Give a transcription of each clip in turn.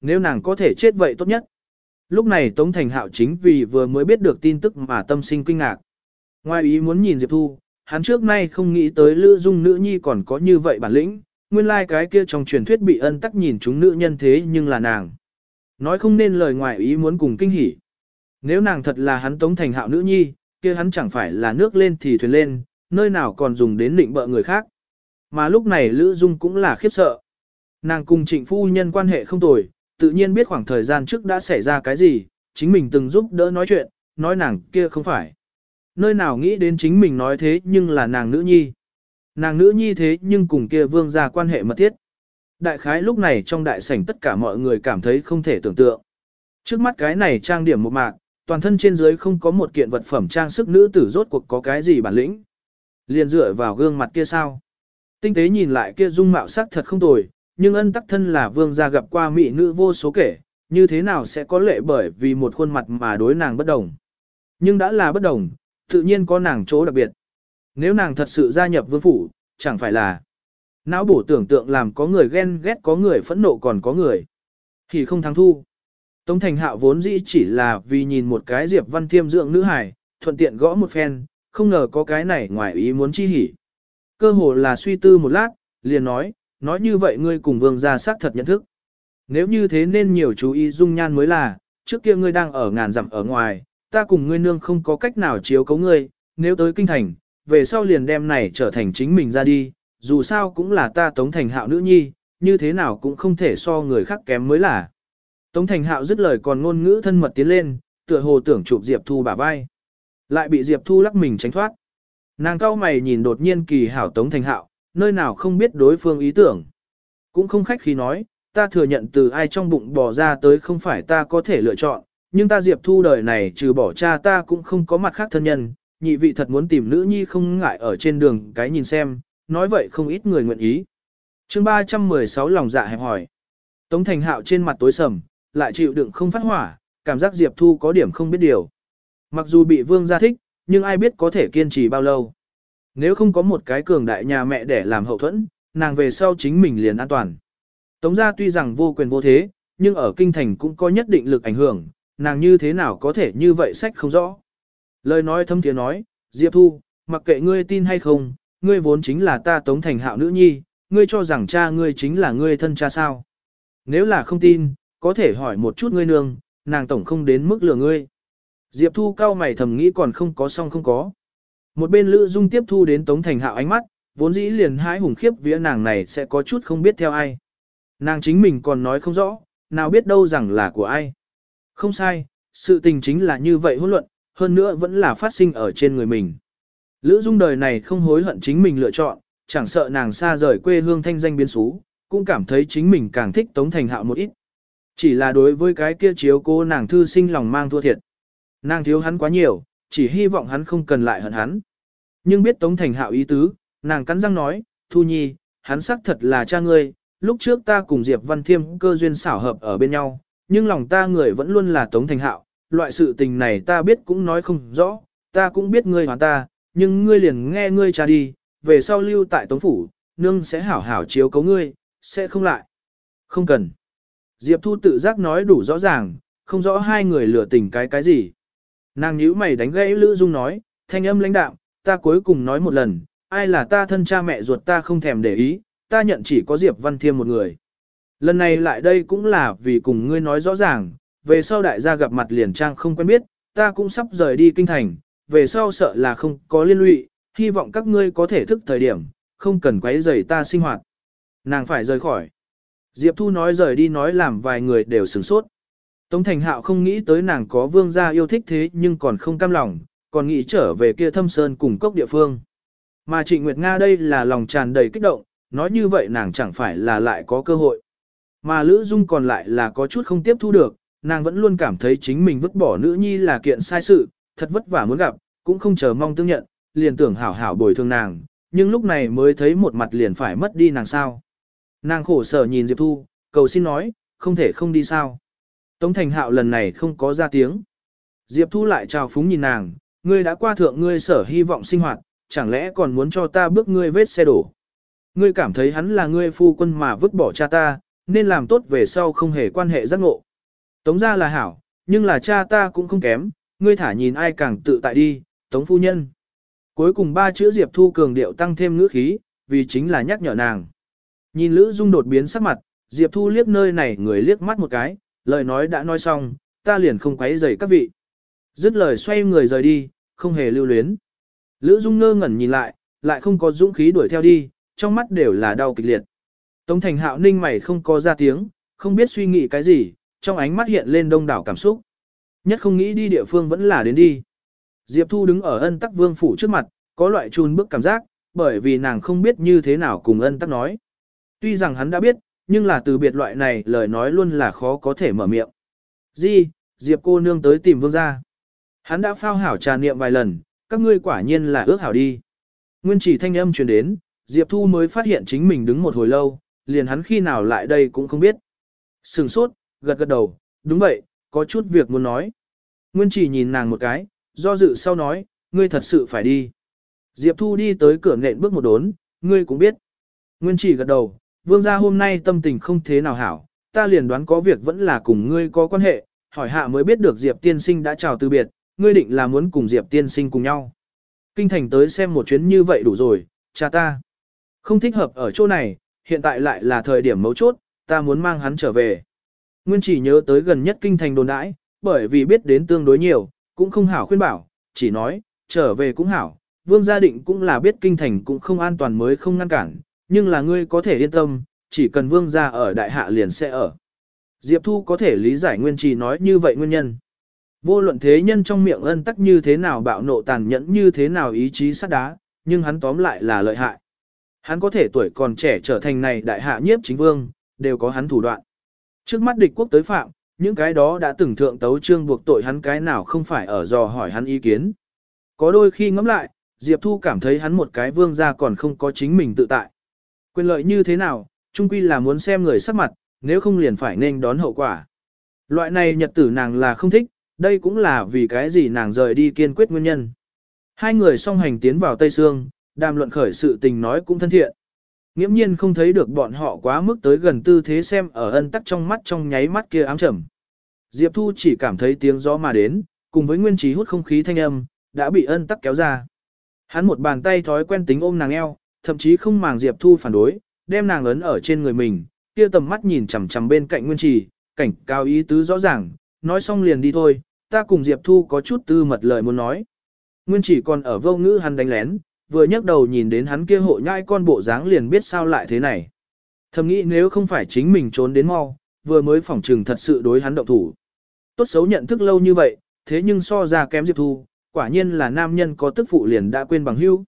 nếu nàng có thể chết vậy tốt nhất. Lúc này Tống Thành Hạo chính vì vừa mới biết được tin tức mà tâm sinh kinh ngạc. Ngoài ý muốn nhìn Diệp Thu, hắn trước nay không nghĩ tới Lữ Dung nữ nhi còn có như vậy bản lĩnh, nguyên lai like cái kia trong truyền thuyết bị ân tắc nhìn chúng nữ nhân thế nhưng là nàng. Nói không nên lời ngoài ý muốn cùng kinh hỉ. Nếu nàng thật là hắn Tống Thành Hạo nữ nhi, kia hắn chẳng phải là nước lên thì thuyền lên, nơi nào còn dùng đến định bợ người khác. Mà lúc này Lữ Dung cũng là khiếp sợ. Nàng cùng trịnh phu nhân quan hệ không tồi, tự nhiên biết khoảng thời gian trước đã xảy ra cái gì, chính mình từng giúp đỡ nói chuyện, nói nàng kia không phải. Nơi nào nghĩ đến chính mình nói thế nhưng là nàng nữ nhi. Nàng nữ nhi thế nhưng cùng kia vương ra quan hệ mật thiết. Đại khái lúc này trong đại sảnh tất cả mọi người cảm thấy không thể tưởng tượng. Trước mắt cái này trang điểm một mạc, toàn thân trên dưới không có một kiện vật phẩm trang sức nữ tử rốt cuộc có cái gì bản lĩnh. Liền dựa vào gương mặt kia sao. Tinh tế nhìn lại kia dung mạo sắc thật không tồi, nhưng ân tắc thân là vương gia gặp qua mỹ nữ vô số kể, như thế nào sẽ có lệ bởi vì một khuôn mặt mà đối nàng bất đồng. Nhưng đã là bất đồng, tự nhiên có nàng chỗ đặc biệt. Nếu nàng thật sự gia nhập vương phủ, chẳng phải là não bổ tưởng tượng làm có người ghen ghét có người phẫn nộ còn có người. Thì không thắng thu. Tống Thành Hạo vốn dĩ chỉ là vì nhìn một cái Diệp Văn Thiêm dưỡng nữ hải, thuận tiện gõ một phen, không ngờ có cái này ngoài ý muốn chi hỉ. Cơ hồ là suy tư một lát, liền nói, nói như vậy ngươi cùng vương gia xác thật nhận thức. Nếu như thế nên nhiều chú ý dung nhan mới là, trước kia ngươi đang ở ngàn dặm ở ngoài, ta cùng ngươi nương không có cách nào chiếu cấu ngươi, nếu tới kinh thành, về sau liền đem này trở thành chính mình ra đi, dù sao cũng là ta tống thành hạo nữ nhi, như thế nào cũng không thể so người khác kém mới là. Tống thành hạo dứt lời còn ngôn ngữ thân mật tiến lên, tựa hồ tưởng chụp Diệp Thu bả vai. Lại bị Diệp Thu lắc mình tránh thoát. Nàng cao mày nhìn đột nhiên kỳ hảo tống thành hạo, nơi nào không biết đối phương ý tưởng. Cũng không khách khí nói, ta thừa nhận từ ai trong bụng bỏ ra tới không phải ta có thể lựa chọn, nhưng ta Diệp Thu đời này trừ bỏ cha ta cũng không có mặt khác thân nhân, nhị vị thật muốn tìm nữ nhi không ngại ở trên đường cái nhìn xem, nói vậy không ít người nguyện ý. chương 316 lòng dạ hẹp hỏi. Tống Thành Hạo trên mặt tối sầm, lại chịu đựng không phát hỏa, cảm giác Diệp Thu có điểm không biết điều. Mặc dù bị vương gia thích, nhưng ai biết có thể kiên trì bao lâu. Nếu không có một cái cường đại nhà mẹ để làm hậu thuẫn, nàng về sau chính mình liền an toàn. Tống gia tuy rằng vô quyền vô thế, nhưng ở kinh thành cũng có nhất định lực ảnh hưởng, nàng như thế nào có thể như vậy sách không rõ. Lời nói thâm tiếng nói, Diệp Thu, mặc kệ ngươi tin hay không, ngươi vốn chính là ta tống thành hạo nữ nhi, ngươi cho rằng cha ngươi chính là ngươi thân cha sao. Nếu là không tin, có thể hỏi một chút ngươi nương, nàng tổng không đến mức lừa ngươi. Diệp Thu cao mày thầm nghĩ còn không có xong không có. Một bên Lữ Dung tiếp thu đến Tống Thành Hạo ánh mắt, vốn dĩ liền hãi hùng khiếp vía nàng này sẽ có chút không biết theo ai. Nàng chính mình còn nói không rõ, nào biết đâu rằng là của ai. Không sai, sự tình chính là như vậy hỗn luận, hơn nữa vẫn là phát sinh ở trên người mình. Lữ Dung đời này không hối hận chính mình lựa chọn, chẳng sợ nàng xa rời quê hương thanh danh biến xú, cũng cảm thấy chính mình càng thích Tống Thành Hạo một ít. Chỉ là đối với cái kia chiếu cô nàng thư sinh lòng mang thua thiệt. Nàng thiếu hắn quá nhiều, chỉ hy vọng hắn không cần lại hận hắn. Nhưng biết Tống Thành Hạo ý tứ, nàng cắn răng nói, Thu Nhi, hắn xác thật là cha ngươi, lúc trước ta cùng Diệp Văn Thiêm cơ duyên xảo hợp ở bên nhau, nhưng lòng ta người vẫn luôn là Tống Thành Hạo, loại sự tình này ta biết cũng nói không rõ, ta cũng biết ngươi hoàn ta, nhưng ngươi liền nghe ngươi cha đi, về sau lưu tại Tống Phủ, nương sẽ hảo hảo chiếu cấu ngươi, sẽ không lại. Không cần. Diệp Thu tự giác nói đủ rõ ràng, không rõ hai người lừa tình cái cái gì. Nàng nhíu mày đánh gãy Lữ Dung nói, thanh âm lãnh đạm, ta cuối cùng nói một lần, ai là ta thân cha mẹ ruột ta không thèm để ý, ta nhận chỉ có Diệp Văn Thiêm một người. Lần này lại đây cũng là vì cùng ngươi nói rõ ràng, về sau đại gia gặp mặt liền trang không quen biết, ta cũng sắp rời đi kinh thành, về sau sợ là không có liên lụy, hy vọng các ngươi có thể thức thời điểm, không cần quấy rầy ta sinh hoạt. Nàng phải rời khỏi. Diệp Thu nói rời đi nói làm vài người đều sửng sốt. Tống Thành Hạo không nghĩ tới nàng có vương gia yêu thích thế nhưng còn không cam lòng, còn nghĩ trở về kia thâm sơn cùng cốc địa phương. Mà Trịnh Nguyệt Nga đây là lòng tràn đầy kích động, nói như vậy nàng chẳng phải là lại có cơ hội. Mà Lữ Dung còn lại là có chút không tiếp thu được, nàng vẫn luôn cảm thấy chính mình vứt bỏ nữ nhi là kiện sai sự, thật vất vả muốn gặp, cũng không chờ mong tương nhận, liền tưởng hảo hảo bồi thường nàng, nhưng lúc này mới thấy một mặt liền phải mất đi nàng sao. Nàng khổ sở nhìn Diệp Thu, cầu xin nói, không thể không đi sao. Tống Thành Hạo lần này không có ra tiếng. Diệp Thu lại chào phúng nhìn nàng, ngươi đã qua thượng ngươi sở hy vọng sinh hoạt, chẳng lẽ còn muốn cho ta bước ngươi vết xe đổ. Ngươi cảm thấy hắn là ngươi phu quân mà vứt bỏ cha ta, nên làm tốt về sau không hề quan hệ giác ngộ. Tống ra là hảo, nhưng là cha ta cũng không kém, ngươi thả nhìn ai càng tự tại đi, tống phu nhân. Cuối cùng ba chữ Diệp Thu cường điệu tăng thêm ngữ khí, vì chính là nhắc nhở nàng. Nhìn Lữ Dung đột biến sắc mặt, Diệp Thu liếc nơi này người liếc mắt một cái, lời nói đã nói xong, ta liền không quấy rầy các vị. Dứt lời xoay người rời đi, không hề lưu luyến. Lữ Dung ngơ ngẩn nhìn lại, lại không có dũng khí đuổi theo đi, trong mắt đều là đau kịch liệt. Tống Thành Hạo ninh mày không có ra tiếng, không biết suy nghĩ cái gì, trong ánh mắt hiện lên đông đảo cảm xúc. Nhất không nghĩ đi địa phương vẫn là đến đi. Diệp Thu đứng ở ân tắc vương phủ trước mặt, có loại chun bước cảm giác, bởi vì nàng không biết như thế nào cùng ân tắc nói. Tuy rằng hắn đã biết, nhưng là từ biệt loại này lời nói luôn là khó có thể mở miệng. Di, Diệp cô nương tới tìm vương gia. Hắn đã phao hảo trà niệm vài lần, các ngươi quả nhiên là ước hảo đi. Nguyên chỉ thanh âm truyền đến, Diệp Thu mới phát hiện chính mình đứng một hồi lâu, liền hắn khi nào lại đây cũng không biết. Sừng sốt, gật gật đầu, đúng vậy, có chút việc muốn nói. Nguyên chỉ nhìn nàng một cái, do dự sau nói, ngươi thật sự phải đi. Diệp Thu đi tới cửa nện bước một đốn, ngươi cũng biết. Nguyên chỉ gật đầu, vương gia hôm nay tâm tình không thế nào hảo, ta liền đoán có việc vẫn là cùng ngươi có quan hệ, hỏi hạ mới biết được Diệp tiên sinh đã chào từ biệt, ngươi định là muốn cùng Diệp tiên sinh cùng nhau. Kinh thành tới xem một chuyến như vậy đủ rồi, cha ta. Không thích hợp ở chỗ này, hiện tại lại là thời điểm mấu chốt, ta muốn mang hắn trở về. Nguyên chỉ nhớ tới gần nhất kinh thành đồn đãi, bởi vì biết đến tương đối nhiều, cũng không hảo khuyên bảo, chỉ nói, trở về cũng hảo, vương gia định cũng là biết kinh thành cũng không an toàn mới không ngăn cản, nhưng là ngươi có thể yên tâm, chỉ cần vương gia ở đại hạ liền sẽ ở. Diệp Thu có thể lý giải nguyên trì nói như vậy nguyên nhân. Vô luận thế nhân trong miệng ân tắc như thế nào bạo nộ tàn nhẫn như thế nào ý chí sắt đá, nhưng hắn tóm lại là lợi hại. Hắn có thể tuổi còn trẻ trở thành này đại hạ nhiếp chính vương, đều có hắn thủ đoạn. Trước mắt địch quốc tới phạm, những cái đó đã từng thượng tấu trương buộc tội hắn cái nào không phải ở dò hỏi hắn ý kiến. Có đôi khi ngẫm lại, Diệp Thu cảm thấy hắn một cái vương gia còn không có chính mình tự tại. Quyền lợi như thế nào, chung quy là muốn xem người sắc mặt, nếu không liền phải nên đón hậu quả. Loại này nhật tử nàng là không thích, đây cũng là vì cái gì nàng rời đi kiên quyết nguyên nhân. Hai người song hành tiến vào Tây Sương, đàm luận khởi sự tình nói cũng thân thiện. Nghiễm nhiên không thấy được bọn họ quá mức tới gần tư thế xem ở ân tắc trong mắt trong nháy mắt kia ám trầm. Diệp Thu chỉ cảm thấy tiếng gió mà đến, cùng với nguyên trí hút không khí thanh âm, đã bị ân tắc kéo ra. Hắn một bàn tay thói quen tính ôm nàng eo, thậm chí không màng Diệp Thu phản đối, đem nàng ấn ở trên người mình, kia tầm mắt nhìn chằm chằm bên cạnh Nguyên Trì, cảnh cao ý tứ rõ ràng, nói xong liền đi thôi, ta cùng Diệp Thu có chút tư mật lời muốn nói. Nguyên Chỉ còn ở vô ngữ hắn đánh lén, vừa nhấc đầu nhìn đến hắn kia hộ nhai con bộ dáng liền biết sao lại thế này. Thầm nghĩ nếu không phải chính mình trốn đến mau, vừa mới phỏng trừng thật sự đối hắn động thủ. Tốt xấu nhận thức lâu như vậy, thế nhưng so ra kém Diệp Thu, quả nhiên là nam nhân có tức phụ liền đã quên bằng hữu.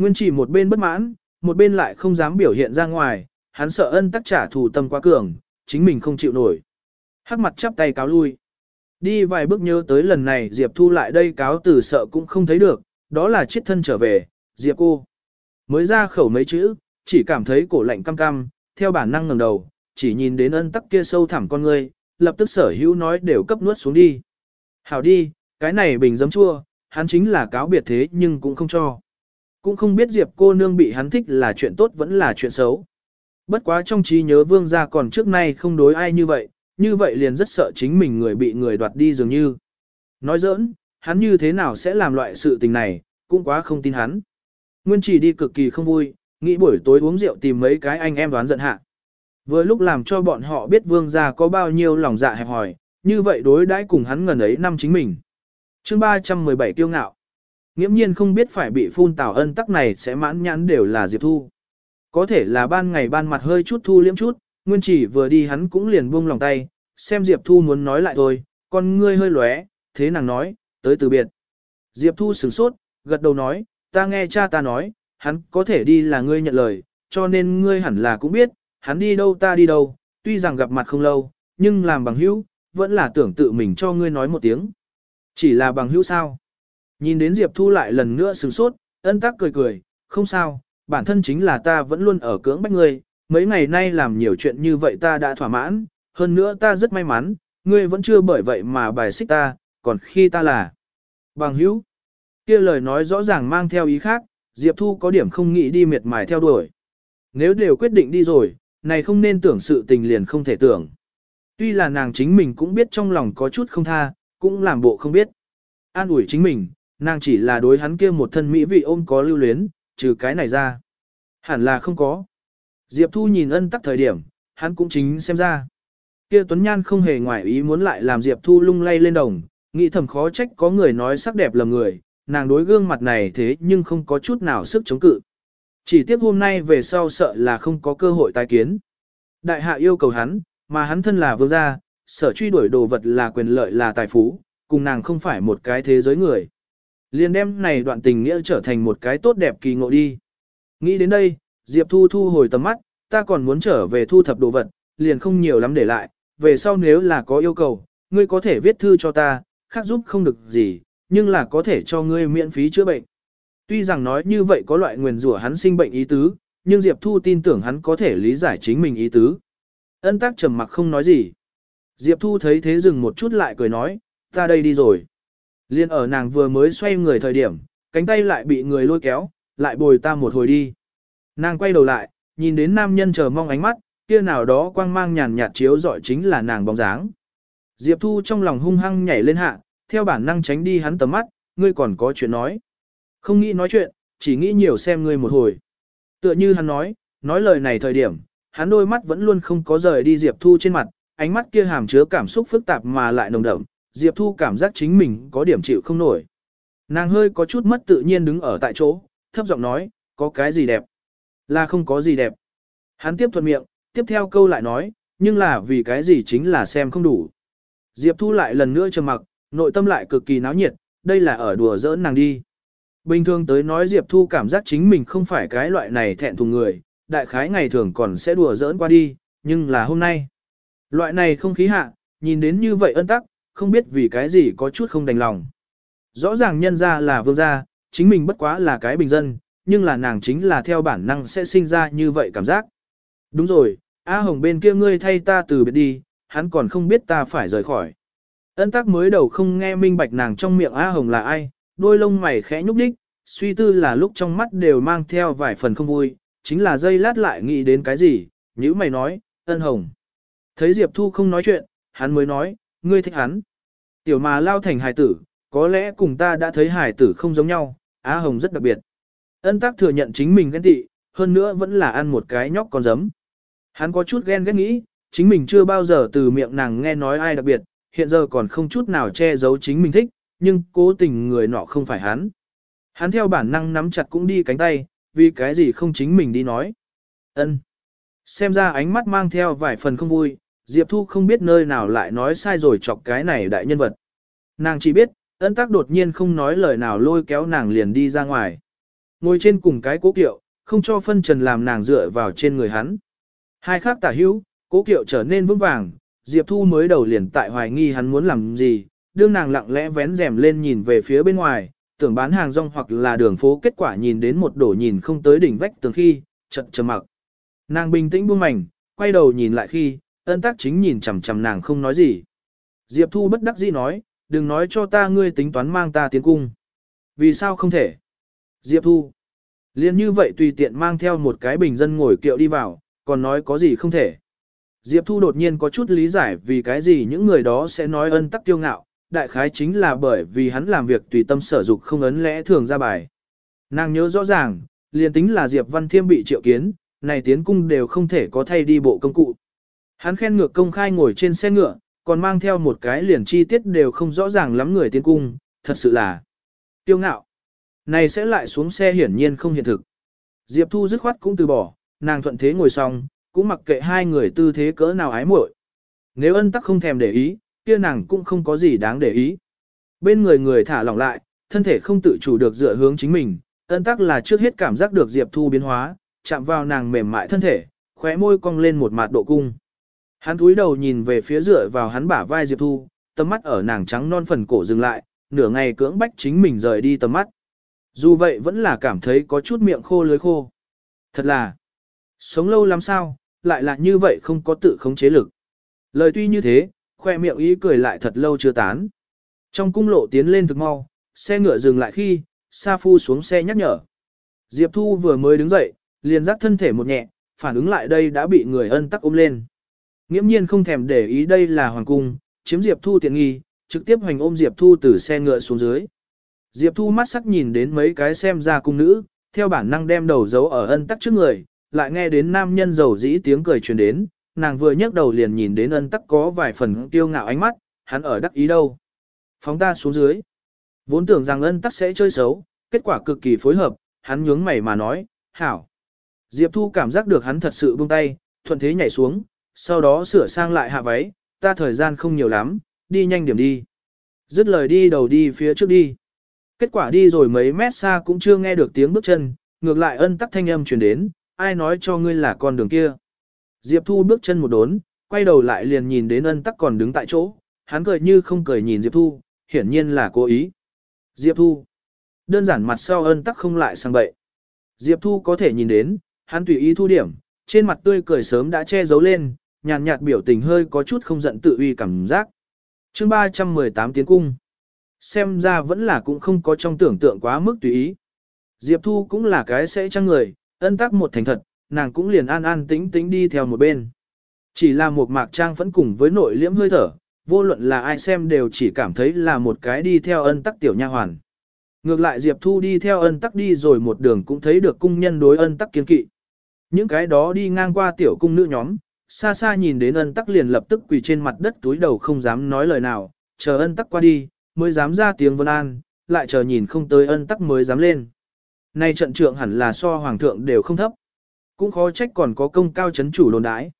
Nguyên chỉ một bên bất mãn, một bên lại không dám biểu hiện ra ngoài, hắn sợ ân tắc trả thù tâm quá cường, chính mình không chịu nổi. Hắc mặt chắp tay cáo lui. Đi vài bước nhớ tới lần này Diệp Thu lại đây cáo từ sợ cũng không thấy được, đó là chiết thân trở về, Diệp cô. Mới ra khẩu mấy chữ, chỉ cảm thấy cổ lạnh cam cam, theo bản năng ngẩng đầu, chỉ nhìn đến ân tắc kia sâu thẳm con ngươi, lập tức sở hữu nói đều cấp nuốt xuống đi. Hảo đi, cái này bình giấm chua, hắn chính là cáo biệt thế nhưng cũng không cho. Cũng không biết Diệp cô nương bị hắn thích là chuyện tốt vẫn là chuyện xấu. Bất quá trong trí nhớ vương gia còn trước nay không đối ai như vậy, như vậy liền rất sợ chính mình người bị người đoạt đi dường như. Nói giỡn, hắn như thế nào sẽ làm loại sự tình này, cũng quá không tin hắn. Nguyên chỉ đi cực kỳ không vui, nghĩ buổi tối uống rượu tìm mấy cái anh em đoán giận hạ. Vừa lúc làm cho bọn họ biết vương gia có bao nhiêu lòng dạ hẹp hòi, như vậy đối đãi cùng hắn ngần ấy năm chính mình. chương 317 kiêu ngạo. Nghiễm nhiên không biết phải bị phun tào ân tắc này sẽ mãn nhãn đều là Diệp Thu. Có thể là ban ngày ban mặt hơi chút thu liếm chút, nguyên chỉ vừa đi hắn cũng liền buông lòng tay, xem Diệp Thu muốn nói lại thôi, con ngươi hơi lóe, thế nàng nói, tới từ biệt. Diệp Thu sửng sốt, gật đầu nói, ta nghe cha ta nói, hắn có thể đi là ngươi nhận lời, cho nên ngươi hẳn là cũng biết, hắn đi đâu ta đi đâu, tuy rằng gặp mặt không lâu, nhưng làm bằng hữu, vẫn là tưởng tự mình cho ngươi nói một tiếng. Chỉ là bằng hữu sao? Nhìn đến Diệp Thu lại lần nữa sửng sốt, ân tắc cười cười, không sao, bản thân chính là ta vẫn luôn ở cưỡng bách ngươi, mấy ngày nay làm nhiều chuyện như vậy ta đã thỏa mãn, hơn nữa ta rất may mắn, ngươi vẫn chưa bởi vậy mà bài xích ta, còn khi ta là bằng hữu. kia lời nói rõ ràng mang theo ý khác, Diệp Thu có điểm không nghĩ đi miệt mài theo đuổi. Nếu đều quyết định đi rồi, này không nên tưởng sự tình liền không thể tưởng. Tuy là nàng chính mình cũng biết trong lòng có chút không tha, cũng làm bộ không biết. An ủi chính mình, nàng chỉ là đối hắn kia một thân mỹ vị ôm có lưu luyến, trừ cái này ra. Hẳn là không có. Diệp Thu nhìn ân tắc thời điểm, hắn cũng chính xem ra. Kia Tuấn Nhan không hề ngoại ý muốn lại làm Diệp Thu lung lay lên đồng, nghĩ thầm khó trách có người nói sắc đẹp lầm người, nàng đối gương mặt này thế nhưng không có chút nào sức chống cự. Chỉ tiếc hôm nay về sau sợ là không có cơ hội tái kiến. Đại hạ yêu cầu hắn, mà hắn thân là vương gia, sở truy đuổi đồ vật là quyền lợi là tài phú, cùng nàng không phải một cái thế giới người. Liên đem này đoạn tình nghĩa trở thành một cái tốt đẹp kỳ ngộ đi. Nghĩ đến đây, Diệp Thu thu hồi tầm mắt, ta còn muốn trở về thu thập đồ vật, liền không nhiều lắm để lại, về sau nếu là có yêu cầu, ngươi có thể viết thư cho ta, khác giúp không được gì, nhưng là có thể cho ngươi miễn phí chữa bệnh. Tuy rằng nói như vậy có loại nguyền rủa hắn sinh bệnh ý tứ, nhưng Diệp Thu tin tưởng hắn có thể lý giải chính mình ý tứ. Ân tác trầm mặc không nói gì. Diệp Thu thấy thế dừng một chút lại cười nói, ta đây đi rồi. Liên ở nàng vừa mới xoay người thời điểm, cánh tay lại bị người lôi kéo, lại bồi ta một hồi đi. Nàng quay đầu lại, nhìn đến nam nhân chờ mong ánh mắt, kia nào đó quang mang nhàn nhạt chiếu dọi chính là nàng bóng dáng. Diệp Thu trong lòng hung hăng nhảy lên hạ, theo bản năng tránh đi hắn tầm mắt, ngươi còn có chuyện nói. Không nghĩ nói chuyện, chỉ nghĩ nhiều xem ngươi một hồi. Tựa như hắn nói, nói lời này thời điểm, hắn đôi mắt vẫn luôn không có rời đi Diệp Thu trên mặt, ánh mắt kia hàm chứa cảm xúc phức tạp mà lại nồng đậm, Diệp Thu cảm giác chính mình có điểm chịu không nổi. Nàng hơi có chút mất tự nhiên đứng ở tại chỗ, thấp giọng nói, có cái gì đẹp? Là không có gì đẹp. Hắn tiếp thuận miệng, tiếp theo câu lại nói, nhưng là vì cái gì chính là xem không đủ. Diệp Thu lại lần nữa trầm mặc, nội tâm lại cực kỳ náo nhiệt, đây là ở đùa giỡn nàng đi. Bình thường tới nói Diệp Thu cảm giác chính mình không phải cái loại này thẹn thùng người, đại khái ngày thường còn sẽ đùa giỡn qua đi, nhưng là hôm nay. Loại này không khí hạ, nhìn đến như vậy ân tắc, không biết vì cái gì có chút không đành lòng. Rõ ràng nhân ra là vương gia, chính mình bất quá là cái bình dân, nhưng là nàng chính là theo bản năng sẽ sinh ra như vậy cảm giác. Đúng rồi, A Hồng bên kia ngươi thay ta từ biệt đi, hắn còn không biết ta phải rời khỏi. Ân tắc mới đầu không nghe minh bạch nàng trong miệng A Hồng là ai, đôi lông mày khẽ nhúc đích, suy tư là lúc trong mắt đều mang theo vài phần không vui, chính là dây lát lại nghĩ đến cái gì, như mày nói, ân hồng. Thấy Diệp Thu không nói chuyện, hắn mới nói, ngươi thích hắn. Tiểu mà lao thành hài tử, có lẽ cùng ta đã thấy hài tử không giống nhau, Á Hồng rất đặc biệt. Ân tác thừa nhận chính mình ghen tị, hơn nữa vẫn là ăn một cái nhóc con giấm. Hắn có chút ghen ghét nghĩ, chính mình chưa bao giờ từ miệng nàng nghe nói ai đặc biệt, hiện giờ còn không chút nào che giấu chính mình thích, nhưng cố tình người nọ không phải hắn. Hắn theo bản năng nắm chặt cũng đi cánh tay, vì cái gì không chính mình đi nói. Ân. Xem ra ánh mắt mang theo vài phần không vui, Diệp Thu không biết nơi nào lại nói sai rồi chọc cái này đại nhân vật. Nàng chỉ biết, ân tắc đột nhiên không nói lời nào lôi kéo nàng liền đi ra ngoài. Ngồi trên cùng cái cố kiệu, không cho phân trần làm nàng dựa vào trên người hắn. Hai khác tả hữu, cố kiệu trở nên vững vàng, Diệp Thu mới đầu liền tại hoài nghi hắn muốn làm gì, đương nàng lặng lẽ vén rèm lên nhìn về phía bên ngoài, tưởng bán hàng rong hoặc là đường phố kết quả nhìn đến một đổ nhìn không tới đỉnh vách tường khi, chật trầm mặc. Nàng bình tĩnh buông mảnh, quay đầu nhìn lại khi, ân tác chính nhìn chằm chằm nàng không nói gì. Diệp Thu bất đắc dĩ nói, đừng nói cho ta ngươi tính toán mang ta tiến cung. Vì sao không thể? Diệp Thu. Liên như vậy tùy tiện mang theo một cái bình dân ngồi kiệu đi vào, còn nói có gì không thể. Diệp Thu đột nhiên có chút lý giải vì cái gì những người đó sẽ nói ân tắc tiêu ngạo, đại khái chính là bởi vì hắn làm việc tùy tâm sở dục không ấn lẽ thường ra bài. Nàng nhớ rõ ràng, liền tính là Diệp Văn Thiêm bị triệu kiến, này tiến cung đều không thể có thay đi bộ công cụ. Hắn khen ngược công khai ngồi trên xe ngựa, còn mang theo một cái liền chi tiết đều không rõ ràng lắm người tiến cung, thật sự là tiêu ngạo. Này sẽ lại xuống xe hiển nhiên không hiện thực. Diệp Thu dứt khoát cũng từ bỏ, nàng thuận thế ngồi xong, cũng mặc kệ hai người tư thế cỡ nào ái muội. Nếu ân tắc không thèm để ý, kia nàng cũng không có gì đáng để ý. Bên người người thả lỏng lại, thân thể không tự chủ được dựa hướng chính mình, ân tắc là trước hết cảm giác được Diệp Thu biến hóa, chạm vào nàng mềm mại thân thể, khóe môi cong lên một mặt độ cung. Hắn cúi đầu nhìn về phía dựa vào hắn bả vai Diệp Thu, tầm mắt ở nàng trắng non phần cổ dừng lại, nửa ngày cưỡng bách chính mình rời đi tầm mắt. Dù vậy vẫn là cảm thấy có chút miệng khô lưới khô. Thật là, sống lâu lắm sao, lại là như vậy không có tự khống chế lực. Lời tuy như thế, khoe miệng ý cười lại thật lâu chưa tán. Trong cung lộ tiến lên thực mau, xe ngựa dừng lại khi, Sa Phu xuống xe nhắc nhở. Diệp Thu vừa mới đứng dậy, liền giác thân thể một nhẹ, phản ứng lại đây đã bị người ân tắc ôm lên. Nghiễm nhiên không thèm để ý đây là hoàng cung, chiếm Diệp Thu tiện nghi, trực tiếp hoành ôm Diệp Thu từ xe ngựa xuống dưới. Diệp Thu mắt sắc nhìn đến mấy cái xem ra cung nữ, theo bản năng đem đầu giấu ở ân tắc trước người, lại nghe đến nam nhân giàu dĩ tiếng cười truyền đến, nàng vừa nhấc đầu liền nhìn đến ân tắc có vài phần kiêu ngạo ánh mắt, hắn ở đắc ý đâu. Phóng ta xuống dưới. Vốn tưởng rằng ân tắc sẽ chơi xấu, kết quả cực kỳ phối hợp, hắn nhướng mày mà nói, hảo. Diệp Thu cảm giác được hắn thật sự buông tay, thuận thế nhảy xuống, sau đó sửa sang lại hạ váy, ta thời gian không nhiều lắm, đi nhanh điểm đi. Dứt lời đi đầu đi phía trước đi. Kết quả đi rồi mấy mét xa cũng chưa nghe được tiếng bước chân, ngược lại ân tắc thanh âm truyền đến, ai nói cho ngươi là con đường kia. Diệp Thu bước chân một đốn, quay đầu lại liền nhìn đến ân tắc còn đứng tại chỗ, hắn cười như không cười nhìn Diệp Thu, hiển nhiên là cố ý. Diệp Thu. Đơn giản mặt sau ân tắc không lại sang bậy. Diệp Thu có thể nhìn đến, hắn tùy ý thu điểm, trên mặt tươi cười sớm đã che giấu lên, nhàn nhạt biểu tình hơi có chút không giận tự uy cảm giác. chương 318 tiến cung. Xem ra vẫn là cũng không có trong tưởng tượng quá mức tùy ý. Diệp Thu cũng là cái sẽ trăng người, ân tắc một thành thật, nàng cũng liền an an tĩnh tĩnh đi theo một bên. Chỉ là một mạc trang vẫn cùng với nội liễm hơi thở, vô luận là ai xem đều chỉ cảm thấy là một cái đi theo ân tắc tiểu nha hoàn. Ngược lại Diệp Thu đi theo ân tắc đi rồi một đường cũng thấy được cung nhân đối ân tắc kiên kỵ. Những cái đó đi ngang qua tiểu cung nữ nhóm, xa xa nhìn đến ân tắc liền lập tức quỳ trên mặt đất túi đầu không dám nói lời nào, chờ ân tắc qua đi, mới dám ra tiếng vân an, lại chờ nhìn không tới ân tắc mới dám lên. Nay trận trượng hẳn là so hoàng thượng đều không thấp. Cũng khó trách còn có công cao chấn chủ đồn đái.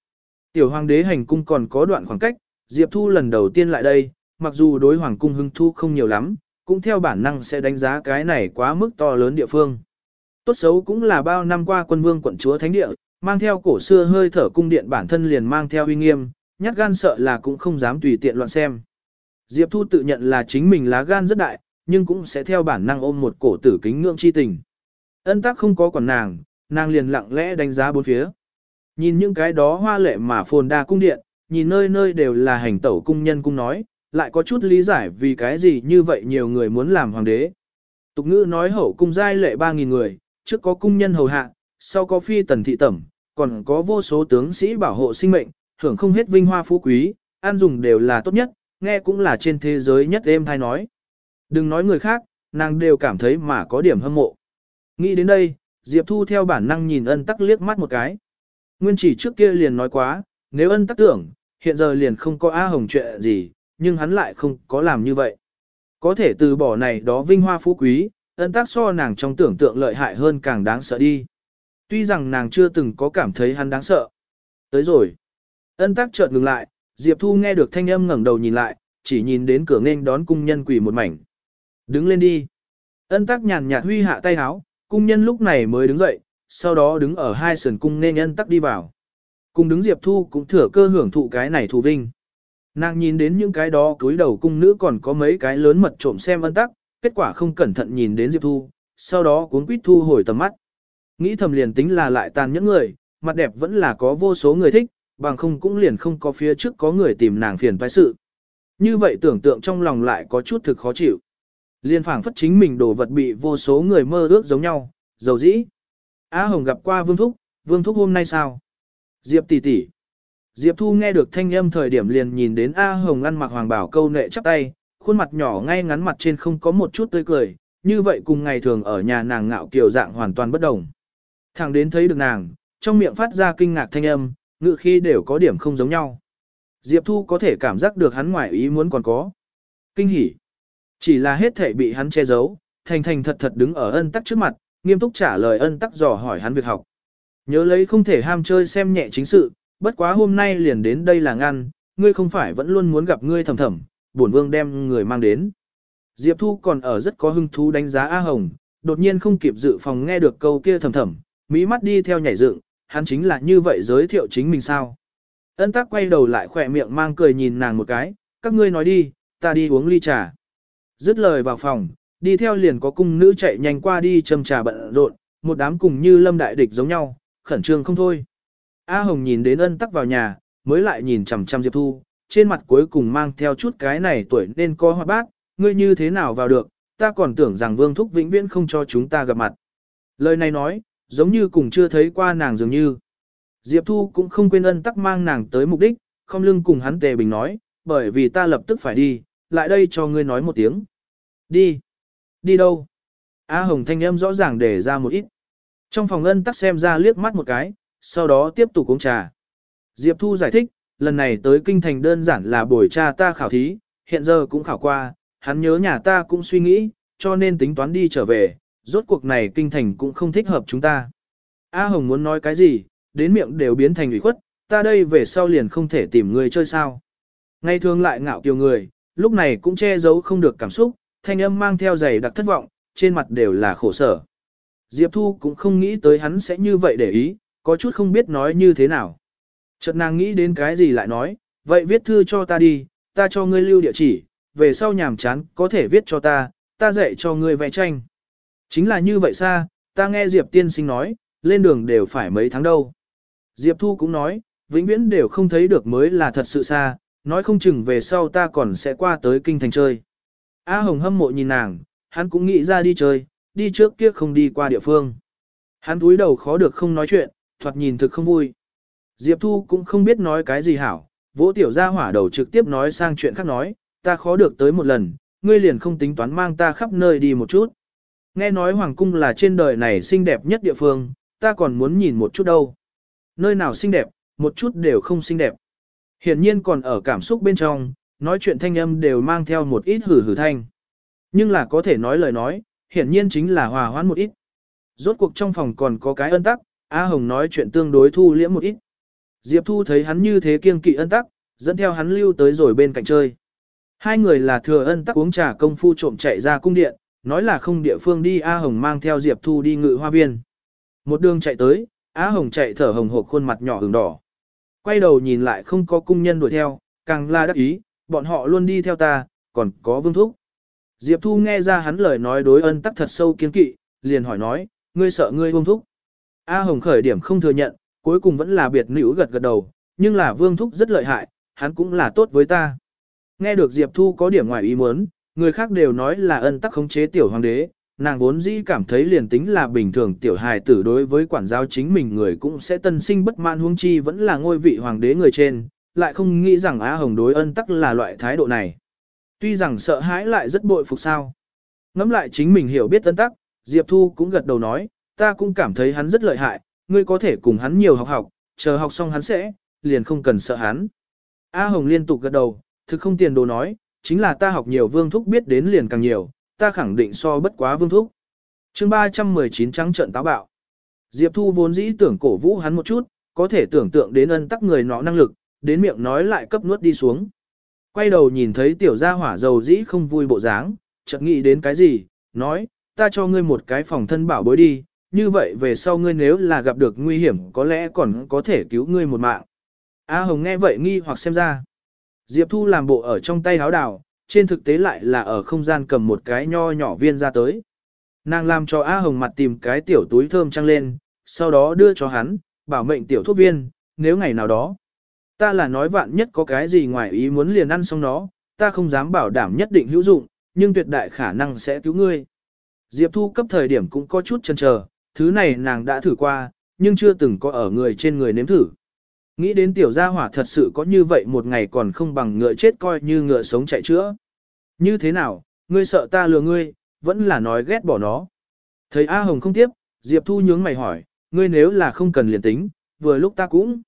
Tiểu hoàng đế hành cung còn có đoạn khoảng cách, Diệp Thu lần đầu tiên lại đây, mặc dù đối hoàng cung hưng thu không nhiều lắm, cũng theo bản năng sẽ đánh giá cái này quá mức to lớn địa phương. Tốt xấu cũng là bao năm qua quân vương quận chúa thánh địa, mang theo cổ xưa hơi thở cung điện bản thân liền mang theo uy nghiêm, nhát gan sợ là cũng không dám tùy tiện loạn xem. Diệp Thu tự nhận là chính mình lá gan rất đại, nhưng cũng sẽ theo bản năng ôm một cổ tử kính ngưỡng chi tình. Ân tắc không có còn nàng, nàng liền lặng lẽ đánh giá bốn phía. Nhìn những cái đó hoa lệ mà phồn đa cung điện, nhìn nơi nơi đều là hành tẩu cung nhân cung nói, lại có chút lý giải vì cái gì như vậy nhiều người muốn làm hoàng đế. Tục ngữ nói hậu cung giai lệ 3.000 người, trước có cung nhân hầu hạ, sau có phi tần thị tẩm, còn có vô số tướng sĩ bảo hộ sinh mệnh, hưởng không hết vinh hoa phú quý, ăn dùng đều là tốt nhất, nghe cũng là trên thế giới nhất êm thai nói. Đừng nói người khác, nàng đều cảm thấy mà có điểm hâm mộ. Nghĩ đến đây, Diệp Thu theo bản năng nhìn ân tắc liếc mắt một cái. Nguyên chỉ trước kia liền nói quá, nếu ân tắc tưởng, hiện giờ liền không có A Hồng chuyện gì, nhưng hắn lại không có làm như vậy. Có thể từ bỏ này đó vinh hoa phú quý, ân tắc so nàng trong tưởng tượng lợi hại hơn càng đáng sợ đi. Tuy rằng nàng chưa từng có cảm thấy hắn đáng sợ. Tới rồi. Ân tắc chợt ngừng lại, Diệp Thu nghe được thanh âm ngẩng đầu nhìn lại, chỉ nhìn đến cửa nghênh đón cung nhân quỷ một mảnh. Đứng lên đi. Ân tắc nhàn nhạt huy hạ tay háo, cung nhân lúc này mới đứng dậy, sau đó đứng ở hai sườn cung nên ân tắc đi vào. Cùng đứng Diệp Thu cũng thừa cơ hưởng thụ cái này thù vinh. Nàng nhìn đến những cái đó cúi đầu cung nữ còn có mấy cái lớn mật trộm xem ân tắc, kết quả không cẩn thận nhìn đến Diệp Thu, sau đó cuốn quýt thu hồi tầm mắt. Nghĩ thầm liền tính là lại tàn những người, mặt đẹp vẫn là có vô số người thích, bằng không cũng liền không có phía trước có người tìm nàng phiền toái sự. Như vậy tưởng tượng trong lòng lại có chút thực khó chịu. Liên phảng phất chính mình đồ vật bị vô số người mơ ước giống nhau, dầu dĩ. Á Hồng gặp qua Vương Thúc, Vương Thúc hôm nay sao? Diệp tỷ tỷ. Diệp Thu nghe được thanh âm thời điểm liền nhìn đến A Hồng ăn mặc hoàng bảo câu nệ chắp tay, khuôn mặt nhỏ ngay ngắn mặt trên không có một chút tươi cười, như vậy cùng ngày thường ở nhà nàng ngạo kiều dạng hoàn toàn bất đồng. Thẳng đến thấy được nàng, trong miệng phát ra kinh ngạc thanh âm, ngự khi đều có điểm không giống nhau. Diệp Thu có thể cảm giác được hắn ngoài ý muốn còn có. Kinh hỉ. Chỉ là hết thể bị hắn che giấu, thành thành thật thật đứng ở ân tắc trước mặt, nghiêm túc trả lời ân tắc dò hỏi hắn việc học. Nhớ lấy không thể ham chơi xem nhẹ chính sự, bất quá hôm nay liền đến đây là ngăn, ngươi không phải vẫn luôn muốn gặp ngươi thầm thầm, bổn vương đem người mang đến. Diệp Thu còn ở rất có hứng thú đánh giá A Hồng, đột nhiên không kịp dự phòng nghe được câu kia thầm thầm, mỹ mắt đi theo nhảy dựng, hắn chính là như vậy giới thiệu chính mình sao. Ân tắc quay đầu lại khỏe miệng mang cười nhìn nàng một cái, các ngươi nói đi, ta đi uống ly trà. Dứt lời vào phòng, đi theo liền có cung nữ chạy nhanh qua đi châm trà bận rộn, một đám cùng như lâm đại địch giống nhau, khẩn trương không thôi. A Hồng nhìn đến ân tắc vào nhà, mới lại nhìn chằm chằm Diệp Thu, trên mặt cuối cùng mang theo chút cái này tuổi nên có hoa bác, ngươi như thế nào vào được, ta còn tưởng rằng Vương Thúc vĩnh viễn không cho chúng ta gặp mặt. Lời này nói, giống như cùng chưa thấy qua nàng dường như. Diệp Thu cũng không quên ân tắc mang nàng tới mục đích, không lưng cùng hắn tề bình nói, bởi vì ta lập tức phải đi, lại đây cho ngươi nói một tiếng. Đi. Đi đâu? A Hồng thanh âm rõ ràng để ra một ít. Trong phòng ân tắc xem ra liếc mắt một cái, sau đó tiếp tục uống trà. Diệp Thu giải thích, lần này tới kinh thành đơn giản là buổi cha ta khảo thí, hiện giờ cũng khảo qua, hắn nhớ nhà ta cũng suy nghĩ, cho nên tính toán đi trở về, rốt cuộc này kinh thành cũng không thích hợp chúng ta. A Hồng muốn nói cái gì, đến miệng đều biến thành ủy khuất, ta đây về sau liền không thể tìm người chơi sao. Ngày thường lại ngạo kiều người, lúc này cũng che giấu không được cảm xúc, thanh âm mang theo giày đặc thất vọng, trên mặt đều là khổ sở. Diệp Thu cũng không nghĩ tới hắn sẽ như vậy để ý, có chút không biết nói như thế nào. Chợt nàng nghĩ đến cái gì lại nói, vậy viết thư cho ta đi, ta cho ngươi lưu địa chỉ, về sau nhàm chán có thể viết cho ta, ta dạy cho ngươi vẽ tranh. Chính là như vậy xa, ta nghe Diệp tiên sinh nói, lên đường đều phải mấy tháng đâu. Diệp Thu cũng nói, vĩnh viễn đều không thấy được mới là thật sự xa, nói không chừng về sau ta còn sẽ qua tới kinh thành chơi. A Hồng hâm mộ nhìn nàng, hắn cũng nghĩ ra đi chơi, đi trước kia không đi qua địa phương. Hắn túi đầu khó được không nói chuyện, thoạt nhìn thực không vui. Diệp Thu cũng không biết nói cái gì hảo, vỗ tiểu ra hỏa đầu trực tiếp nói sang chuyện khác nói, ta khó được tới một lần, ngươi liền không tính toán mang ta khắp nơi đi một chút. Nghe nói Hoàng Cung là trên đời này xinh đẹp nhất địa phương, ta còn muốn nhìn một chút đâu. Nơi nào xinh đẹp, một chút đều không xinh đẹp. Hiển nhiên còn ở cảm xúc bên trong, nói chuyện thanh âm đều mang theo một ít hử hử thanh. Nhưng là có thể nói lời nói, hiển nhiên chính là hòa hoãn một ít. Rốt cuộc trong phòng còn có cái ân tắc, A Hồng nói chuyện tương đối thu liễm một ít. Diệp Thu thấy hắn như thế kiêng kỵ ân tắc, dẫn theo hắn lưu tới rồi bên cạnh chơi. Hai người là thừa ân tắc uống trà công phu trộm chạy ra cung điện, nói là không địa phương đi A Hồng mang theo Diệp Thu đi ngự hoa viên. Một đường chạy tới, A Hồng chạy thở hồng hộc khuôn mặt nhỏ hừng đỏ. Quay đầu nhìn lại không có cung nhân đuổi theo, càng là đắc ý, bọn họ luôn đi theo ta, còn có vương thúc. Diệp Thu nghe ra hắn lời nói đối ân tắc thật sâu kiên kỵ, liền hỏi nói, ngươi sợ ngươi vương thúc. A Hồng khởi điểm không thừa nhận, cuối cùng vẫn là biệt nữ gật gật đầu, nhưng là vương thúc rất lợi hại, hắn cũng là tốt với ta. Nghe được Diệp Thu có điểm ngoài ý muốn, người khác đều nói là ân tắc khống chế tiểu hoàng đế, nàng vốn dĩ cảm thấy liền tính là bình thường tiểu hài tử đối với quản giáo chính mình người cũng sẽ tân sinh bất mãn huống chi vẫn là ngôi vị hoàng đế người trên, lại không nghĩ rằng Á Hồng đối ân tắc là loại thái độ này. Tuy rằng sợ hãi lại rất bội phục sao. Ngắm lại chính mình hiểu biết ân tắc, Diệp Thu cũng gật đầu nói, ta cũng cảm thấy hắn rất lợi hại, ngươi có thể cùng hắn nhiều học học, chờ học xong hắn sẽ, liền không cần sợ hắn. A Hồng liên tục gật đầu, thực không tiền đồ nói, chính là ta học nhiều vương thúc biết đến liền càng nhiều, ta khẳng định so bất quá vương thúc. chương 319 trắng trận táo bạo. Diệp Thu vốn dĩ tưởng cổ vũ hắn một chút, có thể tưởng tượng đến ân tắc người nọ năng lực, đến miệng nói lại cấp nuốt đi xuống. Quay đầu nhìn thấy tiểu gia hỏa dầu dĩ không vui bộ dáng, chợt nghĩ đến cái gì, nói, ta cho ngươi một cái phòng thân bảo bối đi, như vậy về sau ngươi nếu là gặp được nguy hiểm có lẽ còn có thể cứu ngươi một mạng. A Hồng nghe vậy nghi hoặc xem ra. Diệp Thu làm bộ ở trong tay háo đào, trên thực tế lại là ở không gian cầm một cái nho nhỏ viên ra tới. Nàng làm cho A Hồng mặt tìm cái tiểu túi thơm trăng lên, sau đó đưa cho hắn, bảo mệnh tiểu thuốc viên, nếu ngày nào đó. Ta là nói vạn nhất có cái gì ngoài ý muốn liền ăn xong nó, ta không dám bảo đảm nhất định hữu dụng, nhưng tuyệt đại khả năng sẽ cứu ngươi. Diệp Thu cấp thời điểm cũng có chút chần chờ, thứ này nàng đã thử qua, nhưng chưa từng có ở người trên người nếm thử. Nghĩ đến tiểu gia hỏa thật sự có như vậy một ngày còn không bằng ngựa chết coi như ngựa sống chạy chữa. Như thế nào, ngươi sợ ta lừa ngươi, vẫn là nói ghét bỏ nó. Thấy A Hồng không tiếp, Diệp Thu nhướng mày hỏi, ngươi nếu là không cần liền tính, vừa lúc ta cũng.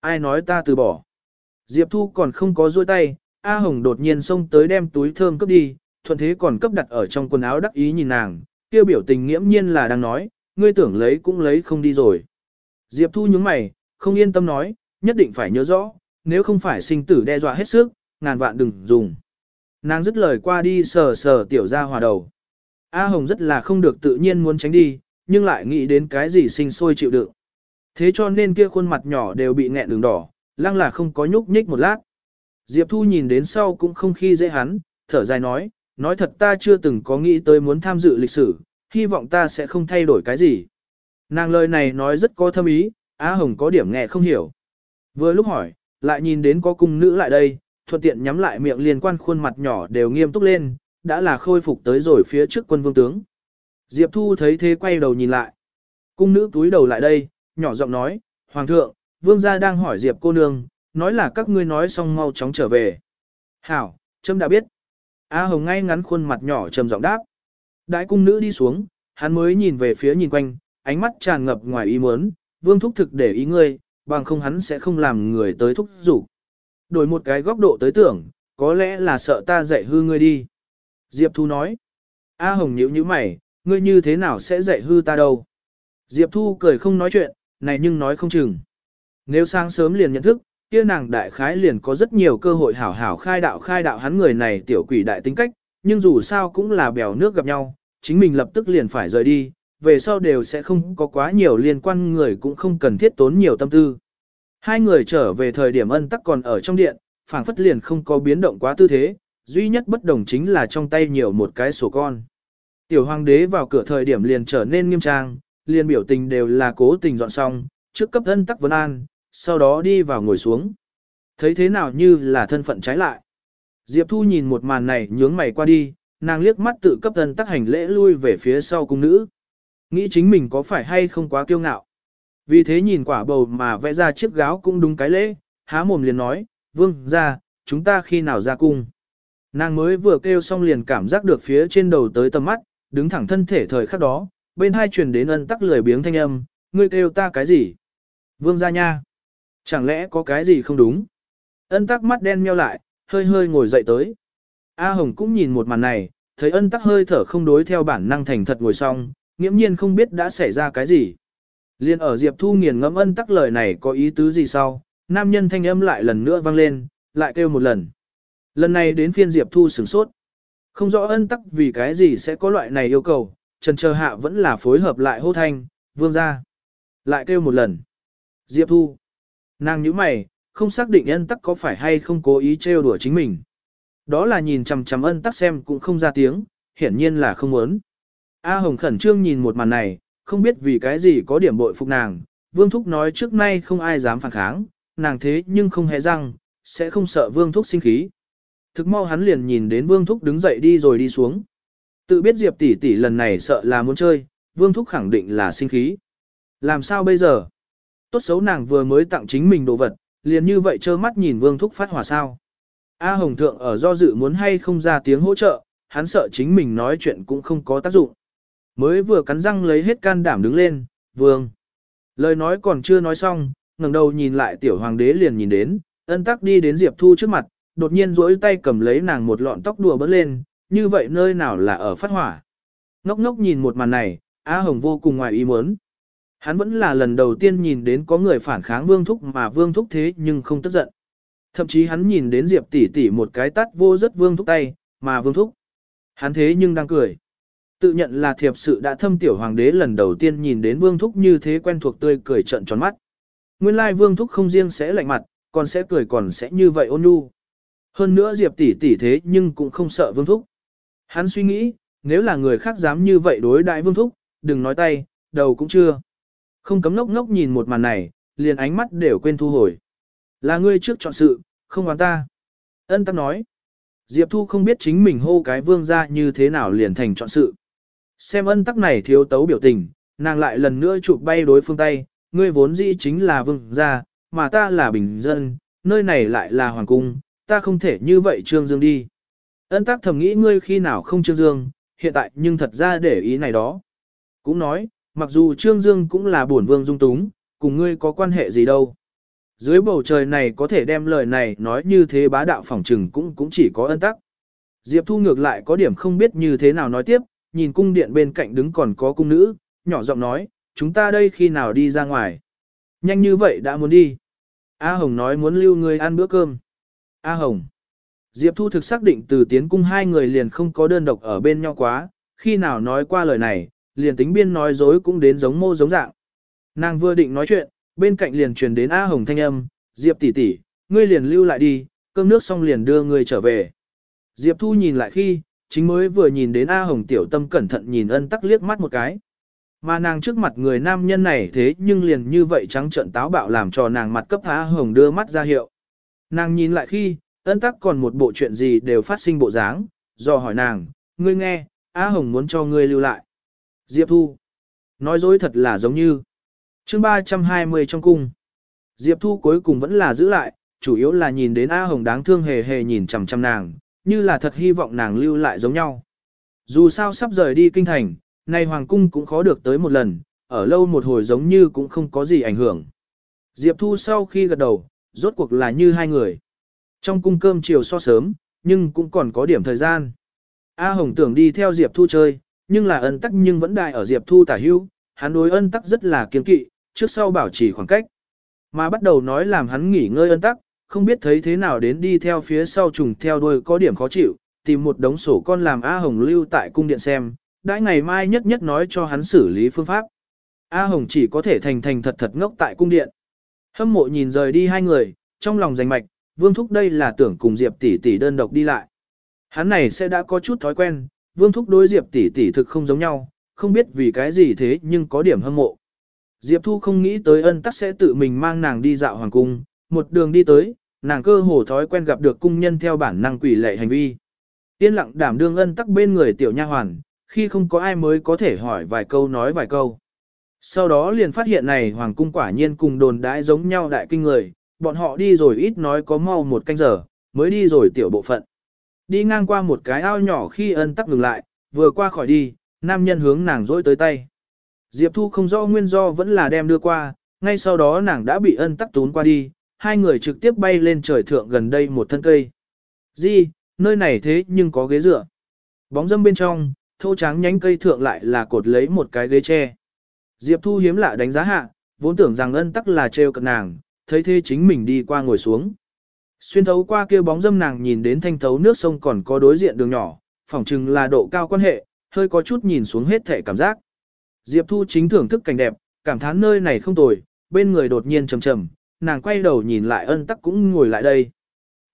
Ai nói ta từ bỏ. Diệp Thu còn không có duỗi tay, A Hồng đột nhiên xông tới đem túi thơm cấp đi, thuận thế còn cấp đặt ở trong quần áo đắc ý nhìn nàng, kêu biểu tình nghiễm nhiên là đang nói, ngươi tưởng lấy cũng lấy không đi rồi. Diệp Thu nhướng mày, không yên tâm nói, nhất định phải nhớ rõ, nếu không phải sinh tử đe dọa hết sức, ngàn vạn đừng dùng. Nàng dứt lời qua đi sờ sờ tiểu ra hòa đầu. A Hồng rất là không được tự nhiên muốn tránh đi, nhưng lại nghĩ đến cái gì sinh sôi chịu đựng. Thế cho nên kia khuôn mặt nhỏ đều bị nghẹn đường đỏ, lăng là không có nhúc nhích một lát. Diệp Thu nhìn đến sau cũng không khi dễ hắn, thở dài nói, nói thật ta chưa từng có nghĩ tới muốn tham dự lịch sử, hy vọng ta sẽ không thay đổi cái gì. Nàng lời này nói rất có thâm ý, Á Hồng có điểm nghe không hiểu. Vừa lúc hỏi, lại nhìn đến có cung nữ lại đây, thuận tiện nhắm lại miệng liên quan khuôn mặt nhỏ đều nghiêm túc lên, đã là khôi phục tới rồi phía trước quân vương tướng. Diệp Thu thấy thế quay đầu nhìn lại. Cung nữ túi đầu lại đây, nhỏ giọng nói, Hoàng thượng, vương gia đang hỏi Diệp cô nương, nói là các ngươi nói xong mau chóng trở về. Hảo, trâm đã biết. A Hồng ngay ngắn khuôn mặt nhỏ trầm giọng đáp. Đại cung nữ đi xuống, hắn mới nhìn về phía nhìn quanh, ánh mắt tràn ngập ngoài ý muốn, vương thúc thực để ý ngươi, bằng không hắn sẽ không làm người tới thúc rủ. Đổi một cái góc độ tới tưởng, có lẽ là sợ ta dạy hư ngươi đi. Diệp Thu nói. A Hồng nhíu như mày, ngươi như thế nào sẽ dạy hư ta đâu? Diệp Thu cười không nói chuyện, này nhưng nói không chừng. Nếu sáng sớm liền nhận thức, kia nàng đại khái liền có rất nhiều cơ hội hảo hảo khai đạo khai đạo hắn người này tiểu quỷ đại tính cách, nhưng dù sao cũng là bèo nước gặp nhau, chính mình lập tức liền phải rời đi, về sau đều sẽ không có quá nhiều liên quan người cũng không cần thiết tốn nhiều tâm tư. Hai người trở về thời điểm ân tắc còn ở trong điện, phảng phất liền không có biến động quá tư thế, duy nhất bất đồng chính là trong tay nhiều một cái sổ con. Tiểu hoàng đế vào cửa thời điểm liền trở nên nghiêm trang, liền biểu tình đều là cố tình dọn xong, trước cấp ân tắc vấn an, sau đó đi vào ngồi xuống. Thấy thế nào như là thân phận trái lại. Diệp Thu nhìn một màn này nhướng mày qua đi, nàng liếc mắt tự cấp ân tắc hành lễ lui về phía sau cung nữ. Nghĩ chính mình có phải hay không quá kiêu ngạo. Vì thế nhìn quả bầu mà vẽ ra chiếc gáo cũng đúng cái lễ, há mồm liền nói, vương ra, chúng ta khi nào ra cung. Nàng mới vừa kêu xong liền cảm giác được phía trên đầu tới tầm mắt, đứng thẳng thân thể thời khắc đó, bên hai truyền đến ân tắc lười biếng thanh âm, ngươi kêu ta cái gì? Vương ra nha. Chẳng lẽ có cái gì không đúng? Ân tắc mắt đen meo lại, hơi hơi ngồi dậy tới. A Hồng cũng nhìn một màn này, thấy ân tắc hơi thở không đối theo bản năng thành thật ngồi xong, nghiễm nhiên không biết đã xảy ra cái gì. Liên ở Diệp Thu nghiền ngẫm ân tắc lời này có ý tứ gì sau, nam nhân thanh âm lại lần nữa vang lên, lại kêu một lần. Lần này đến phiên Diệp Thu sửng sốt. Không rõ ân tắc vì cái gì sẽ có loại này yêu cầu, trần chờ hạ vẫn là phối hợp lại hô thanh, vương ra. Lại kêu một lần. Diệp Thu. Nàng như mày, không xác định ân tắc có phải hay không cố ý trêu đùa chính mình. Đó là nhìn chằm chằm ân tắc xem cũng không ra tiếng, hiển nhiên là không muốn. A Hồng khẩn trương nhìn một màn này, không biết vì cái gì có điểm bội phục nàng. Vương Thúc nói trước nay không ai dám phản kháng, nàng thế nhưng không hề răng, sẽ không sợ Vương Thúc sinh khí. Thực mau hắn liền nhìn đến Vương Thúc đứng dậy đi rồi đi xuống. Tự biết Diệp tỷ tỷ lần này sợ là muốn chơi, Vương Thúc khẳng định là sinh khí. Làm sao bây giờ? Tốt xấu nàng vừa mới tặng chính mình đồ vật, liền như vậy trơ mắt nhìn Vương Thúc phát hỏa sao. A Hồng Thượng ở do dự muốn hay không ra tiếng hỗ trợ, hắn sợ chính mình nói chuyện cũng không có tác dụng. Mới vừa cắn răng lấy hết can đảm đứng lên, Vương. Lời nói còn chưa nói xong, ngẩng đầu nhìn lại tiểu hoàng đế liền nhìn đến, ân tắc đi đến Diệp Thu trước mặt, đột nhiên duỗi tay cầm lấy nàng một lọn tóc đùa bớt lên, như vậy nơi nào là ở phát hỏa. Ngốc ngốc nhìn một màn này, A Hồng vô cùng ngoài ý muốn. Hắn vẫn là lần đầu tiên nhìn đến có người phản kháng Vương Thúc mà Vương Thúc thế nhưng không tức giận. Thậm chí hắn nhìn đến Diệp tỷ tỷ một cái tắt vô rất Vương Thúc tay, mà Vương Thúc. Hắn thế nhưng đang cười. Tự nhận là thiệp sự đã thâm tiểu hoàng đế lần đầu tiên nhìn đến Vương Thúc như thế quen thuộc tươi cười trận tròn mắt. Nguyên lai Vương Thúc không riêng sẽ lạnh mặt, còn sẽ cười còn sẽ như vậy ôn nhu. Hơn nữa Diệp tỷ tỷ thế nhưng cũng không sợ Vương Thúc. Hắn suy nghĩ, nếu là người khác dám như vậy đối đại Vương Thúc, đừng nói tay, đầu cũng chưa. Không cấm ngốc ngốc nhìn một màn này, liền ánh mắt đều quên thu hồi. Là ngươi trước chọn sự, không oán ta. Ân tâm nói. Diệp Thu không biết chính mình hô cái vương ra như thế nào liền thành chọn sự. Xem ân tắc này thiếu tấu biểu tình, nàng lại lần nữa chụp bay đối phương tay, ngươi vốn dĩ chính là vương gia, mà ta là bình dân, nơi này lại là hoàng cung, ta không thể như vậy trương dương đi. Ân tắc thầm nghĩ ngươi khi nào không trương dương, hiện tại nhưng thật ra để ý này đó. Cũng nói, mặc dù trương dương cũng là bổn vương dung túng, cùng ngươi có quan hệ gì đâu. Dưới bầu trời này có thể đem lời này nói như thế bá đạo phỏng trừng cũng cũng chỉ có ân tắc. Diệp Thu ngược lại có điểm không biết như thế nào nói tiếp, nhìn cung điện bên cạnh đứng còn có cung nữ, nhỏ giọng nói, chúng ta đây khi nào đi ra ngoài. Nhanh như vậy đã muốn đi. A Hồng nói muốn lưu người ăn bữa cơm. A Hồng. Diệp Thu thực xác định từ tiến cung hai người liền không có đơn độc ở bên nhau quá, khi nào nói qua lời này, liền tính biên nói dối cũng đến giống mô giống dạng. Nàng vừa định nói chuyện, bên cạnh liền truyền đến A Hồng thanh âm, Diệp tỷ tỷ, ngươi liền lưu lại đi, cơm nước xong liền đưa ngươi trở về. Diệp Thu nhìn lại khi, chính mới vừa nhìn đến A Hồng tiểu tâm cẩn thận nhìn ân tắc liếc mắt một cái. Mà nàng trước mặt người nam nhân này thế nhưng liền như vậy trắng trợn táo bạo làm cho nàng mặt cấp A Hồng đưa mắt ra hiệu. Nàng nhìn lại khi, ân tắc còn một bộ chuyện gì đều phát sinh bộ dáng, do hỏi nàng, ngươi nghe, A Hồng muốn cho ngươi lưu lại. Diệp Thu. Nói dối thật là giống như. chương 320 trong cung. Diệp Thu cuối cùng vẫn là giữ lại, chủ yếu là nhìn đến A Hồng đáng thương hề hề nhìn chằm chằm nàng, như là thật hy vọng nàng lưu lại giống nhau. Dù sao sắp rời đi kinh thành, nay hoàng cung cũng khó được tới một lần, ở lâu một hồi giống như cũng không có gì ảnh hưởng. Diệp Thu sau khi gật đầu, rốt cuộc là như hai người. Trong cung cơm chiều so sớm, nhưng cũng còn có điểm thời gian. A Hồng tưởng đi theo Diệp Thu chơi, nhưng là ân tắc nhưng vẫn đại ở Diệp Thu tả hưu, hắn đối ân tắc rất là kiên kỵ, trước sau bảo trì khoảng cách. Mà bắt đầu nói làm hắn nghỉ ngơi ân tắc, không biết thấy thế nào đến đi theo phía sau trùng theo đuôi có điểm khó chịu, tìm một đống sổ con làm A Hồng lưu tại cung điện xem, đãi ngày mai nhất nhất nói cho hắn xử lý phương pháp. A Hồng chỉ có thể thành thành thật thật ngốc tại cung điện. Hâm mộ nhìn rời đi hai người, trong lòng rành mạch, Vương Thúc đây là tưởng cùng Diệp tỷ tỷ đơn độc đi lại. Hắn này sẽ đã có chút thói quen, Vương Thúc đối Diệp tỷ tỷ thực không giống nhau, không biết vì cái gì thế nhưng có điểm hâm mộ. Diệp Thu không nghĩ tới ân tắc sẽ tự mình mang nàng đi dạo hoàng cung, một đường đi tới, nàng cơ hồ thói quen gặp được cung nhân theo bản năng quỷ lệ hành vi. Yên lặng đảm đương ân tắc bên người tiểu nha hoàn, khi không có ai mới có thể hỏi vài câu nói vài câu. Sau đó liền phát hiện này hoàng cung quả nhiên cùng đồn đãi giống nhau đại kinh người, bọn họ đi rồi ít nói có mau một canh giờ, mới đi rồi tiểu bộ phận. Đi ngang qua một cái ao nhỏ khi ân tắc ngừng lại, vừa qua khỏi đi, nam nhân hướng nàng dỗi tới tay. Diệp Thu không rõ nguyên do vẫn là đem đưa qua, ngay sau đó nàng đã bị ân tắc tún qua đi, hai người trực tiếp bay lên trời thượng gần đây một thân cây. Di, nơi này thế nhưng có ghế dựa. Bóng dâm bên trong, thô trắng nhánh cây thượng lại là cột lấy một cái ghế tre. Diệp Thu hiếm lạ đánh giá hạ, vốn tưởng rằng ân tắc là trêu cận nàng, thấy thế chính mình đi qua ngồi xuống. Xuyên thấu qua kia bóng dâm nàng nhìn đến thanh thấu nước sông còn có đối diện đường nhỏ, phỏng chừng là độ cao quan hệ, hơi có chút nhìn xuống hết thể cảm giác. Diệp Thu chính thưởng thức cảnh đẹp, cảm thán nơi này không tồi, bên người đột nhiên trầm trầm, nàng quay đầu nhìn lại ân tắc cũng ngồi lại đây.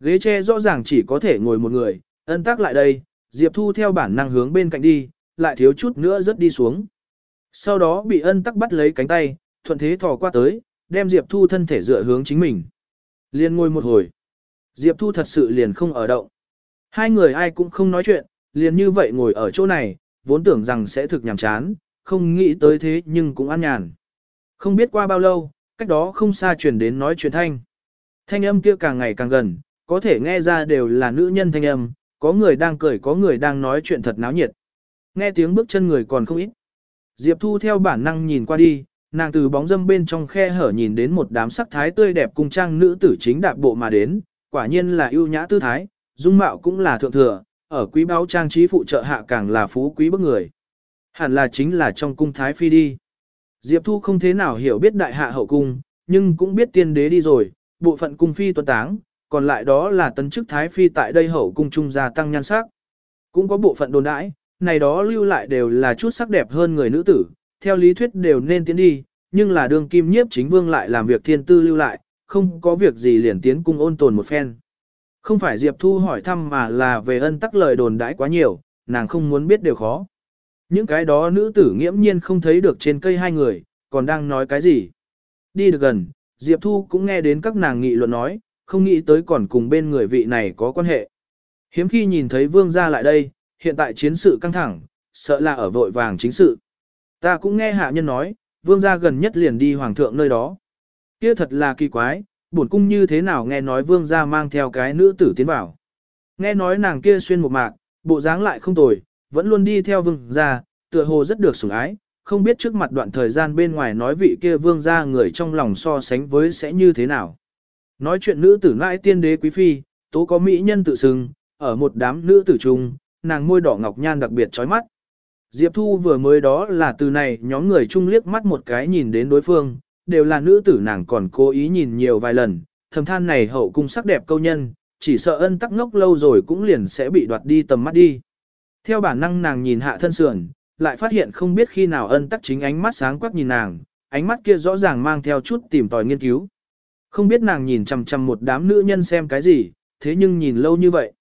Ghế tre rõ ràng chỉ có thể ngồi một người, ân tắc lại đây, Diệp Thu theo bản năng hướng bên cạnh đi, lại thiếu chút nữa rất đi xuống. Sau đó bị ân tắc bắt lấy cánh tay, thuận thế thò qua tới, đem Diệp Thu thân thể dựa hướng chính mình. Liên ngồi một hồi. Diệp Thu thật sự liền không ở động. Hai người ai cũng không nói chuyện, liền như vậy ngồi ở chỗ này, vốn tưởng rằng sẽ thực nhàm chán, không nghĩ tới thế nhưng cũng an nhàn. Không biết qua bao lâu, cách đó không xa truyền đến nói chuyện thanh. Thanh âm kia càng ngày càng gần, có thể nghe ra đều là nữ nhân thanh âm, có người đang cười có người đang nói chuyện thật náo nhiệt. Nghe tiếng bước chân người còn không ít. Diệp Thu theo bản năng nhìn qua đi, nàng từ bóng dâm bên trong khe hở nhìn đến một đám sắc thái tươi đẹp cung trang nữ tử chính đạp bộ mà đến, quả nhiên là ưu nhã tư thái, dung mạo cũng là thượng thừa, ở quý báo trang trí phụ trợ hạ càng là phú quý bức người. Hẳn là chính là trong cung thái phi đi. Diệp Thu không thế nào hiểu biết đại hạ hậu cung, nhưng cũng biết tiên đế đi rồi, bộ phận cung phi tuấn táng, còn lại đó là tấn chức thái phi tại đây hậu cung trung gia tăng nhan sắc. Cũng có bộ phận đồn đãi, này đó lưu lại đều là chút sắc đẹp hơn người nữ tử, theo lý thuyết đều nên tiến đi, nhưng là đường kim nhiếp chính vương lại làm việc thiên tư lưu lại, không có việc gì liền tiến cung ôn tồn một phen. Không phải Diệp Thu hỏi thăm mà là về ân tắc lời đồn đãi quá nhiều, nàng không muốn biết đều khó. Những cái đó nữ tử nghiễm nhiên không thấy được trên cây hai người, còn đang nói cái gì. Đi được gần, Diệp Thu cũng nghe đến các nàng nghị luận nói, không nghĩ tới còn cùng bên người vị này có quan hệ. Hiếm khi nhìn thấy vương gia lại đây, hiện tại chiến sự căng thẳng, sợ là ở vội vàng chính sự. Ta cũng nghe hạ nhân nói, vương gia gần nhất liền đi hoàng thượng nơi đó. Kia thật là kỳ quái, bổn cung như thế nào nghe nói vương gia mang theo cái nữ tử tiến vào. Nghe nói nàng kia xuyên một mạc, bộ dáng lại không tồi, vẫn luôn đi theo vương gia, tựa hồ rất được sủng ái, không biết trước mặt đoạn thời gian bên ngoài nói vị kia vương gia người trong lòng so sánh với sẽ như thế nào. Nói chuyện nữ tử nãi tiên đế quý phi, tố có mỹ nhân tự xưng, ở một đám nữ tử trung, nàng môi đỏ ngọc nhan đặc biệt chói mắt. Diệp Thu vừa mới đó là từ này nhóm người chung liếc mắt một cái nhìn đến đối phương, đều là nữ tử nàng còn cố ý nhìn nhiều vài lần, thầm than này hậu cung sắc đẹp câu nhân, chỉ sợ ân tắc ngốc lâu rồi cũng liền sẽ bị đoạt đi tầm mắt đi. Theo bản năng nàng nhìn hạ thân sườn, lại phát hiện không biết khi nào ân tắc chính ánh mắt sáng quắc nhìn nàng, ánh mắt kia rõ ràng mang theo chút tìm tòi nghiên cứu. Không biết nàng nhìn chằm chằm một đám nữ nhân xem cái gì, thế nhưng nhìn lâu như vậy.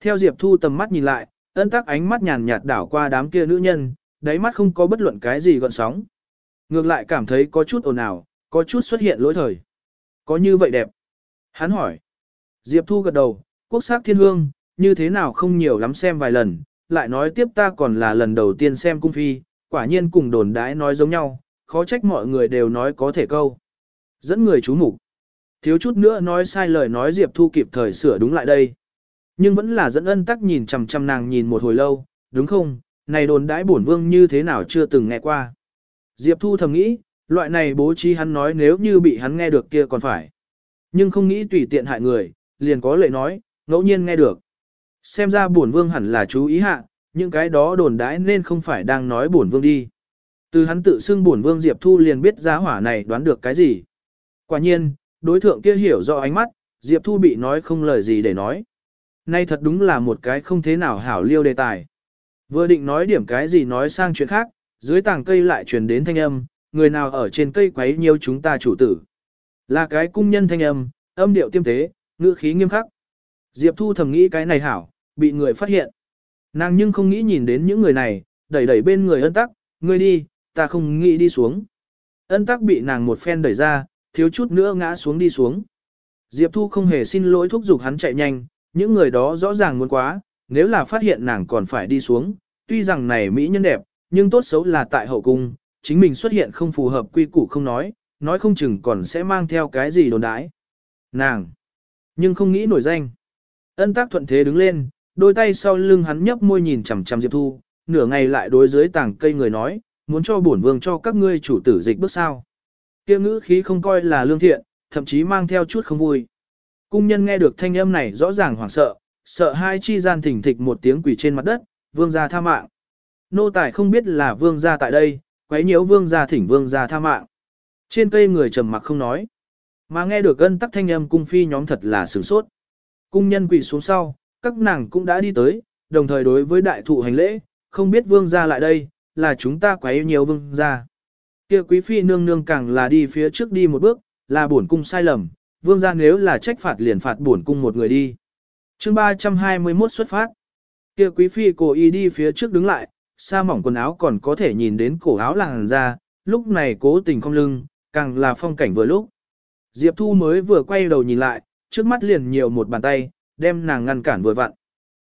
Theo Diệp Thu tầm mắt nhìn lại, ân tắc ánh mắt nhàn nhạt đảo qua đám kia nữ nhân, đáy mắt không có bất luận cái gì gọn sóng. Ngược lại cảm thấy có chút ồn ào, có chút xuất hiện lỗi thời. Có như vậy đẹp. Hắn hỏi. Diệp Thu gật đầu, quốc sắc thiên hương, như thế nào không nhiều lắm xem vài lần, lại nói tiếp ta còn là lần đầu tiên xem cung phi, quả nhiên cùng đồn đãi nói giống nhau, khó trách mọi người đều nói có thể câu. Dẫn người chú mục Thiếu chút nữa nói sai lời nói Diệp Thu kịp thời sửa đúng lại đây. Nhưng vẫn là dẫn ân tắc nhìn chằm chằm nàng nhìn một hồi lâu, đúng không, này đồn đãi bổn vương như thế nào chưa từng nghe qua. Diệp Thu thầm nghĩ, loại này bố trí hắn nói nếu như bị hắn nghe được kia còn phải. Nhưng không nghĩ tùy tiện hại người, liền có lệ nói, ngẫu nhiên nghe được. Xem ra bổn vương hẳn là chú ý hạ, những cái đó đồn đãi nên không phải đang nói bổn vương đi. Từ hắn tự xưng bổn vương Diệp Thu liền biết giá hỏa này đoán được cái gì. Quả nhiên, đối thượng kia hiểu rõ ánh mắt, Diệp Thu bị nói không lời gì để nói. Nay thật đúng là một cái không thế nào hảo liêu đề tài. Vừa định nói điểm cái gì nói sang chuyện khác, dưới tảng cây lại truyền đến thanh âm, người nào ở trên cây quấy nhiều chúng ta chủ tử. Là cái cung nhân thanh âm, âm điệu tiêm tế, ngữ khí nghiêm khắc. Diệp Thu thầm nghĩ cái này hảo, bị người phát hiện. Nàng nhưng không nghĩ nhìn đến những người này, đẩy đẩy bên người ân tắc, ngươi đi, ta không nghĩ đi xuống. Ân tắc bị nàng một phen đẩy ra, thiếu chút nữa ngã xuống đi xuống. Diệp Thu không hề xin lỗi thúc giục hắn chạy nhanh, những người đó rõ ràng muốn quá, nếu là phát hiện nàng còn phải đi xuống, tuy rằng này Mỹ nhân đẹp, nhưng tốt xấu là tại hậu cung, chính mình xuất hiện không phù hợp quy củ không nói, nói không chừng còn sẽ mang theo cái gì đồn đãi. Nàng, nhưng không nghĩ nổi danh. Ân tác thuận thế đứng lên, đôi tay sau lưng hắn nhấp môi nhìn chằm chằm Diệp Thu, nửa ngày lại đối dưới tảng cây người nói, muốn cho bổn vương cho các ngươi chủ tử dịch bước sao. Kia ngữ khí không coi là lương thiện, thậm chí mang theo chút không vui. Cung nhân nghe được thanh âm này rõ ràng hoảng sợ, sợ hai chi gian thỉnh thịch một tiếng quỷ trên mặt đất, vương gia tha mạng. Nô tài không biết là vương gia tại đây, quấy nhiễu vương gia thỉnh vương gia tha mạng. Trên cây người trầm mặc không nói. Mà nghe được gân tắc thanh âm cung phi nhóm thật là sửng sốt. Cung nhân quỳ xuống sau, các nàng cũng đã đi tới, đồng thời đối với đại thụ hành lễ, không biết vương gia lại đây, là chúng ta quấy nhiều vương gia. Kia quý phi nương nương càng là đi phía trước đi một bước, là bổn cung sai lầm, vương gia nếu là trách phạt liền phạt bổn cung một người đi. Chương 321 xuất phát. Kia quý phi cố ý đi phía trước đứng lại, xa mỏng quần áo còn có thể nhìn đến cổ áo làng ra, lúc này cố tình không lưng, càng là phong cảnh vừa lúc. Diệp Thu mới vừa quay đầu nhìn lại, trước mắt liền nhiều một bàn tay, đem nàng ngăn cản vừa vặn.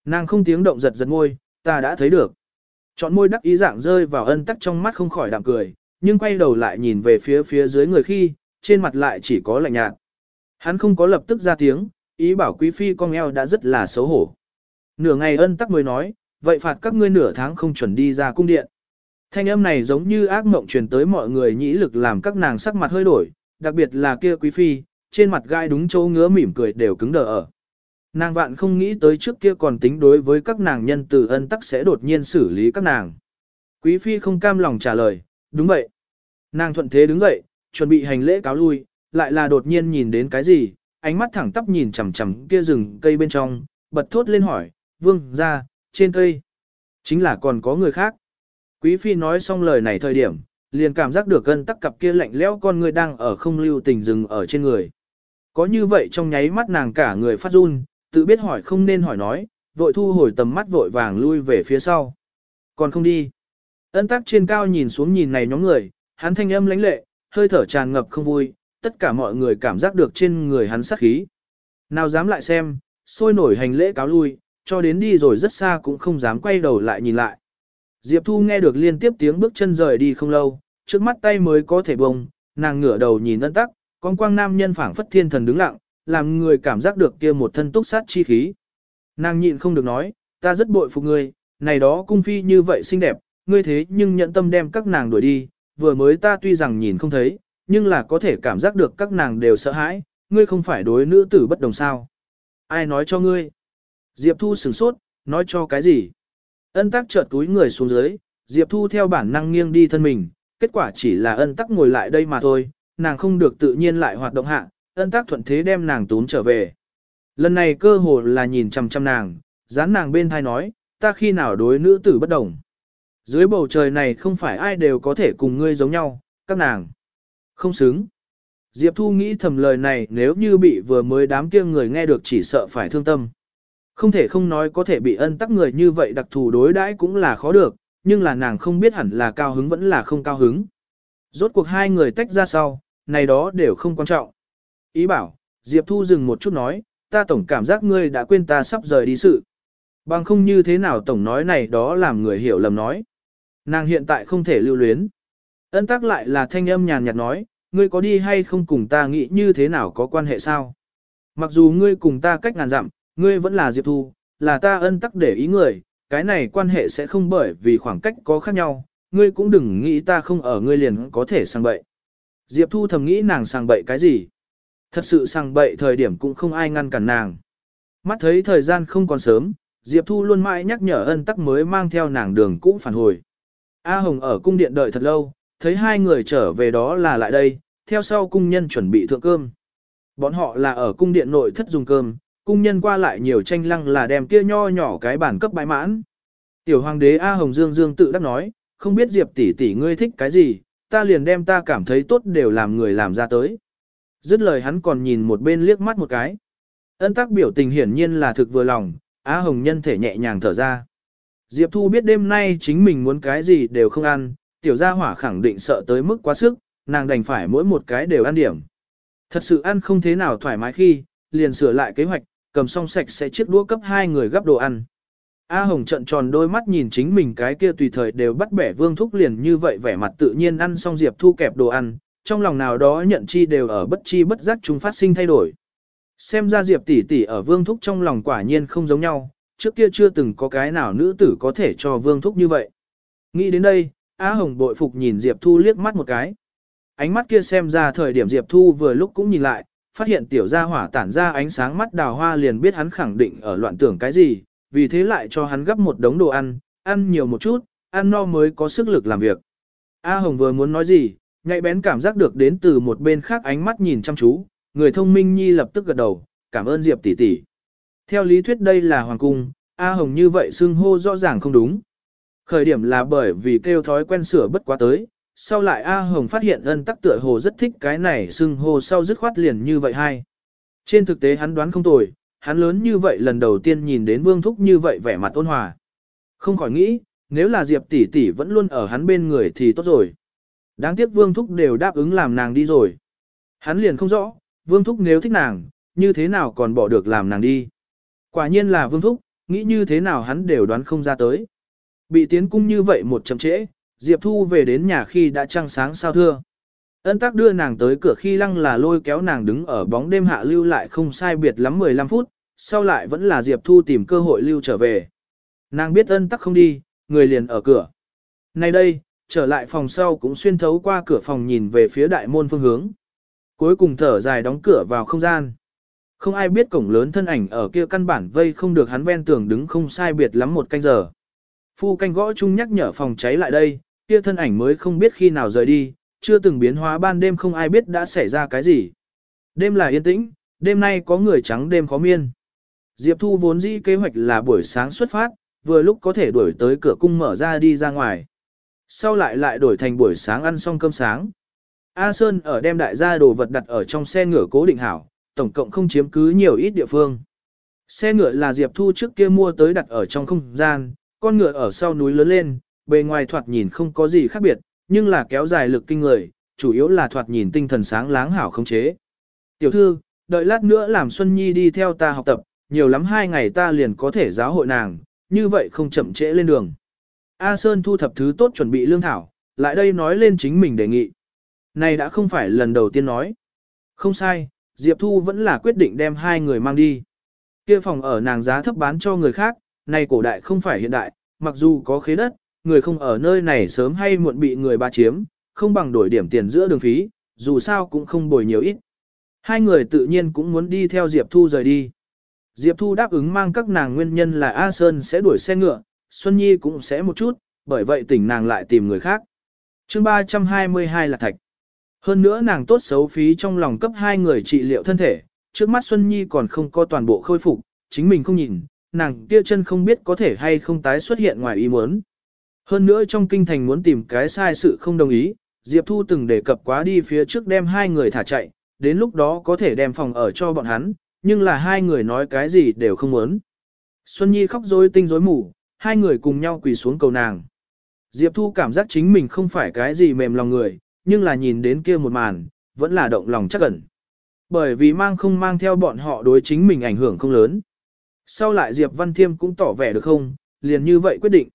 Nàng không tiếng động giật giật môi, ta đã thấy được. Chọn môi đắc ý dạng rơi vào ân tắc trong mắt không khỏi đạm cười, nhưng quay đầu lại nhìn về phía phía dưới người khi, trên mặt lại chỉ có lạnh nhạt. Hắn không có lập tức ra tiếng, ý bảo quý phi con eo đã rất là xấu hổ. Nửa ngày ân tắc mới nói, vậy phạt các ngươi nửa tháng không chuẩn đi ra cung điện. Thanh âm này giống như ác mộng truyền tới mọi người nhĩ lực làm các nàng sắc mặt hơi đổi, đặc biệt là kia quý phi, trên mặt gai đúng chỗ ngứa mỉm cười đều cứng đờ ở. Nàng vạn không nghĩ tới trước kia còn tính đối với các nàng nhân từ ân tắc sẽ đột nhiên xử lý các nàng. Quý phi không cam lòng trả lời, đúng vậy. Nàng thuận thế đứng dậy, chuẩn bị hành lễ cáo lui, lại là đột nhiên nhìn đến cái gì, ánh mắt thẳng tắp nhìn chằm chằm kia rừng cây bên trong, bật thốt lên hỏi, vương, ra, trên cây. Chính là còn có người khác. Quý phi nói xong lời này thời điểm, liền cảm giác được gân tắc cặp kia lạnh lẽo con người đang ở không lưu tình dừng ở trên người. Có như vậy trong nháy mắt nàng cả người phát run, tự biết hỏi không nên hỏi nói, vội thu hồi tầm mắt vội vàng lui về phía sau. Còn không đi. Ân tắc trên cao nhìn xuống nhìn này nhóm người, hắn thanh âm lãnh lệ, hơi thở tràn ngập không vui, tất cả mọi người cảm giác được trên người hắn sát khí. Nào dám lại xem, sôi nổi hành lễ cáo lui, cho đến đi rồi rất xa cũng không dám quay đầu lại nhìn lại. Diệp Thu nghe được liên tiếp tiếng bước chân rời đi không lâu, trước mắt tay mới có thể bông, nàng ngửa đầu nhìn ân tắc, con quang nam nhân phảng phất thiên thần đứng lặng, làm người cảm giác được kia một thân túc sát chi khí. Nàng nhịn không được nói, ta rất bội phục ngươi, này đó cung phi như vậy xinh đẹp, ngươi thế nhưng nhận tâm đem các nàng đuổi đi, vừa mới ta tuy rằng nhìn không thấy, nhưng là có thể cảm giác được các nàng đều sợ hãi, ngươi không phải đối nữ tử bất đồng sao. Ai nói cho ngươi? Diệp Thu sửng sốt, nói cho cái gì? Ân tắc chợt túi người xuống dưới, Diệp Thu theo bản năng nghiêng đi thân mình, kết quả chỉ là ân tắc ngồi lại đây mà thôi, nàng không được tự nhiên lại hoạt động hạ, ân tắc thuận thế đem nàng tún trở về. Lần này cơ hồ là nhìn chăm chăm nàng, dán nàng bên thai nói, ta khi nào đối nữ tử bất đồng. Dưới bầu trời này không phải ai đều có thể cùng ngươi giống nhau, các nàng. Không xứng. Diệp Thu nghĩ thầm lời này nếu như bị vừa mới đám kia người nghe được chỉ sợ phải thương tâm. Không thể không nói có thể bị ân tắc người như vậy đặc thù đối đãi cũng là khó được, nhưng là nàng không biết hẳn là cao hứng vẫn là không cao hứng. Rốt cuộc hai người tách ra sau, này đó đều không quan trọng. Ý bảo, Diệp Thu dừng một chút nói, ta tổng cảm giác ngươi đã quên ta sắp rời đi sự. Bằng không như thế nào tổng nói này đó làm người hiểu lầm nói. Nàng hiện tại không thể lưu luyến. Ân tắc lại là thanh âm nhàn nhạt nói, ngươi có đi hay không cùng ta nghĩ như thế nào có quan hệ sao? Mặc dù ngươi cùng ta cách ngàn dặm, ngươi vẫn là Diệp Thu, là ta ân tắc để ý người, cái này quan hệ sẽ không bởi vì khoảng cách có khác nhau, ngươi cũng đừng nghĩ ta không ở ngươi liền có thể sang bậy. Diệp Thu thầm nghĩ nàng sang bậy cái gì? Thật sự sang bậy thời điểm cũng không ai ngăn cản nàng. Mắt thấy thời gian không còn sớm, Diệp Thu luôn mãi nhắc nhở ân tắc mới mang theo nàng đường cũ phản hồi. A Hồng ở cung điện đợi thật lâu, thấy hai người trở về đó là lại đây, theo sau cung nhân chuẩn bị thượng cơm. Bọn họ là ở cung điện nội thất dùng cơm, cung nhân qua lại nhiều tranh lăng là đem kia nho nhỏ cái bản cấp bãi mãn. Tiểu hoàng đế A Hồng Dương Dương tự đắc nói, không biết Diệp tỷ tỷ ngươi thích cái gì, ta liền đem ta cảm thấy tốt đều làm người làm ra tới. Dứt lời hắn còn nhìn một bên liếc mắt một cái. Ân tắc biểu tình hiển nhiên là thực vừa lòng, á Hồng nhân thể nhẹ nhàng thở ra. Diệp Thu biết đêm nay chính mình muốn cái gì đều không ăn, tiểu gia hỏa khẳng định sợ tới mức quá sức, nàng đành phải mỗi một cái đều ăn điểm. Thật sự ăn không thế nào thoải mái khi, liền sửa lại kế hoạch, cầm xong sạch sẽ chiếc đũa cấp hai người gấp đồ ăn. A Hồng trận tròn đôi mắt nhìn chính mình cái kia tùy thời đều bắt bẻ vương thúc liền như vậy vẻ mặt tự nhiên ăn xong Diệp Thu kẹp đồ ăn, trong lòng nào đó nhận chi đều ở bất chi bất giác chúng phát sinh thay đổi. Xem ra Diệp tỷ tỷ ở vương thúc trong lòng quả nhiên không giống nhau, trước kia chưa từng có cái nào nữ tử có thể cho vương thúc như vậy. Nghĩ đến đây, A Hồng bội phục nhìn Diệp Thu liếc mắt một cái. Ánh mắt kia xem ra thời điểm Diệp Thu vừa lúc cũng nhìn lại, phát hiện tiểu gia hỏa tản ra ánh sáng mắt đào hoa liền biết hắn khẳng định ở loạn tưởng cái gì, vì thế lại cho hắn gấp một đống đồ ăn, ăn nhiều một chút, ăn no mới có sức lực làm việc. A Hồng vừa muốn nói gì, nhạy bén cảm giác được đến từ một bên khác ánh mắt nhìn chăm chú, người thông minh nhi lập tức gật đầu, cảm ơn Diệp tỷ tỷ. Theo lý thuyết đây là hoàng cung, A Hồng như vậy xưng hô rõ ràng không đúng. Khởi điểm là bởi vì kêu thói quen sửa bất quá tới, sau lại A Hồng phát hiện ân tắc tựa hồ rất thích cái này xưng hô sau dứt khoát liền như vậy hay. Trên thực tế hắn đoán không tồi, hắn lớn như vậy lần đầu tiên nhìn đến Vương Thúc như vậy vẻ mặt ôn hòa. Không khỏi nghĩ, nếu là Diệp tỷ tỷ vẫn luôn ở hắn bên người thì tốt rồi. Đáng tiếc Vương Thúc đều đáp ứng làm nàng đi rồi. Hắn liền không rõ, Vương Thúc nếu thích nàng, như thế nào còn bỏ được làm nàng đi. Quả nhiên là Vương Thúc, nghĩ như thế nào hắn đều đoán không ra tới. Bị tiến cung như vậy một chậm trễ, Diệp Thu về đến nhà khi đã trăng sáng sao thưa. Ân tắc đưa nàng tới cửa khi lăng là lôi kéo nàng đứng ở bóng đêm hạ lưu lại không sai biệt lắm 15 phút, sau lại vẫn là Diệp Thu tìm cơ hội lưu trở về. Nàng biết ân tắc không đi, người liền ở cửa. Nay đây, trở lại phòng sau cũng xuyên thấu qua cửa phòng nhìn về phía đại môn phương hướng. Cuối cùng thở dài đóng cửa vào không gian. Không ai biết cổng lớn thân ảnh ở kia căn bản vây không được hắn ven tường đứng không sai biệt lắm một canh giờ. Phu canh gõ chung nhắc nhở phòng cháy lại đây, kia thân ảnh mới không biết khi nào rời đi, chưa từng biến hóa ban đêm không ai biết đã xảy ra cái gì. Đêm là yên tĩnh, đêm nay có người trắng đêm khó miên. Diệp Thu vốn dĩ kế hoạch là buổi sáng xuất phát, vừa lúc có thể đuổi tới cửa cung mở ra đi ra ngoài. Sau lại lại đổi thành buổi sáng ăn xong cơm sáng. A Sơn ở đem đại gia đồ vật đặt ở trong xe ngựa cố định hảo, tổng cộng không chiếm cứ nhiều ít địa phương. Xe ngựa là Diệp Thu trước kia mua tới đặt ở trong không gian, con ngựa ở sau núi lớn lên, bề ngoài thoạt nhìn không có gì khác biệt, nhưng là kéo dài lực kinh người, chủ yếu là thoạt nhìn tinh thần sáng láng hảo không chế. Tiểu thư, đợi lát nữa làm Xuân Nhi đi theo ta học tập, nhiều lắm hai ngày ta liền có thể giáo hội nàng, như vậy không chậm trễ lên đường. A Sơn thu thập thứ tốt chuẩn bị lương thảo, lại đây nói lên chính mình đề nghị. Này đã không phải lần đầu tiên nói. Không sai, Diệp Thu vẫn là quyết định đem hai người mang đi. Kia phòng ở nàng giá thấp bán cho người khác, này cổ đại không phải hiện đại, mặc dù có khế đất, người không ở nơi này sớm hay muộn bị người ba chiếm, không bằng đổi điểm tiền giữa đường phí, dù sao cũng không bồi nhiều ít. Hai người tự nhiên cũng muốn đi theo Diệp Thu rời đi. Diệp Thu đáp ứng mang các nàng nguyên nhân là A Sơn sẽ đuổi xe ngựa, Xuân Nhi cũng sẽ một chút, bởi vậy tỉnh nàng lại tìm người khác. chương 322 là thạch. Hơn nữa nàng tốt xấu phí trong lòng cấp hai người trị liệu thân thể, trước mắt Xuân Nhi còn không có toàn bộ khôi phục, chính mình không nhìn, nàng kia chân không biết có thể hay không tái xuất hiện ngoài ý muốn. Hơn nữa trong kinh thành muốn tìm cái sai sự không đồng ý, Diệp Thu từng đề cập quá đi phía trước đem hai người thả chạy, đến lúc đó có thể đem phòng ở cho bọn hắn, nhưng là hai người nói cái gì đều không muốn. Xuân Nhi khóc rối tinh rối mù, hai người cùng nhau quỳ xuống cầu nàng. Diệp Thu cảm giác chính mình không phải cái gì mềm lòng người, nhưng là nhìn đến kia một màn, vẫn là động lòng chắc ẩn. Bởi vì mang không mang theo bọn họ đối chính mình ảnh hưởng không lớn. Sau lại Diệp Văn Thiêm cũng tỏ vẻ được không, liền như vậy quyết định.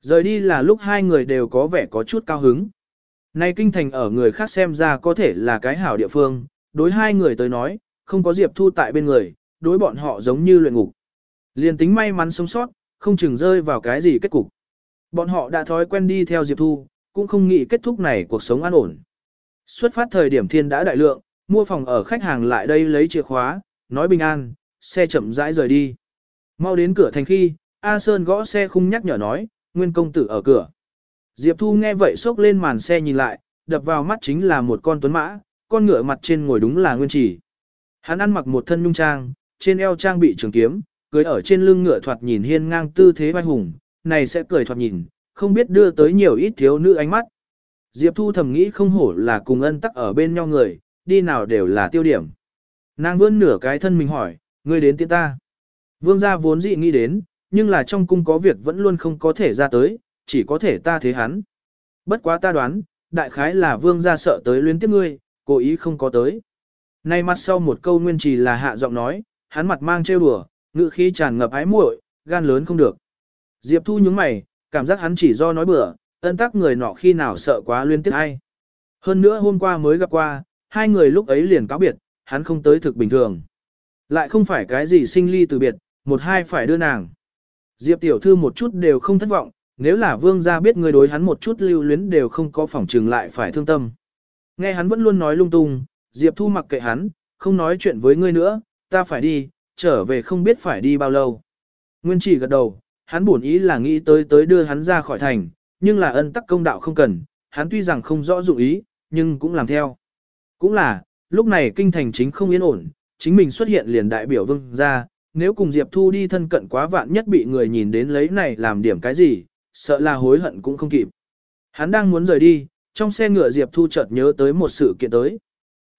Rời đi là lúc hai người đều có vẻ có chút cao hứng. Nay kinh thành ở người khác xem ra có thể là cái hảo địa phương, đối hai người tới nói, không có Diệp Thu tại bên người, đối bọn họ giống như luyện ngục. Liền tính may mắn sống sót, không chừng rơi vào cái gì kết cục. Bọn họ đã thói quen đi theo Diệp Thu, cũng không nghĩ kết thúc này cuộc sống an ổn. Xuất phát thời điểm thiên đã đại lượng, mua phòng ở khách hàng lại đây lấy chìa khóa, nói bình an, xe chậm rãi rời đi. Mau đến cửa thành khi, A Sơn gõ xe khung nhắc nhở nói, nguyên công tử ở cửa. Diệp Thu nghe vậy sốc lên màn xe nhìn lại, đập vào mắt chính là một con tuấn mã, con ngựa mặt trên ngồi đúng là nguyên chỉ. Hắn ăn mặc một thân nhung trang, trên eo trang bị trường kiếm, cưới ở trên lưng ngựa thoạt nhìn hiên ngang tư thế vai hùng, này sẽ cười thoạt nhìn, không biết đưa tới nhiều ít thiếu nữ ánh mắt. Diệp Thu thầm nghĩ không hổ là cùng ân tắc ở bên nhau người, đi nào đều là tiêu điểm. Nàng vươn nửa cái thân mình hỏi, ngươi đến tiện ta. Vương gia vốn dị nghĩ đến, nhưng là trong cung có việc vẫn luôn không có thể ra tới, chỉ có thể ta thế hắn. Bất quá ta đoán, đại khái là vương gia sợ tới luyến tiếp ngươi, cố ý không có tới. Nay mặt sau một câu nguyên trì là hạ giọng nói, hắn mặt mang trêu đùa, ngự khí tràn ngập ái muội, gan lớn không được. Diệp Thu nhướng mày, cảm giác hắn chỉ do nói bừa, ân tắc người nọ khi nào sợ quá liên tiếp ai. Hơn nữa hôm qua mới gặp qua, hai người lúc ấy liền cáo biệt, hắn không tới thực bình thường. Lại không phải cái gì sinh ly từ biệt, một hai phải đưa nàng. Diệp tiểu thư một chút đều không thất vọng, nếu là vương gia biết người đối hắn một chút lưu luyến đều không có phỏng trừng lại phải thương tâm. Nghe hắn vẫn luôn nói lung tung, Diệp thu mặc kệ hắn, không nói chuyện với ngươi nữa, ta phải đi, trở về không biết phải đi bao lâu. Nguyên chỉ gật đầu, hắn buồn ý là nghĩ tới tới đưa hắn ra khỏi thành, nhưng là ân tắc công đạo không cần, hắn tuy rằng không rõ dụng ý, nhưng cũng làm theo. Cũng là, lúc này kinh thành chính không yên ổn, chính mình xuất hiện liền đại biểu vương ra, nếu cùng Diệp Thu đi thân cận quá vạn nhất bị người nhìn đến lấy này làm điểm cái gì, sợ là hối hận cũng không kịp. Hắn đang muốn rời đi, trong xe ngựa Diệp Thu chợt nhớ tới một sự kiện tới.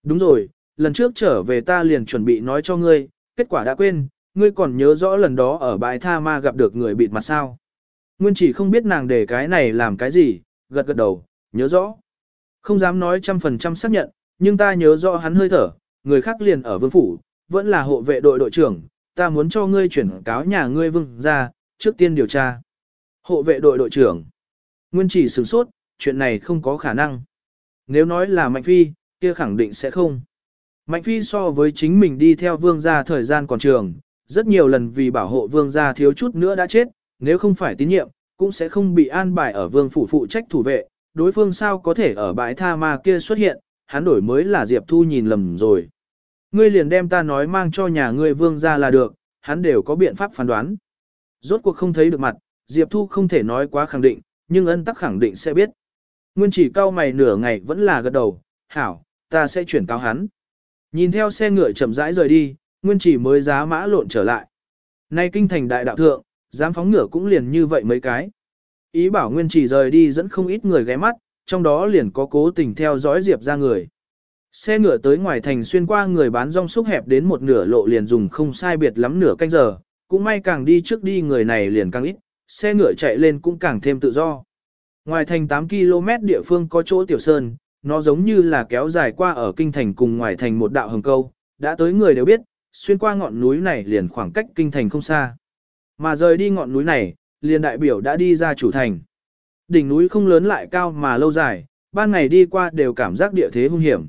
Đúng rồi, lần trước trở về ta liền chuẩn bị nói cho ngươi, kết quả đã quên, ngươi còn nhớ rõ lần đó ở bãi tha ma gặp được người bịt mặt sao. Nguyên chỉ không biết nàng để cái này làm cái gì, gật gật đầu, nhớ rõ. Không dám nói trăm phần trăm xác nhận, nhưng ta nhớ rõ hắn hơi thở, người khác liền ở vương phủ, vẫn là hộ vệ đội đội trưởng, ta muốn cho ngươi chuyển cáo nhà ngươi vương ra, trước tiên điều tra. Hộ vệ đội đội trưởng. Nguyên chỉ sửng sốt, chuyện này không có khả năng. Nếu nói là Mạnh Phi, kia khẳng định sẽ không. Mạnh Phi so với chính mình đi theo vương gia thời gian còn trường, rất nhiều lần vì bảo hộ vương gia thiếu chút nữa đã chết, nếu không phải tín nhiệm, cũng sẽ không bị an bài ở vương phủ phụ trách thủ vệ, đối phương sao có thể ở bãi tha ma kia xuất hiện, hắn đổi mới là Diệp Thu nhìn lầm rồi. Ngươi liền đem ta nói mang cho nhà ngươi vương gia là được, hắn đều có biện pháp phán đoán. Rốt cuộc không thấy được mặt, Diệp Thu không thể nói quá khẳng định, nhưng ân tắc khẳng định sẽ biết. Nguyên chỉ cao mày nửa ngày vẫn là gật đầu, hảo, ta sẽ chuyển cáo hắn. Nhìn theo xe ngựa chậm rãi rời đi, Nguyên chỉ mới giá mã lộn trở lại. Nay kinh thành đại đạo thượng, dám phóng ngựa cũng liền như vậy mấy cái. Ý bảo Nguyên chỉ rời đi dẫn không ít người ghé mắt, trong đó liền có cố tình theo dõi Diệp ra người. Xe ngựa tới ngoài thành xuyên qua người bán rong xúc hẹp đến một nửa lộ liền dùng không sai biệt lắm nửa canh giờ, cũng may càng đi trước đi người này liền càng ít, xe ngựa chạy lên cũng càng thêm tự do. Ngoài thành 8 km địa phương có chỗ tiểu sơn, nó giống như là kéo dài qua ở kinh thành cùng ngoài thành một đạo hồng câu, đã tới người đều biết, xuyên qua ngọn núi này liền khoảng cách kinh thành không xa. Mà rời đi ngọn núi này, liền đại biểu đã đi ra chủ thành. Đỉnh núi không lớn lại cao mà lâu dài, ban ngày đi qua đều cảm giác địa thế hung hiểm.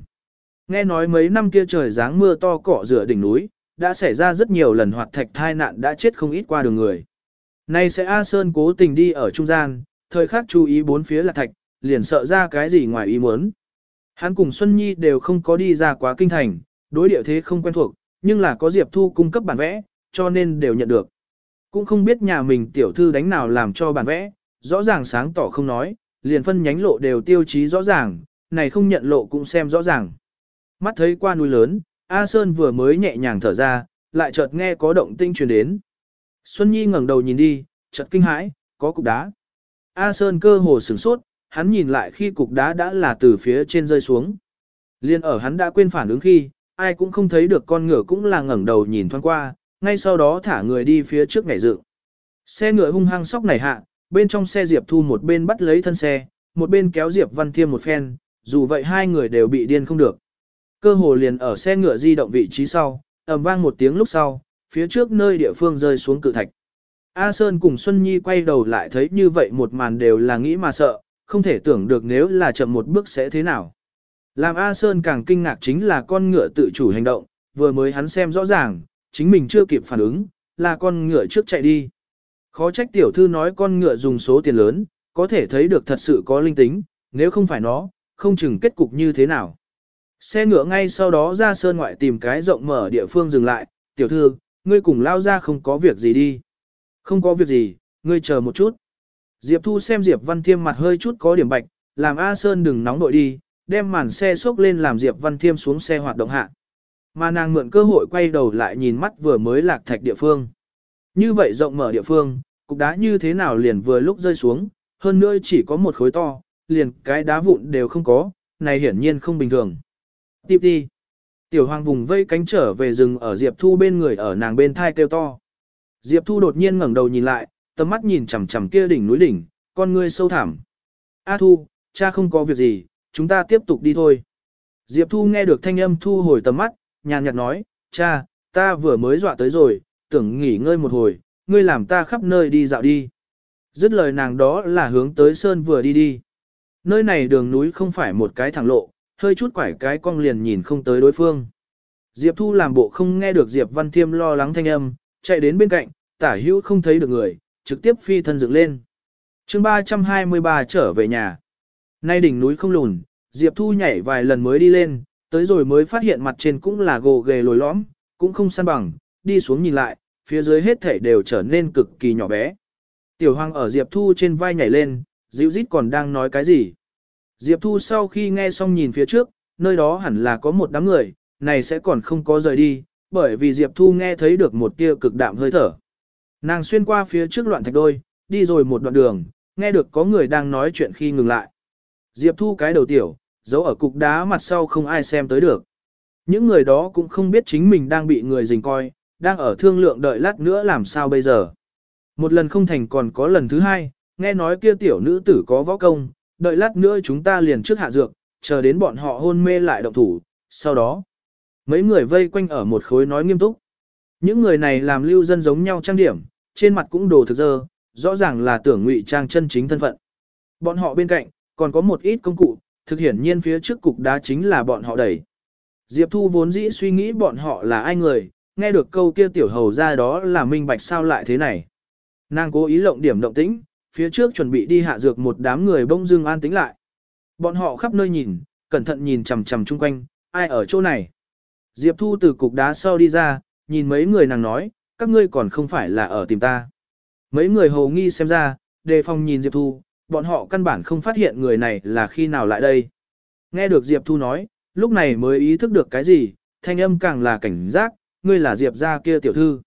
Nghe nói mấy năm kia trời giáng mưa to cọ rửa đỉnh núi, đã xảy ra rất nhiều lần hoạt thạch thai nạn đã chết không ít qua đường người. Nay sẽ A Sơn cố tình đi ở trung gian, thời khắc chú ý bốn phía là thạch, liền sợ ra cái gì ngoài ý muốn. Hắn cùng Xuân Nhi đều không có đi ra quá kinh thành, đối địa thế không quen thuộc, nhưng là có Diệp Thu cung cấp bản vẽ, cho nên đều nhận được. Cũng không biết nhà mình tiểu thư đánh nào làm cho bản vẽ, rõ ràng sáng tỏ không nói, liền phân nhánh lộ đều tiêu chí rõ ràng, này không nhận lộ cũng xem rõ ràng. Mắt thấy qua núi lớn, A Sơn vừa mới nhẹ nhàng thở ra, lại chợt nghe có động tinh truyền đến. Xuân Nhi ngẩng đầu nhìn đi, chợt kinh hãi, có cục đá. A Sơn cơ hồ sửng sốt, hắn nhìn lại khi cục đá đã là từ phía trên rơi xuống. Liên ở hắn đã quên phản ứng khi, ai cũng không thấy được con ngựa cũng là ngẩng đầu nhìn thoáng qua, ngay sau đó thả người đi phía trước nhảy dự. Xe ngựa hung hăng sóc nảy hạ, bên trong xe Diệp Thu một bên bắt lấy thân xe, một bên kéo Diệp Văn Thiêm một phen, dù vậy hai người đều bị điên không được. Cơ hồ liền ở xe ngựa di động vị trí sau, ầm vang một tiếng lúc sau, phía trước nơi địa phương rơi xuống cự thạch. A Sơn cùng Xuân Nhi quay đầu lại thấy như vậy một màn đều là nghĩ mà sợ, không thể tưởng được nếu là chậm một bước sẽ thế nào. Làm A Sơn càng kinh ngạc chính là con ngựa tự chủ hành động, vừa mới hắn xem rõ ràng, chính mình chưa kịp phản ứng, là con ngựa trước chạy đi. Khó trách tiểu thư nói con ngựa dùng số tiền lớn, có thể thấy được thật sự có linh tính, nếu không phải nó, không chừng kết cục như thế nào. Xe ngựa ngay sau đó ra sơn ngoại tìm cái rộng mở địa phương dừng lại, tiểu thư, ngươi cùng lao ra không có việc gì đi. Không có việc gì, ngươi chờ một chút. Diệp Thu xem Diệp Văn Thiêm mặt hơi chút có điểm bạch, làm A Sơn đừng nóng nội đi, đem màn xe xốc lên làm Diệp Văn Thiêm xuống xe hoạt động hạ. Mà nàng mượn cơ hội quay đầu lại nhìn mắt vừa mới lạc thạch địa phương. Như vậy rộng mở địa phương, cục đá như thế nào liền vừa lúc rơi xuống, hơn nữa chỉ có một khối to, liền cái đá vụn đều không có, này hiển nhiên không bình thường. Tiếp đi. Tiểu hoàng vùng vây cánh trở về rừng ở Diệp Thu bên người ở nàng bên thai kêu to. Diệp Thu đột nhiên ngẩng đầu nhìn lại, tầm mắt nhìn chằm chằm kia đỉnh núi đỉnh, con ngươi sâu thẳm. A Thu, cha không có việc gì, chúng ta tiếp tục đi thôi. Diệp Thu nghe được thanh âm thu hồi tầm mắt, nhàn nhạt nói, cha, ta vừa mới dọa tới rồi, tưởng nghỉ ngơi một hồi, ngươi làm ta khắp nơi đi dạo đi. Dứt lời nàng đó là hướng tới sơn vừa đi đi. Nơi này đường núi không phải một cái thẳng lộ, hơi chút quải cái cong liền nhìn không tới đối phương. Diệp Thu làm bộ không nghe được Diệp Văn Thiêm lo lắng thanh âm, chạy đến bên cạnh, tả hữu không thấy được người, trực tiếp phi thân dựng lên. chương 323 trở về nhà. Nay đỉnh núi không lùn, Diệp Thu nhảy vài lần mới đi lên, tới rồi mới phát hiện mặt trên cũng là gồ ghề lồi lõm, cũng không săn bằng, đi xuống nhìn lại, phía dưới hết thể đều trở nên cực kỳ nhỏ bé. Tiểu Hoàng ở Diệp Thu trên vai nhảy lên, dịu rít còn đang nói cái gì. Diệp Thu sau khi nghe xong nhìn phía trước, nơi đó hẳn là có một đám người, này sẽ còn không có rời đi, bởi vì Diệp Thu nghe thấy được một tia cực đạm hơi thở. Nàng xuyên qua phía trước loạn thạch đôi, đi rồi một đoạn đường, nghe được có người đang nói chuyện khi ngừng lại. Diệp Thu cái đầu tiểu, giấu ở cục đá mặt sau không ai xem tới được. Những người đó cũng không biết chính mình đang bị người dình coi, đang ở thương lượng đợi lát nữa làm sao bây giờ. Một lần không thành còn có lần thứ hai, nghe nói kia tiểu nữ tử có võ công, đợi lát nữa chúng ta liền trước hạ dược, chờ đến bọn họ hôn mê lại động thủ, sau đó. Mấy người vây quanh ở một khối nói nghiêm túc. Những người này làm lưu dân giống nhau trang điểm, trên mặt cũng đồ thực dơ, rõ ràng là tưởng ngụy trang chân chính thân phận. Bọn họ bên cạnh, còn có một ít công cụ, thực hiển nhiên phía trước cục đá chính là bọn họ đẩy. Diệp Thu vốn dĩ suy nghĩ bọn họ là ai người, nghe được câu kia tiểu hầu ra đó là minh bạch sao lại thế này. Nàng cố ý lộng điểm động tĩnh, phía trước chuẩn bị đi hạ dược một đám người bông dưng an tĩnh lại. Bọn họ khắp nơi nhìn, cẩn thận nhìn chằm chằm chung quanh, ai ở chỗ này. Diệp Thu từ cục đá sau đi ra, nhìn mấy người nàng nói, các ngươi còn không phải là ở tìm ta. Mấy người hầu nghi xem ra, đề phòng nhìn Diệp Thu, bọn họ căn bản không phát hiện người này là khi nào lại đây. Nghe được Diệp Thu nói, lúc này mới ý thức được cái gì, thanh âm càng là cảnh giác, ngươi là Diệp gia kia tiểu thư.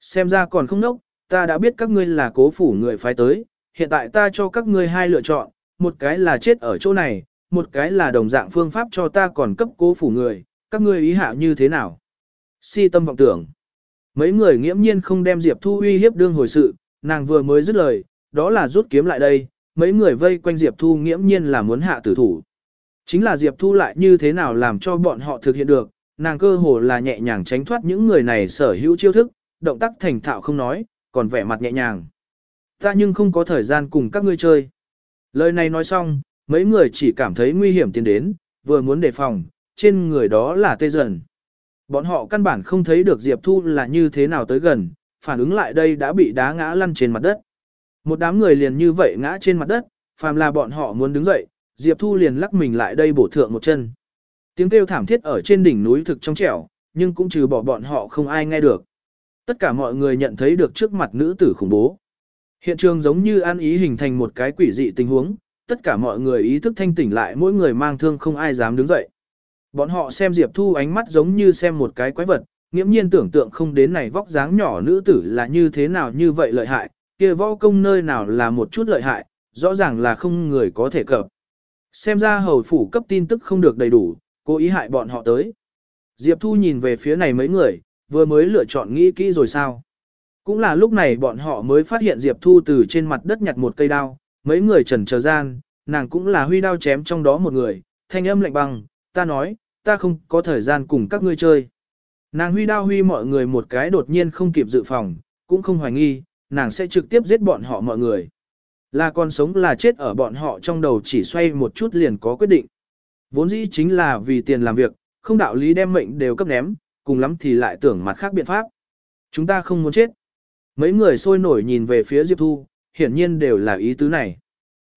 Xem ra còn không nốc, ta đã biết các ngươi là cố phủ người phái tới, hiện tại ta cho các ngươi hai lựa chọn, một cái là chết ở chỗ này, một cái là đồng dạng phương pháp cho ta còn cấp cố phủ người, các ngươi ý hạ như thế nào? Si tâm vọng tưởng. Mấy người nghiễm nhiên không đem Diệp Thu uy hiếp đương hồi sự, nàng vừa mới dứt lời, đó là rút kiếm lại đây, mấy người vây quanh Diệp Thu nghiễm nhiên là muốn hạ tử thủ. Chính là Diệp Thu lại như thế nào làm cho bọn họ thực hiện được, nàng cơ hồ là nhẹ nhàng tránh thoát những người này sở hữu chiêu thức, động tác thành thạo không nói, còn vẻ mặt nhẹ nhàng. Ta nhưng không có thời gian cùng các ngươi chơi. Lời này nói xong, mấy người chỉ cảm thấy nguy hiểm tiến đến, vừa muốn đề phòng, trên người đó là tê dần. Bọn họ căn bản không thấy được Diệp Thu là như thế nào tới gần, phản ứng lại đây đã bị đá ngã lăn trên mặt đất. Một đám người liền như vậy ngã trên mặt đất, phàm là bọn họ muốn đứng dậy, Diệp Thu liền lắc mình lại đây bổ thượng một chân. Tiếng kêu thảm thiết ở trên đỉnh núi thực trong trẻo, nhưng cũng trừ bỏ bọn họ không ai nghe được. Tất cả mọi người nhận thấy được trước mặt nữ tử khủng bố. Hiện trường giống như an ý hình thành một cái quỷ dị tình huống, tất cả mọi người ý thức thanh tỉnh lại mỗi người mang thương không ai dám đứng dậy. Bọn họ xem Diệp Thu ánh mắt giống như xem một cái quái vật, nghiễm nhiên tưởng tượng không đến này vóc dáng nhỏ nữ tử là như thế nào như vậy lợi hại, kia võ công nơi nào là một chút lợi hại, rõ ràng là không người có thể cập. Xem ra hầu phủ cấp tin tức không được đầy đủ, cố ý hại bọn họ tới. Diệp Thu nhìn về phía này mấy người, vừa mới lựa chọn nghĩ kỹ rồi sao. Cũng là lúc này bọn họ mới phát hiện Diệp Thu từ trên mặt đất nhặt một cây đao, mấy người trần chờ gian, nàng cũng là huy đao chém trong đó một người, thanh âm lạnh băng, ta nói, ta không có thời gian cùng các ngươi chơi. Nàng huy đao huy mọi người một cái đột nhiên không kịp dự phòng, cũng không hoài nghi, nàng sẽ trực tiếp giết bọn họ mọi người. Là còn sống là chết ở bọn họ trong đầu chỉ xoay một chút liền có quyết định. Vốn dĩ chính là vì tiền làm việc, không đạo lý đem mệnh đều cấp ném, cùng lắm thì lại tưởng mặt khác biện pháp. Chúng ta không muốn chết. Mấy người sôi nổi nhìn về phía Diệp Thu, hiển nhiên đều là ý tứ này.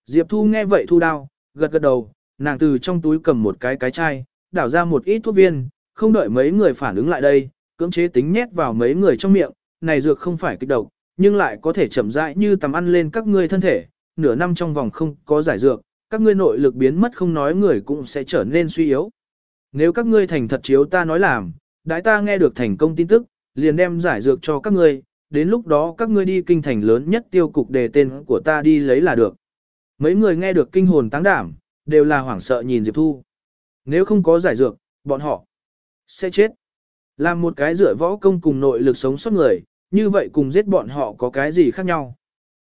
Diệp Thu nghe vậy thu đao, gật gật đầu, nàng từ trong túi cầm một cái cái chai, đảo ra một ít thuốc viên, không đợi mấy người phản ứng lại đây, cưỡng chế tính nhét vào mấy người trong miệng, này dược không phải kích độc, nhưng lại có thể chậm rãi như tầm ăn lên các ngươi thân thể, nửa năm trong vòng không có giải dược, các ngươi nội lực biến mất không nói người cũng sẽ trở nên suy yếu. Nếu các ngươi thành thật chiếu ta nói làm, đại ta nghe được thành công tin tức, liền đem giải dược cho các ngươi, đến lúc đó các ngươi đi kinh thành lớn nhất tiêu cục đề tên của ta đi lấy là được. Mấy người nghe được kinh hồn táng đảm, đều là hoảng sợ nhìn Diệp Thu. Nếu không có giải dược, bọn họ sẽ chết. Làm một cái rửa võ công cùng nội lực sống sót người, như vậy cùng giết bọn họ có cái gì khác nhau.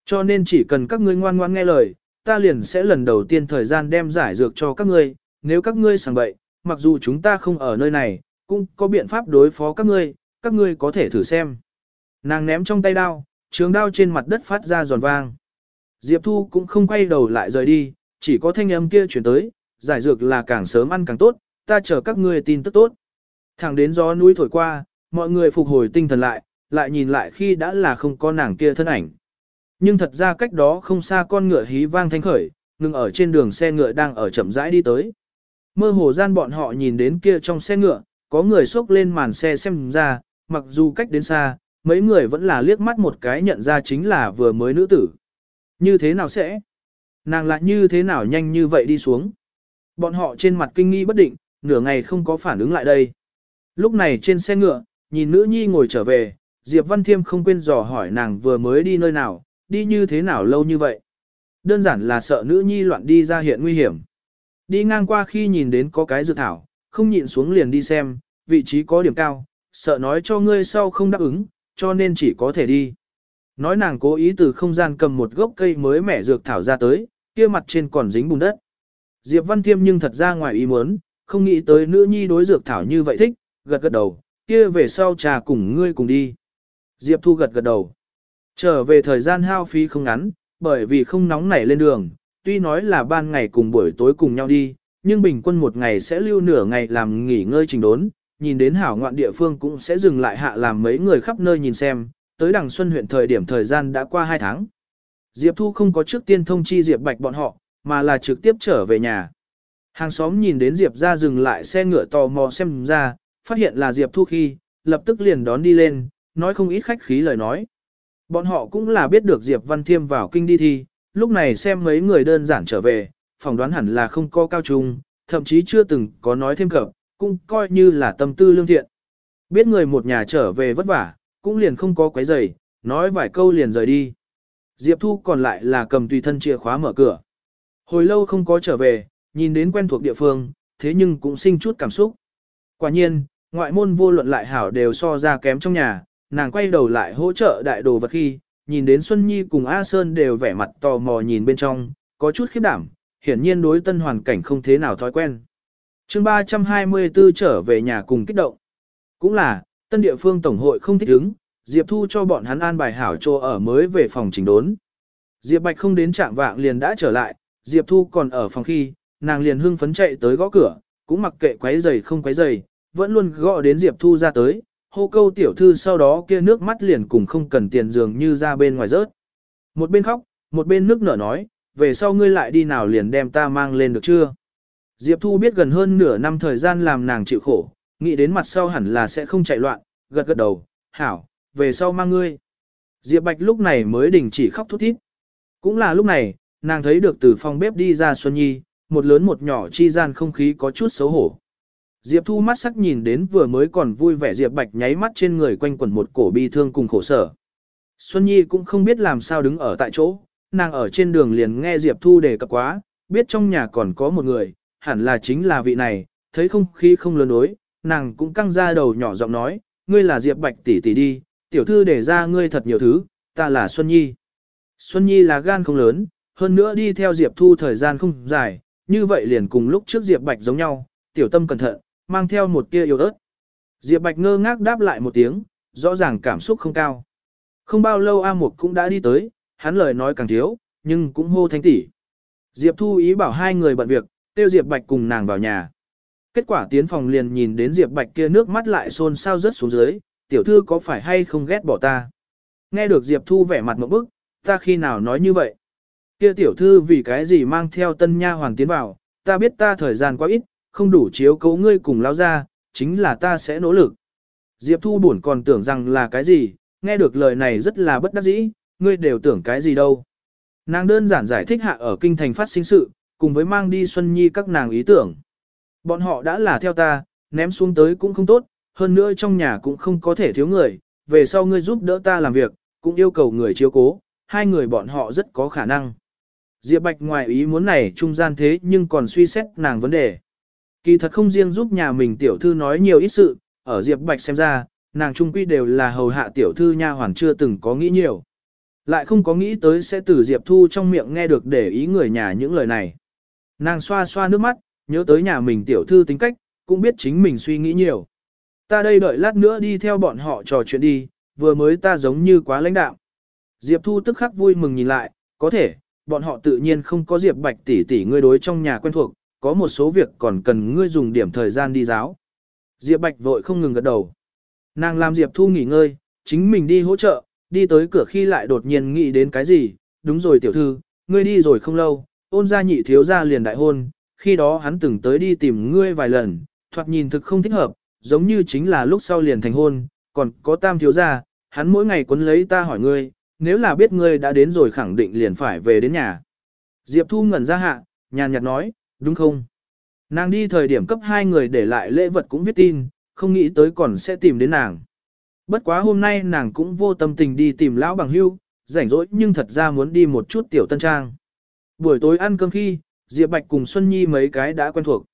Cho nên chỉ cần các ngươi ngoan ngoan nghe lời, ta liền sẽ lần đầu tiên thời gian đem giải dược cho các ngươi, nếu các ngươi sẵn bậy, mặc dù chúng ta không ở nơi này, cũng có biện pháp đối phó các ngươi, các ngươi có thể thử xem. Nàng ném trong tay đao, trường đao trên mặt đất phát ra giòn vang. Diệp Thu cũng không quay đầu lại rời đi, chỉ có thanh âm kia chuyển tới, giải dược là càng sớm ăn càng tốt, ta chờ các ngươi tin tức tốt. Thẳng đến gió núi thổi qua, mọi người phục hồi tinh thần lại, lại nhìn lại khi đã là không có nàng kia thân ảnh. Nhưng thật ra cách đó không xa con ngựa hí vang thanh khởi, ngừng ở trên đường xe ngựa đang ở chậm rãi đi tới. Mơ hồ gian bọn họ nhìn đến kia trong xe ngựa, có người xốc lên màn xe xem ra, mặc dù cách đến xa, mấy người vẫn là liếc mắt một cái nhận ra chính là vừa mới nữ tử. Như thế nào sẽ? Nàng lại như thế nào nhanh như vậy đi xuống? Bọn họ trên mặt kinh nghi bất định, nửa ngày không có phản ứng lại đây. Lúc này trên xe ngựa, nhìn nữ nhi ngồi trở về, Diệp Văn Thiêm không quên dò hỏi nàng vừa mới đi nơi nào, đi như thế nào lâu như vậy. Đơn giản là sợ nữ nhi loạn đi ra hiện nguy hiểm. Đi ngang qua khi nhìn đến có cái dự thảo, không nhịn xuống liền đi xem, vị trí có điểm cao, sợ nói cho ngươi sau không đáp ứng, cho nên chỉ có thể đi. Nói nàng cố ý từ không gian cầm một gốc cây mới mẻ dược thảo ra tới, kia mặt trên còn dính bùn đất. Diệp Văn Thiêm nhưng thật ra ngoài ý muốn, không nghĩ tới nữ nhi đối dược thảo như vậy thích, gật gật đầu, kia về sau trà cùng ngươi cùng đi. Diệp Thu gật gật đầu. Trở về thời gian hao phí không ngắn, bởi vì không nóng nảy lên đường, tuy nói là ban ngày cùng buổi tối cùng nhau đi, nhưng bình quân một ngày sẽ lưu nửa ngày làm nghỉ ngơi trình đốn, nhìn đến hảo ngoạn địa phương cũng sẽ dừng lại hạ làm mấy người khắp nơi nhìn xem, tới đằng xuân huyện thời điểm thời gian đã qua 2 tháng. Diệp Thu không có trước tiên thông chi Diệp Bạch bọn họ, mà là trực tiếp trở về nhà. Hàng xóm nhìn đến Diệp ra dừng lại xe ngựa tò mò xem ra, phát hiện là Diệp Thu khi, lập tức liền đón đi lên, nói không ít khách khí lời nói. Bọn họ cũng là biết được Diệp Văn Thiêm vào kinh đi thi, lúc này xem mấy người đơn giản trở về, phỏng đoán hẳn là không có cao trung, thậm chí chưa từng có nói thêm cập, cũng coi như là tâm tư lương thiện. Biết người một nhà trở về vất vả, cũng liền không có quấy giày, nói vài câu liền rời đi. Diệp Thu còn lại là cầm tùy thân chìa khóa mở cửa. Hồi lâu không có trở về, nhìn đến quen thuộc địa phương, thế nhưng cũng sinh chút cảm xúc. Quả nhiên, ngoại môn vô luận lại hảo đều so ra kém trong nhà, nàng quay đầu lại hỗ trợ đại đồ vật khi, nhìn đến Xuân Nhi cùng A Sơn đều vẻ mặt tò mò nhìn bên trong, có chút khiếp đảm, hiển nhiên đối tân hoàn cảnh không thế nào thói quen. chương 324 trở về nhà cùng kích động. Cũng là, tân địa phương tổng hội không thích ứng, Diệp Thu cho bọn hắn an bài hảo cho ở mới về phòng chỉnh đốn. Diệp Bạch không đến trạng vạng liền đã trở lại, Diệp Thu còn ở phòng khi, nàng liền hưng phấn chạy tới gõ cửa, cũng mặc kệ quấy giày không quấy giày, vẫn luôn gõ đến Diệp Thu ra tới, hô câu tiểu thư sau đó kia nước mắt liền cùng không cần tiền dường như ra bên ngoài rớt. Một bên khóc, một bên nước nở nói, về sau ngươi lại đi nào liền đem ta mang lên được chưa? Diệp Thu biết gần hơn nửa năm thời gian làm nàng chịu khổ, nghĩ đến mặt sau hẳn là sẽ không chạy loạn, gật gật đầu, hảo, về sau mang ngươi. Diệp Bạch lúc này mới đình chỉ khóc thút thít. Cũng là lúc này, nàng thấy được từ phòng bếp đi ra Xuân Nhi, một lớn một nhỏ chi gian không khí có chút xấu hổ. Diệp Thu mắt sắc nhìn đến vừa mới còn vui vẻ Diệp Bạch nháy mắt trên người quanh quẩn một cổ bi thương cùng khổ sở. Xuân Nhi cũng không biết làm sao đứng ở tại chỗ, nàng ở trên đường liền nghe Diệp Thu đề cập quá, biết trong nhà còn có một người, hẳn là chính là vị này, thấy không khí không lớn đối, nàng cũng căng ra đầu nhỏ giọng nói, ngươi là Diệp Bạch tỷ tỷ đi, tiểu thư để ra ngươi thật nhiều thứ, ta là Xuân Nhi. Xuân Nhi là gan không lớn, hơn nữa đi theo Diệp Thu thời gian không dài, như vậy liền cùng lúc trước Diệp Bạch giống nhau, tiểu tâm cẩn thận, mang theo một tia yêu ớt. Diệp Bạch ngơ ngác đáp lại một tiếng, rõ ràng cảm xúc không cao. Không bao lâu A Mục cũng đã đi tới, hắn lời nói càng thiếu, nhưng cũng hô thanh tỷ. Diệp Thu ý bảo hai người bận việc, tiêu Diệp Bạch cùng nàng vào nhà. Kết quả tiến phòng liền nhìn đến Diệp Bạch kia nước mắt lại xôn xao rớt xuống dưới, tiểu thư có phải hay không ghét bỏ ta. Nghe được Diệp Thu vẻ mặt một bức, ta khi nào nói như vậy. Kia tiểu thư vì cái gì mang theo tân nha hoàng tiến vào, ta biết ta thời gian quá ít, không đủ chiếu cố ngươi cùng lao ra, chính là ta sẽ nỗ lực. Diệp Thu buồn còn tưởng rằng là cái gì, nghe được lời này rất là bất đắc dĩ, ngươi đều tưởng cái gì đâu. Nàng đơn giản giải thích hạ ở kinh thành phát sinh sự, cùng với mang đi Xuân Nhi các nàng ý tưởng. Bọn họ đã là theo ta, ném xuống tới cũng không tốt, hơn nữa trong nhà cũng không có thể thiếu người, về sau ngươi giúp đỡ ta làm việc, cũng yêu cầu người chiếu cố, hai người bọn họ rất có khả năng. Diệp Bạch ngoài ý muốn này trung gian thế nhưng còn suy xét nàng vấn đề. Kỳ thật không riêng giúp nhà mình tiểu thư nói nhiều ít sự, ở Diệp Bạch xem ra, nàng trung quy đều là hầu hạ tiểu thư nha hoàn chưa từng có nghĩ nhiều. Lại không có nghĩ tới sẽ từ Diệp Thu trong miệng nghe được để ý người nhà những lời này. Nàng xoa xoa nước mắt, nhớ tới nhà mình tiểu thư tính cách, cũng biết chính mình suy nghĩ nhiều. Ta đây đợi lát nữa đi theo bọn họ trò chuyện đi, vừa mới ta giống như quá lãnh đạo. Diệp Thu tức khắc vui mừng nhìn lại, có thể, bọn họ tự nhiên không có Diệp Bạch tỷ tỷ ngươi đối trong nhà quen thuộc, có một số việc còn cần ngươi dùng điểm thời gian đi giáo. Diệp Bạch vội không ngừng gật đầu. Nàng làm Diệp Thu nghỉ ngơi, chính mình đi hỗ trợ, đi tới cửa khi lại đột nhiên nghĩ đến cái gì, đúng rồi tiểu thư, ngươi đi rồi không lâu, ôn gia nhị thiếu gia liền đại hôn, khi đó hắn từng tới đi tìm ngươi vài lần, thoạt nhìn thực không thích hợp, giống như chính là lúc sau liền thành hôn, còn có tam thiếu gia, hắn mỗi ngày quấn lấy ta hỏi ngươi, nếu là biết ngươi đã đến rồi khẳng định liền phải về đến nhà. Diệp Thu ngẩn ra hạ, nhàn nhạt nói, đúng không? Nàng đi thời điểm cấp hai người để lại lễ vật cũng viết tin, không nghĩ tới còn sẽ tìm đến nàng. Bất quá hôm nay nàng cũng vô tâm tình đi tìm lão bằng hưu, rảnh rỗi nhưng thật ra muốn đi một chút tiểu tân trang. Buổi tối ăn cơm khi, Diệp Bạch cùng Xuân Nhi mấy cái đã quen thuộc.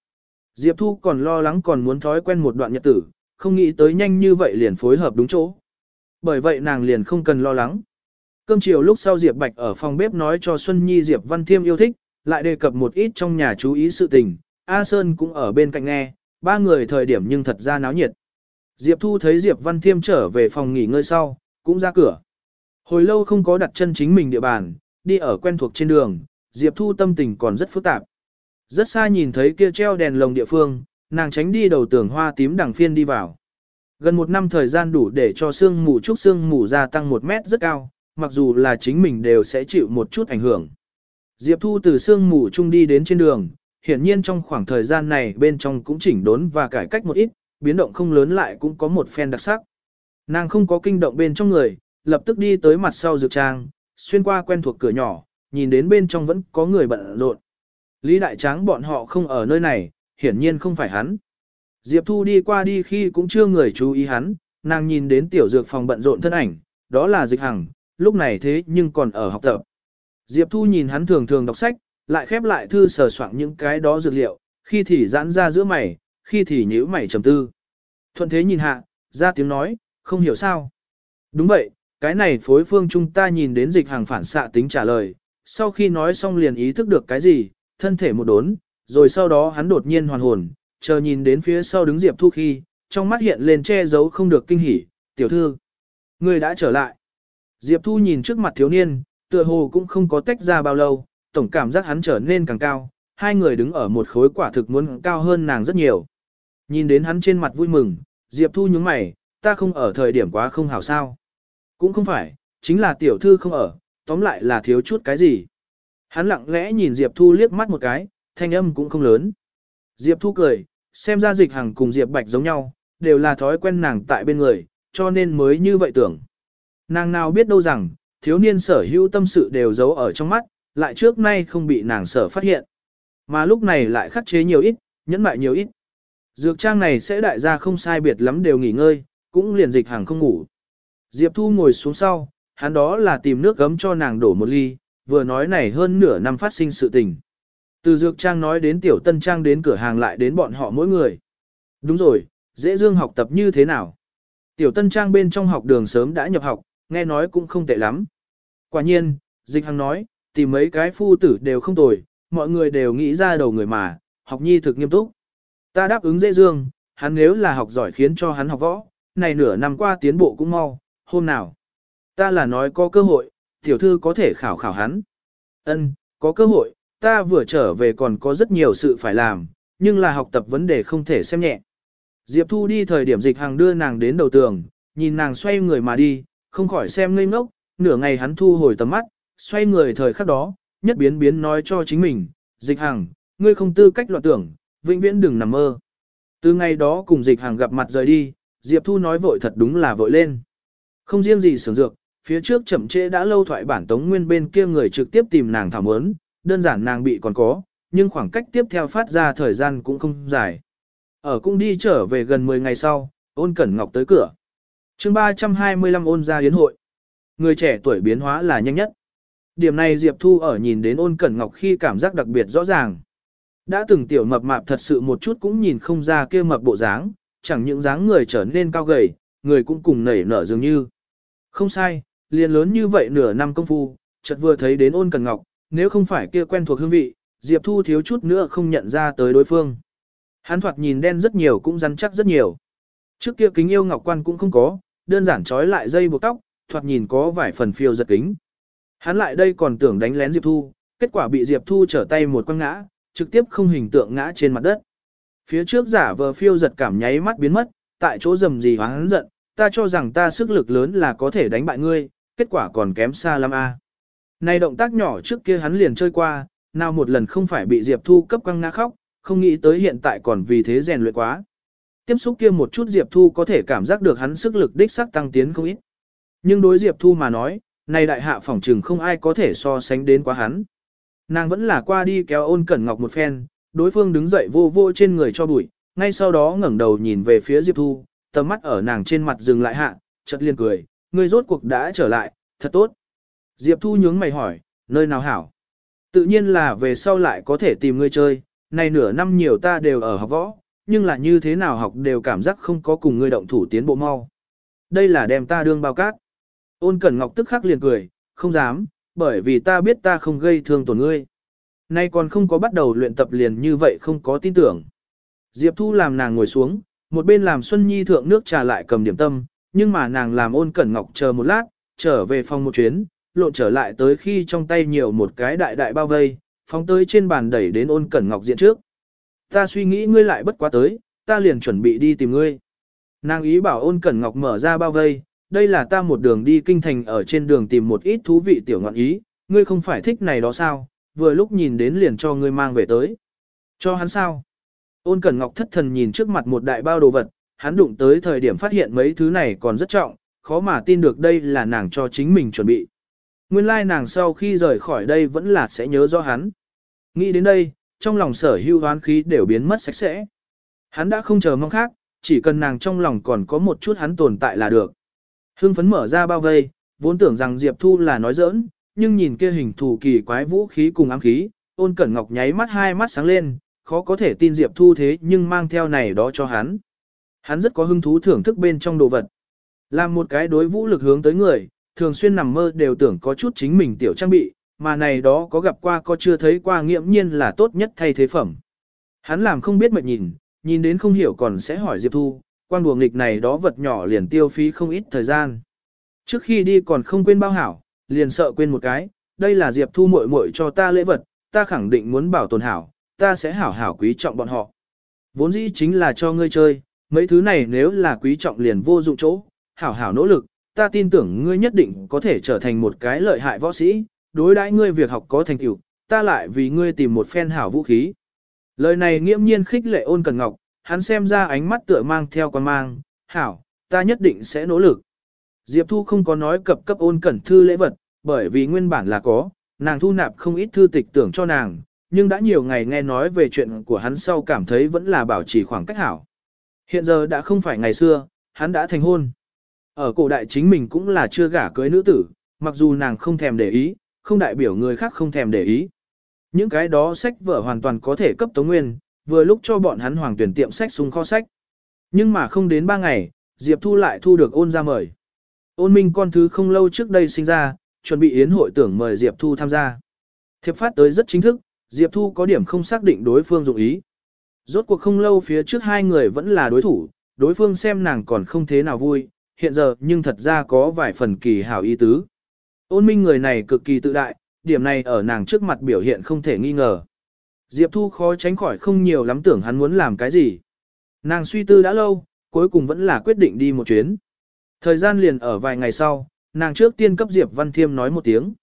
Diệp Thu còn lo lắng còn muốn thói quen một đoạn nhật tử, không nghĩ tới nhanh như vậy liền phối hợp đúng chỗ. Bởi vậy nàng liền không cần lo lắng. Cơm chiều lúc sau Diệp Bạch ở phòng bếp nói cho Xuân Nhi Diệp Văn Thiêm yêu thích, lại đề cập một ít trong nhà chú ý sự tình, A Sơn cũng ở bên cạnh nghe, ba người thời điểm nhưng thật ra náo nhiệt. Diệp Thu thấy Diệp Văn Thiêm trở về phòng nghỉ ngơi sau, cũng ra cửa. Hồi lâu không có đặt chân chính mình địa bàn, đi ở quen thuộc trên đường, Diệp Thu tâm tình còn rất phức tạp. Rất xa nhìn thấy kia treo đèn lồng địa phương, nàng tránh đi đầu tường hoa tím đằng phiên đi vào. Gần một năm thời gian đủ để cho xương mù trúc xương mù gia tăng một mét rất cao, mặc dù là chính mình đều sẽ chịu một chút ảnh hưởng. Diệp Thu từ xương mù trung đi đến trên đường, hiển nhiên trong khoảng thời gian này bên trong cũng chỉnh đốn và cải cách một ít, biến động không lớn lại cũng có một phen đặc sắc. Nàng không có kinh động bên trong người, lập tức đi tới mặt sau dược trang, xuyên qua quen thuộc cửa nhỏ, nhìn đến bên trong vẫn có người bận rộn. Lý Đại Tráng bọn họ không ở nơi này, hiển nhiên không phải hắn. Diệp Thu đi qua đi khi cũng chưa người chú ý hắn, nàng nhìn đến tiểu dược phòng bận rộn thân ảnh, đó là dịch hằng, lúc này thế nhưng còn ở học tập. Diệp Thu nhìn hắn thường thường đọc sách, lại khép lại thư sờ soạn những cái đó dược liệu, khi thì giãn ra giữa mày, khi thì nhíu mày trầm tư. Thuận thế nhìn hạ, ra tiếng nói, không hiểu sao. Đúng vậy, cái này phối phương chúng ta nhìn đến dịch hàng phản xạ tính trả lời, sau khi nói xong liền ý thức được cái gì, thân thể một đốn, rồi sau đó hắn đột nhiên hoàn hồn, chờ nhìn đến phía sau đứng Diệp Thu khi, trong mắt hiện lên che giấu không được kinh hỉ, tiểu thư. Người đã trở lại. Diệp Thu nhìn trước mặt thiếu niên, tựa hồ cũng không có tách ra bao lâu, tổng cảm giác hắn trở nên càng cao, hai người đứng ở một khối quả thực muốn cao hơn nàng rất nhiều. Nhìn đến hắn trên mặt vui mừng, Diệp Thu nhướng mày, ta không ở thời điểm quá không hảo sao. Cũng không phải, chính là tiểu thư không ở, tóm lại là thiếu chút cái gì. Hắn lặng lẽ nhìn Diệp Thu liếc mắt một cái, thanh âm cũng không lớn. Diệp Thu cười, xem ra dịch hằng cùng Diệp Bạch giống nhau, đều là thói quen nàng tại bên người, cho nên mới như vậy tưởng. Nàng nào biết đâu rằng, thiếu niên sở hữu tâm sự đều giấu ở trong mắt, lại trước nay không bị nàng sở phát hiện. Mà lúc này lại khắc chế nhiều ít, nhẫn mại nhiều ít. Dược trang này sẽ đại gia không sai biệt lắm đều nghỉ ngơi, cũng liền dịch hàng không ngủ. Diệp Thu ngồi xuống sau, hắn đó là tìm nước gấm cho nàng đổ một ly, vừa nói này hơn nửa năm phát sinh sự tình. Từ dược trang nói đến tiểu tân trang đến cửa hàng lại đến bọn họ mỗi người. Đúng rồi, dễ dương học tập như thế nào? Tiểu tân trang bên trong học đường sớm đã nhập học, nghe nói cũng không tệ lắm. Quả nhiên, dịch hằng nói, tìm mấy cái phu tử đều không tồi, mọi người đều nghĩ ra đầu người mà, học nhi thực nghiêm túc. Ta đáp ứng dễ dương, hắn nếu là học giỏi khiến cho hắn học võ, này nửa năm qua tiến bộ cũng mau, hôm nào. Ta là nói có cơ hội, tiểu thư có thể khảo khảo hắn. Ân, có cơ hội, ta vừa trở về còn có rất nhiều sự phải làm, nhưng là học tập vấn đề không thể xem nhẹ. Diệp Thu đi thời điểm dịch hàng đưa nàng đến đầu tường, nhìn nàng xoay người mà đi, không khỏi xem ngây ngốc, nửa ngày hắn thu hồi tầm mắt, xoay người thời khắc đó, nhất biến biến nói cho chính mình, dịch hàng, ngươi không tư cách loạn tưởng, vĩnh viễn đừng nằm mơ. Từ ngày đó cùng dịch hàng gặp mặt rời đi, Diệp Thu nói vội thật đúng là vội lên. Không riêng gì sưởng dược, phía trước chậm trễ đã lâu thoại bản tống nguyên bên kia người trực tiếp tìm nàng thảo mớn, đơn giản nàng bị còn có, nhưng khoảng cách tiếp theo phát ra thời gian cũng không dài. Ở cung đi trở về gần 10 ngày sau, ôn cẩn ngọc tới cửa chương 325 ôn ra hiến hội. Người trẻ tuổi biến hóa là nhanh nhất. Điểm này Diệp Thu ở nhìn đến ôn cẩn ngọc khi cảm giác đặc biệt rõ ràng. Đã từng tiểu mập mạp thật sự một chút cũng nhìn không ra kia mập bộ dáng, chẳng những dáng người trở nên cao gầy, người cũng cùng nảy nở dường như. Không sai, liền lớn như vậy nửa năm công phu, chợt vừa thấy đến ôn cẩn ngọc, nếu không phải kia quen thuộc hương vị, Diệp Thu thiếu chút nữa không nhận ra tới đối phương. Hắn thoạt nhìn đen rất nhiều cũng rắn chắc rất nhiều. Trước kia kính yêu ngọc quan cũng không có, đơn giản trói lại dây buộc tóc, thoạt nhìn có vài phần phiêu giật kính. Hắn lại đây còn tưởng đánh lén Diệp Thu, kết quả bị Diệp Thu trở tay một quăng ngã, trực tiếp không hình tượng ngã trên mặt đất. Phía trước giả vờ phiêu giật cảm nháy mắt biến mất, tại chỗ rầm gì hoáng giận, ta cho rằng ta sức lực lớn là có thể đánh bại ngươi, kết quả còn kém xa lắm a. Này động tác nhỏ trước kia hắn liền chơi qua, nào một lần không phải bị Diệp Thu cấp quăng ngã khóc, không nghĩ tới hiện tại còn vì thế rèn luyện quá. Tiếp xúc kia một chút Diệp Thu có thể cảm giác được hắn sức lực đích sắc tăng tiến không ít. Nhưng đối Diệp Thu mà nói, này đại hạ phỏng trừng không ai có thể so sánh đến quá hắn. Nàng vẫn là qua đi kéo ôn cẩn ngọc một phen, đối phương đứng dậy vô vô trên người cho bụi, ngay sau đó ngẩng đầu nhìn về phía Diệp Thu, tầm mắt ở nàng trên mặt dừng lại hạ, chợt liền cười, ngươi rốt cuộc đã trở lại, thật tốt. Diệp Thu nhướng mày hỏi, nơi nào hảo? Tự nhiên là về sau lại có thể tìm ngươi chơi, này nửa năm nhiều ta đều ở học võ, nhưng là như thế nào học đều cảm giác không có cùng ngươi động thủ tiến bộ mau. Đây là đem ta đương bao cát. Ôn Cẩn Ngọc tức khắc liền cười, không dám, bởi vì ta biết ta không gây thương tổn ngươi. Nay còn không có bắt đầu luyện tập liền như vậy không có tin tưởng. Diệp Thu làm nàng ngồi xuống, một bên làm Xuân Nhi thượng nước trà lại cầm điểm tâm, nhưng mà nàng làm ôn Cẩn Ngọc chờ một lát, trở về phòng một chuyến, lộn trở lại tới khi trong tay nhiều một cái đại đại bao vây, phóng tới trên bàn đẩy đến ôn Cẩn Ngọc diện trước. Ta suy nghĩ ngươi lại bất quá tới, ta liền chuẩn bị đi tìm ngươi. Nàng ý bảo ôn Cẩn Ngọc mở ra bao vây, đây là ta một đường đi kinh thành ở trên đường tìm một ít thú vị tiểu ngọn ý, ngươi không phải thích này đó sao, vừa lúc nhìn đến liền cho ngươi mang về tới. Cho hắn sao? Ôn Cẩn Ngọc thất thần nhìn trước mặt một đại bao đồ vật, hắn đụng tới thời điểm phát hiện mấy thứ này còn rất trọng, khó mà tin được đây là nàng cho chính mình chuẩn bị. Nguyên lai like nàng sau khi rời khỏi đây vẫn là sẽ nhớ do hắn. Nghĩ đến đây, trong lòng sở hưu hoán khí đều biến mất sạch sẽ. Hắn đã không chờ mong khác, chỉ cần nàng trong lòng còn có một chút hắn tồn tại là được. Hưng phấn mở ra bao vây, vốn tưởng rằng Diệp Thu là nói giỡn, nhưng nhìn kia hình thù kỳ quái vũ khí cùng ám khí, ôn cẩn ngọc nháy mắt hai mắt sáng lên, khó có thể tin Diệp Thu thế nhưng mang theo này đó cho hắn. Hắn rất có hứng thú thưởng thức bên trong đồ vật. Làm một cái đối vũ lực hướng tới người, thường xuyên nằm mơ đều tưởng có chút chính mình tiểu trang bị, mà này đó có gặp qua có chưa thấy qua nghiễm nhiên là tốt nhất thay thế phẩm. Hắn làm không biết mệt nhìn, nhìn đến không hiểu còn sẽ hỏi Diệp Thu, quan đùa nghịch này đó vật nhỏ liền tiêu phí không ít thời gian. Trước khi đi còn không quên bao hảo, liền sợ quên một cái, đây là Diệp Thu muội muội cho ta lễ vật, ta khẳng định muốn bảo tồn hảo, ta sẽ hảo hảo quý trọng bọn họ. Vốn dĩ chính là cho ngươi chơi, mấy thứ này nếu là quý trọng liền vô dụng chỗ, hảo hảo nỗ lực, ta tin tưởng ngươi nhất định có thể trở thành một cái lợi hại võ sĩ, đối đãi ngươi việc học có thành tựu, ta lại vì ngươi tìm một phen hảo vũ khí. Lời này nghiễm nhiên khích lệ ôn cần ngọc, hắn xem ra ánh mắt tựa mang theo quan mang, hảo, ta nhất định sẽ nỗ lực. Diệp Thu không có nói cập cấp ôn cẩn thư lễ vật, bởi vì nguyên bản là có, nàng thu nạp không ít thư tịch tưởng cho nàng, nhưng đã nhiều ngày nghe nói về chuyện của hắn sau cảm thấy vẫn là bảo trì khoảng cách hảo. Hiện giờ đã không phải ngày xưa, hắn đã thành hôn. Ở cổ đại chính mình cũng là chưa gả cưới nữ tử, mặc dù nàng không thèm để ý, không đại biểu người khác không thèm để ý. Những cái đó sách vở hoàn toàn có thể cấp tống nguyên, vừa lúc cho bọn hắn hoàng tuyển tiệm sách xung kho sách. Nhưng mà không đến ba ngày, Diệp Thu lại thu được ôn ra mời. Ôn minh con thứ không lâu trước đây sinh ra, chuẩn bị yến hội tưởng mời Diệp Thu tham gia. Thiệp phát tới rất chính thức, Diệp Thu có điểm không xác định đối phương dụng ý. Rốt cuộc không lâu phía trước hai người vẫn là đối thủ, đối phương xem nàng còn không thế nào vui, hiện giờ nhưng thật ra có vài phần kỳ hảo ý tứ. Ôn minh người này cực kỳ tự đại, điểm này ở nàng trước mặt biểu hiện không thể nghi ngờ. Diệp Thu khó tránh khỏi không nhiều lắm tưởng hắn muốn làm cái gì. Nàng suy tư đã lâu, cuối cùng vẫn là quyết định đi một chuyến. Thời gian liền ở vài ngày sau, nàng trước tiên cấp Diệp Văn Thiêm nói một tiếng.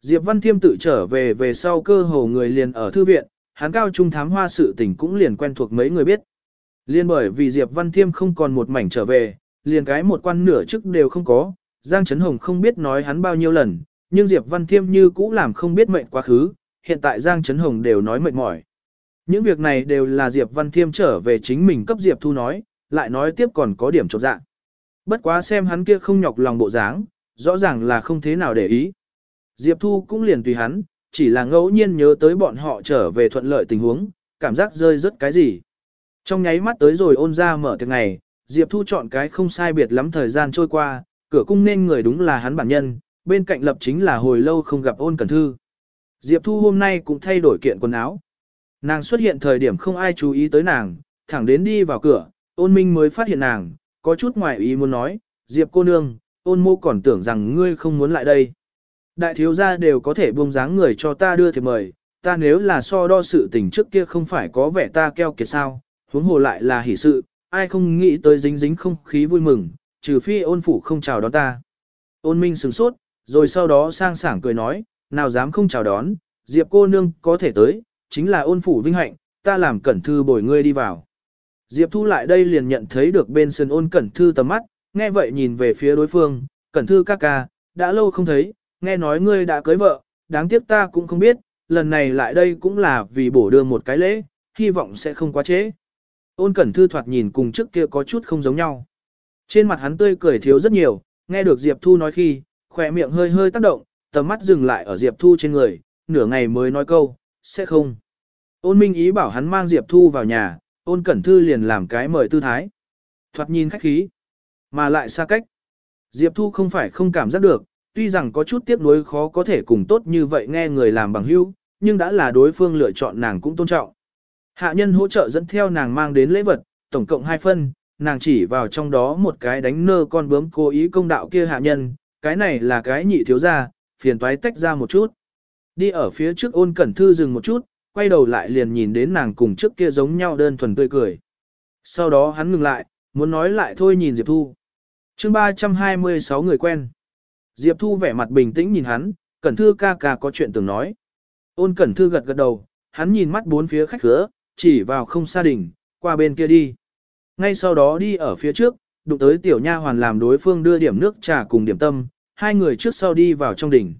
Diệp Văn Thiêm tự trở về về sau cơ hồ người liền ở thư viện, hắn cao trung thám hoa sự tình cũng liền quen thuộc mấy người biết. Liên bởi vì Diệp Văn Thiêm không còn một mảnh trở về, liền cái một quan nửa chức đều không có, Giang Trấn Hồng không biết nói hắn bao nhiêu lần, nhưng Diệp Văn Thiêm như cũ làm không biết mệnh quá khứ, hiện tại Giang Trấn Hồng đều nói mệt mỏi. Những việc này đều là Diệp Văn Thiêm trở về chính mình cấp Diệp Thu nói, lại nói tiếp còn có điểm trột dạng. Bất quá xem hắn kia không nhọc lòng bộ dáng, rõ ràng là không thế nào để ý. Diệp Thu cũng liền tùy hắn, chỉ là ngẫu nhiên nhớ tới bọn họ trở về thuận lợi tình huống, cảm giác rơi rất cái gì. Trong nháy mắt tới rồi ôn ra mở tiệc ngày, Diệp Thu chọn cái không sai biệt lắm thời gian trôi qua, cửa cung nên người đúng là hắn bản nhân, bên cạnh lập chính là hồi lâu không gặp ôn cẩn thư. Diệp Thu hôm nay cũng thay đổi kiện quần áo. Nàng xuất hiện thời điểm không ai chú ý tới nàng, thẳng đến đi vào cửa, ôn minh mới phát hiện nàng, có chút ngoài ý muốn nói, Diệp cô nương, ôn mô còn tưởng rằng ngươi không muốn lại đây. Đại thiếu gia đều có thể buông dáng người cho ta đưa thiệp mời, ta nếu là so đo sự tình trước kia không phải có vẻ ta keo kiệt sao, huống hồ lại là hỷ sự, ai không nghĩ tới dính dính không khí vui mừng, trừ phi ôn phủ không chào đón ta. Ôn minh sừng sốt, rồi sau đó sang sảng cười nói, nào dám không chào đón, Diệp cô nương có thể tới, chính là ôn phủ vinh hạnh, ta làm cẩn thư bồi ngươi đi vào. Diệp Thu lại đây liền nhận thấy được bên sân ôn cẩn thư tầm mắt, nghe vậy nhìn về phía đối phương, cẩn thư ca ca, đã lâu không thấy, nghe nói ngươi đã cưới vợ, đáng tiếc ta cũng không biết, lần này lại đây cũng là vì bổ đưa một cái lễ, hy vọng sẽ không quá trễ. Ôn cẩn thư thoạt nhìn cùng trước kia có chút không giống nhau. Trên mặt hắn tươi cười thiếu rất nhiều, nghe được Diệp Thu nói khi, khỏe miệng hơi hơi tác động, tầm mắt dừng lại ở Diệp Thu trên người, nửa ngày mới nói câu, sẽ không. Ôn minh ý bảo hắn mang Diệp Thu vào nhà, ôn cẩn thư liền làm cái mời tư thái. Thoạt nhìn khách khí, mà lại xa cách. Diệp Thu không phải không cảm giác được, tuy rằng có chút tiếc nuối khó có thể cùng tốt như vậy nghe người làm bằng hữu, nhưng đã là đối phương lựa chọn nàng cũng tôn trọng. Hạ nhân hỗ trợ dẫn theo nàng mang đến lễ vật, tổng cộng 2 phân, nàng chỉ vào trong đó một cái đánh nơ con bướm cố ý công đạo kia hạ nhân, cái này là cái nhị thiếu gia, phiền toái tách ra một chút. Đi ở phía trước ôn cẩn thư dừng một chút, quay đầu lại liền nhìn đến nàng cùng trước kia giống nhau đơn thuần tươi cười. Sau đó hắn ngừng lại, muốn nói lại thôi nhìn Diệp Thu. chương 326 người quen. Diệp Thu vẻ mặt bình tĩnh nhìn hắn, Cẩn Thư ca ca có chuyện tưởng nói. Ôn Cẩn Thư gật gật đầu, hắn nhìn mắt bốn phía khách cửa, chỉ vào không xa đỉnh, qua bên kia đi. Ngay sau đó đi ở phía trước, đụng tới tiểu nha hoàn làm đối phương đưa điểm nước trà cùng điểm tâm, hai người trước sau đi vào trong đỉnh.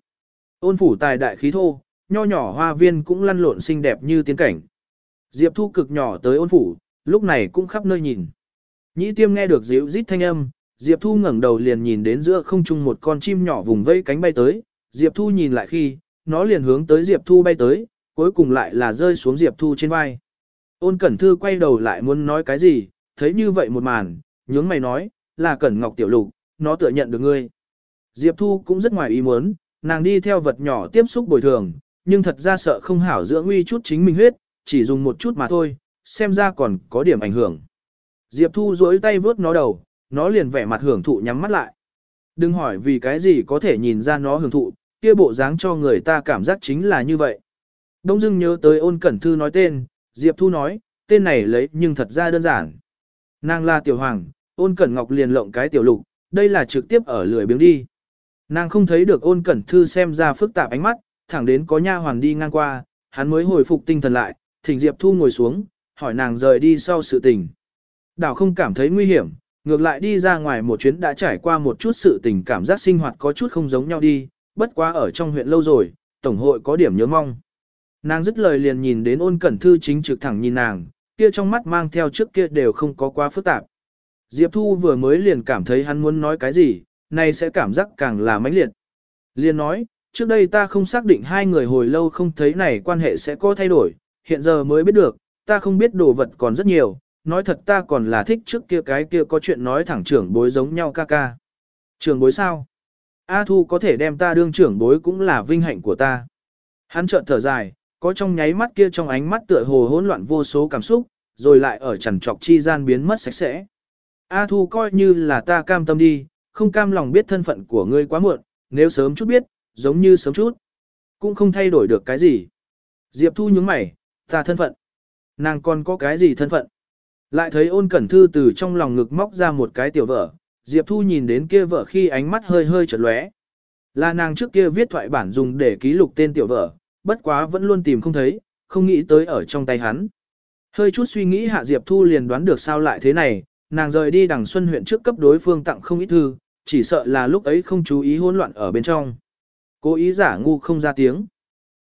Ôn phủ tài đại khí thô, nho nhỏ hoa viên cũng lăn lộn xinh đẹp như tiến cảnh. Diệp Thu cực nhỏ tới ôn phủ, lúc này cũng khắp nơi nhìn. Nhĩ tiêm nghe được dịu rít thanh âm, Diệp Thu ngẩng đầu liền nhìn đến giữa không trung một con chim nhỏ vùng vây cánh bay tới, Diệp Thu nhìn lại khi, nó liền hướng tới Diệp Thu bay tới, cuối cùng lại là rơi xuống Diệp Thu trên vai. Ôn Cẩn Thư quay đầu lại muốn nói cái gì, thấy như vậy một màn, nhướng mày nói, là Cẩn Ngọc Tiểu Lục, nó tựa nhận được ngươi. Diệp Thu cũng rất ngoài ý muốn, nàng đi theo vật nhỏ tiếp xúc bồi thường, nhưng thật ra sợ không hảo dưỡng uy chút chính mình huyết, chỉ dùng một chút mà thôi, xem ra còn có điểm ảnh hưởng. Diệp Thu duỗi tay vớt nó đầu, nó liền vẻ mặt hưởng thụ nhắm mắt lại. Đừng hỏi vì cái gì có thể nhìn ra nó hưởng thụ, kia bộ dáng cho người ta cảm giác chính là như vậy. Đông dưng nhớ tới ôn cẩn thư nói tên, Diệp Thu nói, tên này lấy nhưng thật ra đơn giản. Nàng là tiểu hoàng, ôn cẩn ngọc liền lộng cái tiểu lục, đây là trực tiếp ở lười biếng đi. Nàng không thấy được ôn cẩn thư xem ra phức tạp ánh mắt, thẳng đến có nha hoàn đi ngang qua, hắn mới hồi phục tinh thần lại, thỉnh Diệp Thu ngồi xuống, hỏi nàng rời đi sau sự tình. Đảo không cảm thấy nguy hiểm, ngược lại đi ra ngoài một chuyến đã trải qua một chút sự tình cảm giác sinh hoạt có chút không giống nhau đi, bất quá ở trong huyện lâu rồi, tổng hội có điểm nhớ mong. Nàng dứt lời liền nhìn đến ôn cẩn thư chính trực thẳng nhìn nàng, kia trong mắt mang theo trước kia đều không có quá phức tạp. Diệp Thu vừa mới liền cảm thấy hắn muốn nói cái gì, nay sẽ cảm giác càng là mãnh liệt. Liền nói, trước đây ta không xác định hai người hồi lâu không thấy này quan hệ sẽ có thay đổi, hiện giờ mới biết được, ta không biết đồ vật còn rất nhiều, nói thật ta còn là thích trước kia cái kia có chuyện nói thẳng trưởng bối giống nhau ca ca. Trưởng bối sao? A Thu có thể đem ta đương trưởng bối cũng là vinh hạnh của ta. Hắn trợn thở dài, có trong nháy mắt kia trong ánh mắt tựa hồ hỗn loạn vô số cảm xúc, rồi lại ở chằn trọc chi gian biến mất sạch sẽ. A Thu coi như là ta cam tâm đi, không cam lòng biết thân phận của ngươi quá muộn, nếu sớm chút biết, giống như sớm chút. cũng không thay đổi được cái gì. Diệp Thu nhướng mày, ta thân phận. Nàng còn có cái gì thân phận? Lại thấy ôn cẩn thư từ trong lòng ngực móc ra một cái tiểu vở Diệp Thu nhìn đến kia vợ khi ánh mắt hơi hơi chật lóe. Là nàng trước kia viết thoại bản dùng để ký lục tên tiểu vợ, bất quá vẫn luôn tìm không thấy, không nghĩ tới ở trong tay hắn. Hơi chút suy nghĩ hạ Diệp Thu liền đoán được sao lại thế này, nàng rời đi đằng Xuân huyện trước cấp đối phương tặng không ít thư, chỉ sợ là lúc ấy không chú ý hỗn loạn ở bên trong. Cố ý giả ngu không ra tiếng.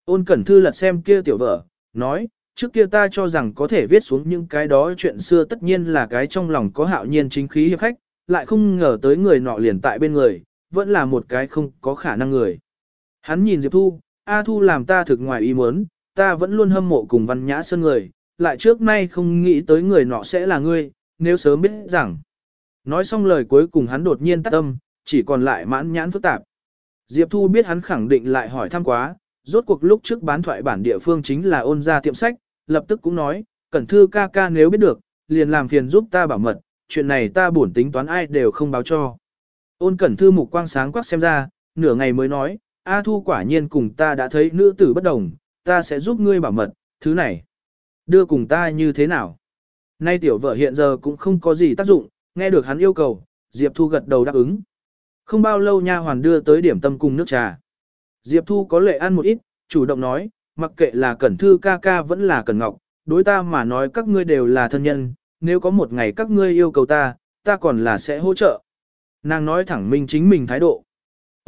Ôn cẩn thư lật xem kia tiểu vợ, nói, trước kia ta cho rằng có thể viết xuống những cái đó chuyện xưa tất nhiên là cái trong lòng có hạo nhiên chính khí hiệp khách, lại không ngờ tới người nọ liền tại bên người, vẫn là một cái không có khả năng người. Hắn nhìn Diệp Thu, A Thu làm ta thực ngoài ý muốn, ta vẫn luôn hâm mộ cùng văn nhã sơn người, lại trước nay không nghĩ tới người nọ sẽ là ngươi, nếu sớm biết rằng. Nói xong lời cuối cùng hắn đột nhiên tắt tâm, chỉ còn lại mãn nhãn phức tạp. Diệp Thu biết hắn khẳng định lại hỏi thăm quá, rốt cuộc lúc trước bán thoại bản địa phương chính là ôn ra tiệm sách, lập tức cũng nói, cẩn thư ca ca nếu biết được, liền làm phiền giúp ta bảo mật, chuyện này ta buồn tính toán ai đều không báo cho. Ôn cẩn thư mục quang sáng quắc xem ra, nửa ngày mới nói, A Thu quả nhiên cùng ta đã thấy nữ tử bất đồng, ta sẽ giúp ngươi bảo mật, thứ này. Đưa cùng ta như thế nào? Nay tiểu vợ hiện giờ cũng không có gì tác dụng, nghe được hắn yêu cầu, Diệp Thu gật đầu đáp ứng. Không bao lâu nha hoàn đưa tới điểm tâm cùng nước trà. Diệp Thu có lệ ăn một ít, chủ động nói, mặc kệ là Cẩn Thư ca ca vẫn là Cẩn Ngọc, đối ta mà nói các ngươi đều là thân nhân, nếu có một ngày các ngươi yêu cầu ta, ta còn là sẽ hỗ trợ. Nàng nói thẳng minh chính mình thái độ.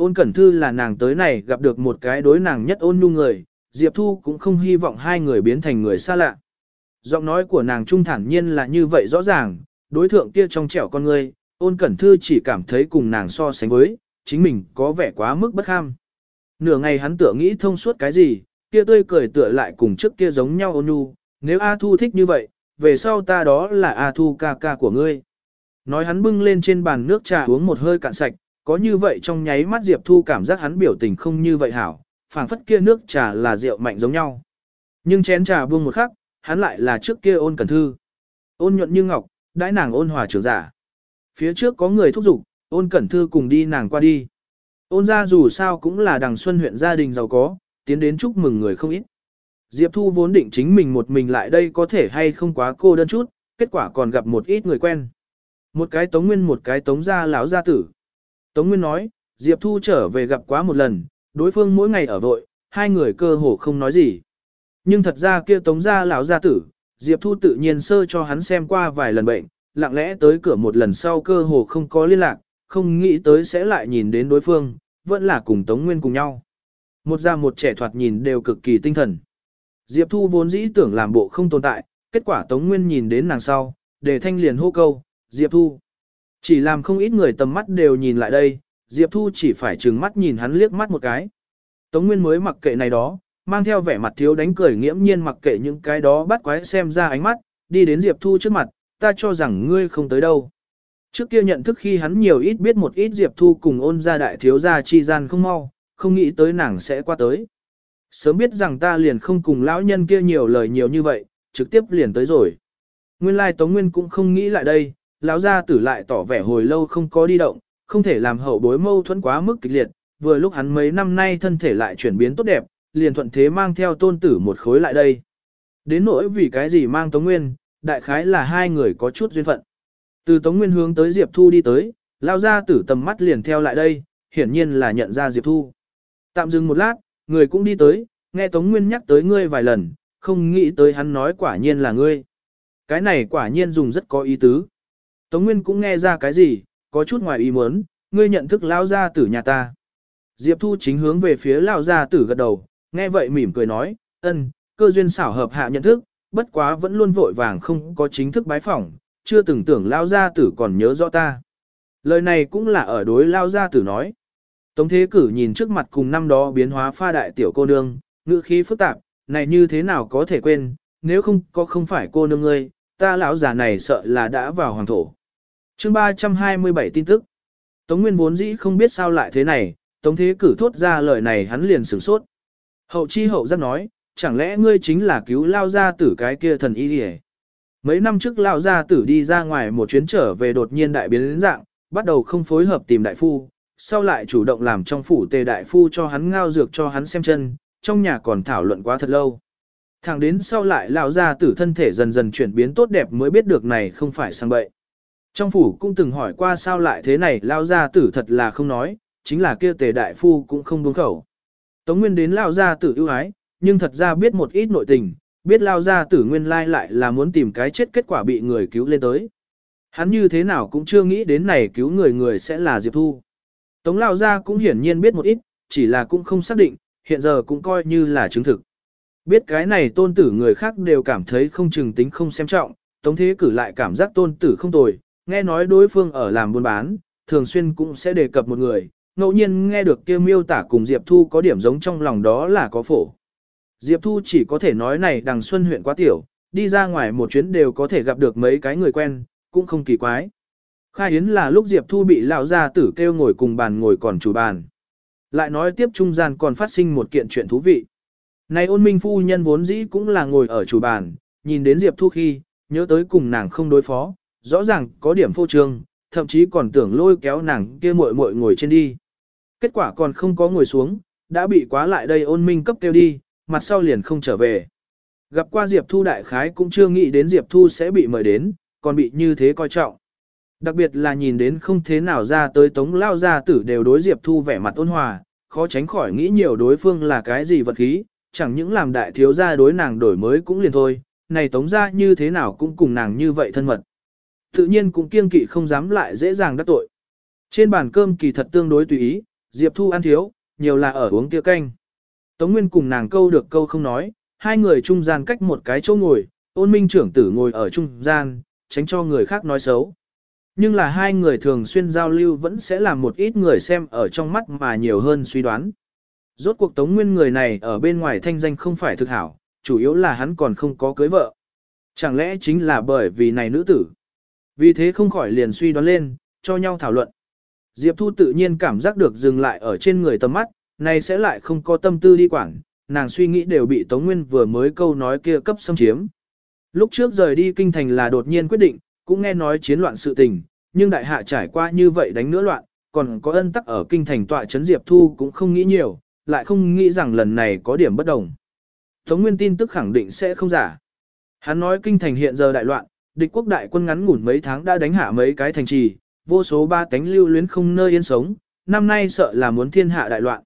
Ôn Cẩn Thư là nàng tới này gặp được một cái đối nàng nhất ôn nhu người, Diệp Thu cũng không hy vọng hai người biến thành người xa lạ. Giọng nói của nàng trung thản nhiên là như vậy rõ ràng, đối thượng kia trong trẻo con người, ôn Cẩn Thư chỉ cảm thấy cùng nàng so sánh với, chính mình có vẻ quá mức bất ham. Nửa ngày hắn tựa nghĩ thông suốt cái gì, kia tươi cười tựa lại cùng trước kia giống nhau ôn nhu, nếu A Thu thích như vậy, về sau ta đó là A Thu ca ca của ngươi. Nói hắn bưng lên trên bàn nước trà uống một hơi cạn sạch, có như vậy trong nháy mắt Diệp Thu cảm giác hắn biểu tình không như vậy hảo, phảng phất kia nước trà là rượu mạnh giống nhau. Nhưng chén trà buông một khắc, hắn lại là trước kia ôn cẩn thư. Ôn nhuận như ngọc, đãi nàng ôn hòa trưởng giả. Phía trước có người thúc giục, ôn cẩn thư cùng đi nàng qua đi. Ôn ra dù sao cũng là đằng xuân huyện gia đình giàu có, tiến đến chúc mừng người không ít. Diệp Thu vốn định chính mình một mình lại đây có thể hay không quá cô đơn chút, kết quả còn gặp một ít người quen. Một cái Tống Nguyên một cái Tống Gia lão gia tử. Tống Nguyên nói, Diệp Thu trở về gặp quá một lần, đối phương mỗi ngày ở vội, hai người cơ hồ không nói gì. Nhưng thật ra kia Tống Gia lão gia tử, Diệp Thu tự nhiên sơ cho hắn xem qua vài lần bệnh, lặng lẽ tới cửa một lần sau cơ hồ không có liên lạc, không nghĩ tới sẽ lại nhìn đến đối phương, vẫn là cùng Tống Nguyên cùng nhau. Một già một trẻ thoạt nhìn đều cực kỳ tinh thần. Diệp Thu vốn dĩ tưởng làm bộ không tồn tại, kết quả Tống Nguyên nhìn đến nàng sau, để thanh liền hô câu, Diệp Thu. Chỉ làm không ít người tầm mắt đều nhìn lại đây, Diệp Thu chỉ phải trừng mắt nhìn hắn liếc mắt một cái. Tống Nguyên mới mặc kệ này đó, mang theo vẻ mặt thiếu đánh cười nghiễm nhiên mặc kệ những cái đó bắt quái xem ra ánh mắt, đi đến Diệp Thu trước mặt, ta cho rằng ngươi không tới đâu. Trước kia nhận thức khi hắn nhiều ít biết một ít Diệp Thu cùng ôn ra đại thiếu gia chi gian không mau, không nghĩ tới nàng sẽ qua tới. Sớm biết rằng ta liền không cùng lão nhân kia nhiều lời nhiều như vậy, trực tiếp liền tới rồi. Nguyên lai Tống Nguyên cũng không nghĩ lại đây, lão gia tử lại tỏ vẻ hồi lâu không có đi động, không thể làm hậu bối mâu thuẫn quá mức kịch liệt, vừa lúc hắn mấy năm nay thân thể lại chuyển biến tốt đẹp, liền thuận thế mang theo tôn tử một khối lại đây. Đến nỗi vì cái gì mang Tống Nguyên, đại khái là hai người có chút duyên phận. Từ Tống Nguyên hướng tới Diệp Thu đi tới, lao ra tử tầm mắt liền theo lại đây, hiển nhiên là nhận ra Diệp Thu. Tạm dừng một lát, người cũng đi tới, nghe Tống Nguyên nhắc tới ngươi vài lần, không nghĩ tới hắn nói quả nhiên là ngươi. Cái này quả nhiên dùng rất có ý tứ. Tống Nguyên cũng nghe ra cái gì, có chút ngoài ý muốn, ngươi nhận thức lao gia tử nhà ta. Diệp Thu chính hướng về phía lao gia tử gật đầu, nghe vậy mỉm cười nói, ân, cơ duyên xảo hợp hạ nhận thức, bất quá vẫn luôn vội vàng không có chính thức bái phỏng, chưa từng tưởng lao gia tử còn nhớ rõ ta. Lời này cũng là ở đối lao gia tử nói. Tống thế cử nhìn trước mặt cùng năm đó biến hóa pha đại tiểu cô nương, ngữ khí phức tạp, này như thế nào có thể quên, nếu không có không phải cô nương ngươi, ta lão già này sợ là đã vào hoàng thổ chương 327 tin tức. Tống Nguyên vốn dĩ không biết sao lại thế này, Tống Thế Cử thốt ra lời này hắn liền sửng sốt. Hậu chi hậu giác nói, chẳng lẽ ngươi chính là cứu lao gia tử cái kia thần y đi Mấy năm trước lao gia tử đi ra ngoài một chuyến trở về đột nhiên đại biến dạng, bắt đầu không phối hợp tìm đại phu, sau lại chủ động làm trong phủ tề đại phu cho hắn ngao dược cho hắn xem chân, trong nhà còn thảo luận quá thật lâu. Thẳng đến sau lại lão gia tử thân thể dần dần chuyển biến tốt đẹp mới biết được này không phải sang bậy. Trong phủ cũng từng hỏi qua sao lại thế này lão gia tử thật là không nói, chính là kia tề đại phu cũng không buông khẩu. Tống Nguyên đến lão gia tử ưu ái, nhưng thật ra biết một ít nội tình, biết lão gia tử nguyên lai lại là muốn tìm cái chết kết quả bị người cứu lên tới. Hắn như thế nào cũng chưa nghĩ đến này cứu người người sẽ là Diệp Thu. Tống lão gia cũng hiển nhiên biết một ít, chỉ là cũng không xác định, hiện giờ cũng coi như là chứng thực. Biết cái này tôn tử người khác đều cảm thấy không chừng tính không xem trọng, tống thế cử lại cảm giác tôn tử không tồi, nghe nói đối phương ở làm buôn bán, thường xuyên cũng sẽ đề cập một người, ngẫu nhiên nghe được kia miêu tả cùng Diệp Thu có điểm giống trong lòng đó là có phổ. Diệp Thu chỉ có thể nói này đằng xuân huyện quá tiểu, đi ra ngoài một chuyến đều có thể gặp được mấy cái người quen, cũng không kỳ quái. Khai Yến là lúc Diệp Thu bị lão gia tử kêu ngồi cùng bàn ngồi còn chủ bàn. Lại nói tiếp trung gian còn phát sinh một kiện chuyện thú vị. Này ôn minh phu nhân vốn dĩ cũng là ngồi ở chủ bàn, nhìn đến Diệp Thu khi, nhớ tới cùng nàng không đối phó, rõ ràng có điểm phô trương, thậm chí còn tưởng lôi kéo nàng kia muội muội ngồi trên đi. Kết quả còn không có ngồi xuống, đã bị quá lại đây ôn minh cấp kêu đi, mặt sau liền không trở về. Gặp qua Diệp Thu đại khái cũng chưa nghĩ đến Diệp Thu sẽ bị mời đến, còn bị như thế coi trọng. Đặc biệt là nhìn đến không thế nào ra tới tống lao gia tử đều đối Diệp Thu vẻ mặt ôn hòa, khó tránh khỏi nghĩ nhiều đối phương là cái gì vật khí, chẳng những làm đại thiếu gia đối nàng đổi mới cũng liền thôi, này tống gia như thế nào cũng cùng nàng như vậy thân mật. Tự nhiên cũng kiêng kỵ không dám lại dễ dàng đắc tội. Trên bàn cơm kỳ thật tương đối tùy ý, Diệp Thu ăn thiếu, nhiều là ở uống kia canh. Tống Nguyên cùng nàng câu được câu không nói, hai người trung gian cách một cái chỗ ngồi, ôn minh trưởng tử ngồi ở trung gian, tránh cho người khác nói xấu. Nhưng là hai người thường xuyên giao lưu vẫn sẽ làm một ít người xem ở trong mắt mà nhiều hơn suy đoán. Rốt cuộc Tống Nguyên người này ở bên ngoài thanh danh không phải thực hảo, chủ yếu là hắn còn không có cưới vợ. Chẳng lẽ chính là bởi vì này nữ tử? Vì thế không khỏi liền suy đoán lên, cho nhau thảo luận. Diệp Thu tự nhiên cảm giác được dừng lại ở trên người tầm mắt, này sẽ lại không có tâm tư đi quảng, nàng suy nghĩ đều bị Tống Nguyên vừa mới câu nói kia cấp xâm chiếm. Lúc trước rời đi kinh thành là đột nhiên quyết định, cũng nghe nói chiến loạn sự tình, nhưng đại hạ trải qua như vậy đánh nữa loạn, còn có ân tắc ở kinh thành tọa chấn Diệp Thu cũng không nghĩ nhiều, lại không nghĩ rằng lần này có điểm bất đồng. Tống Nguyên tin tức khẳng định sẽ không giả. Hắn nói kinh thành hiện giờ đại loạn, địch quốc đại quân ngắn ngủn mấy tháng đã đánh hạ mấy cái thành trì, vô số ba tánh lưu luyến không nơi yên sống, năm nay sợ là muốn thiên hạ đại loạn.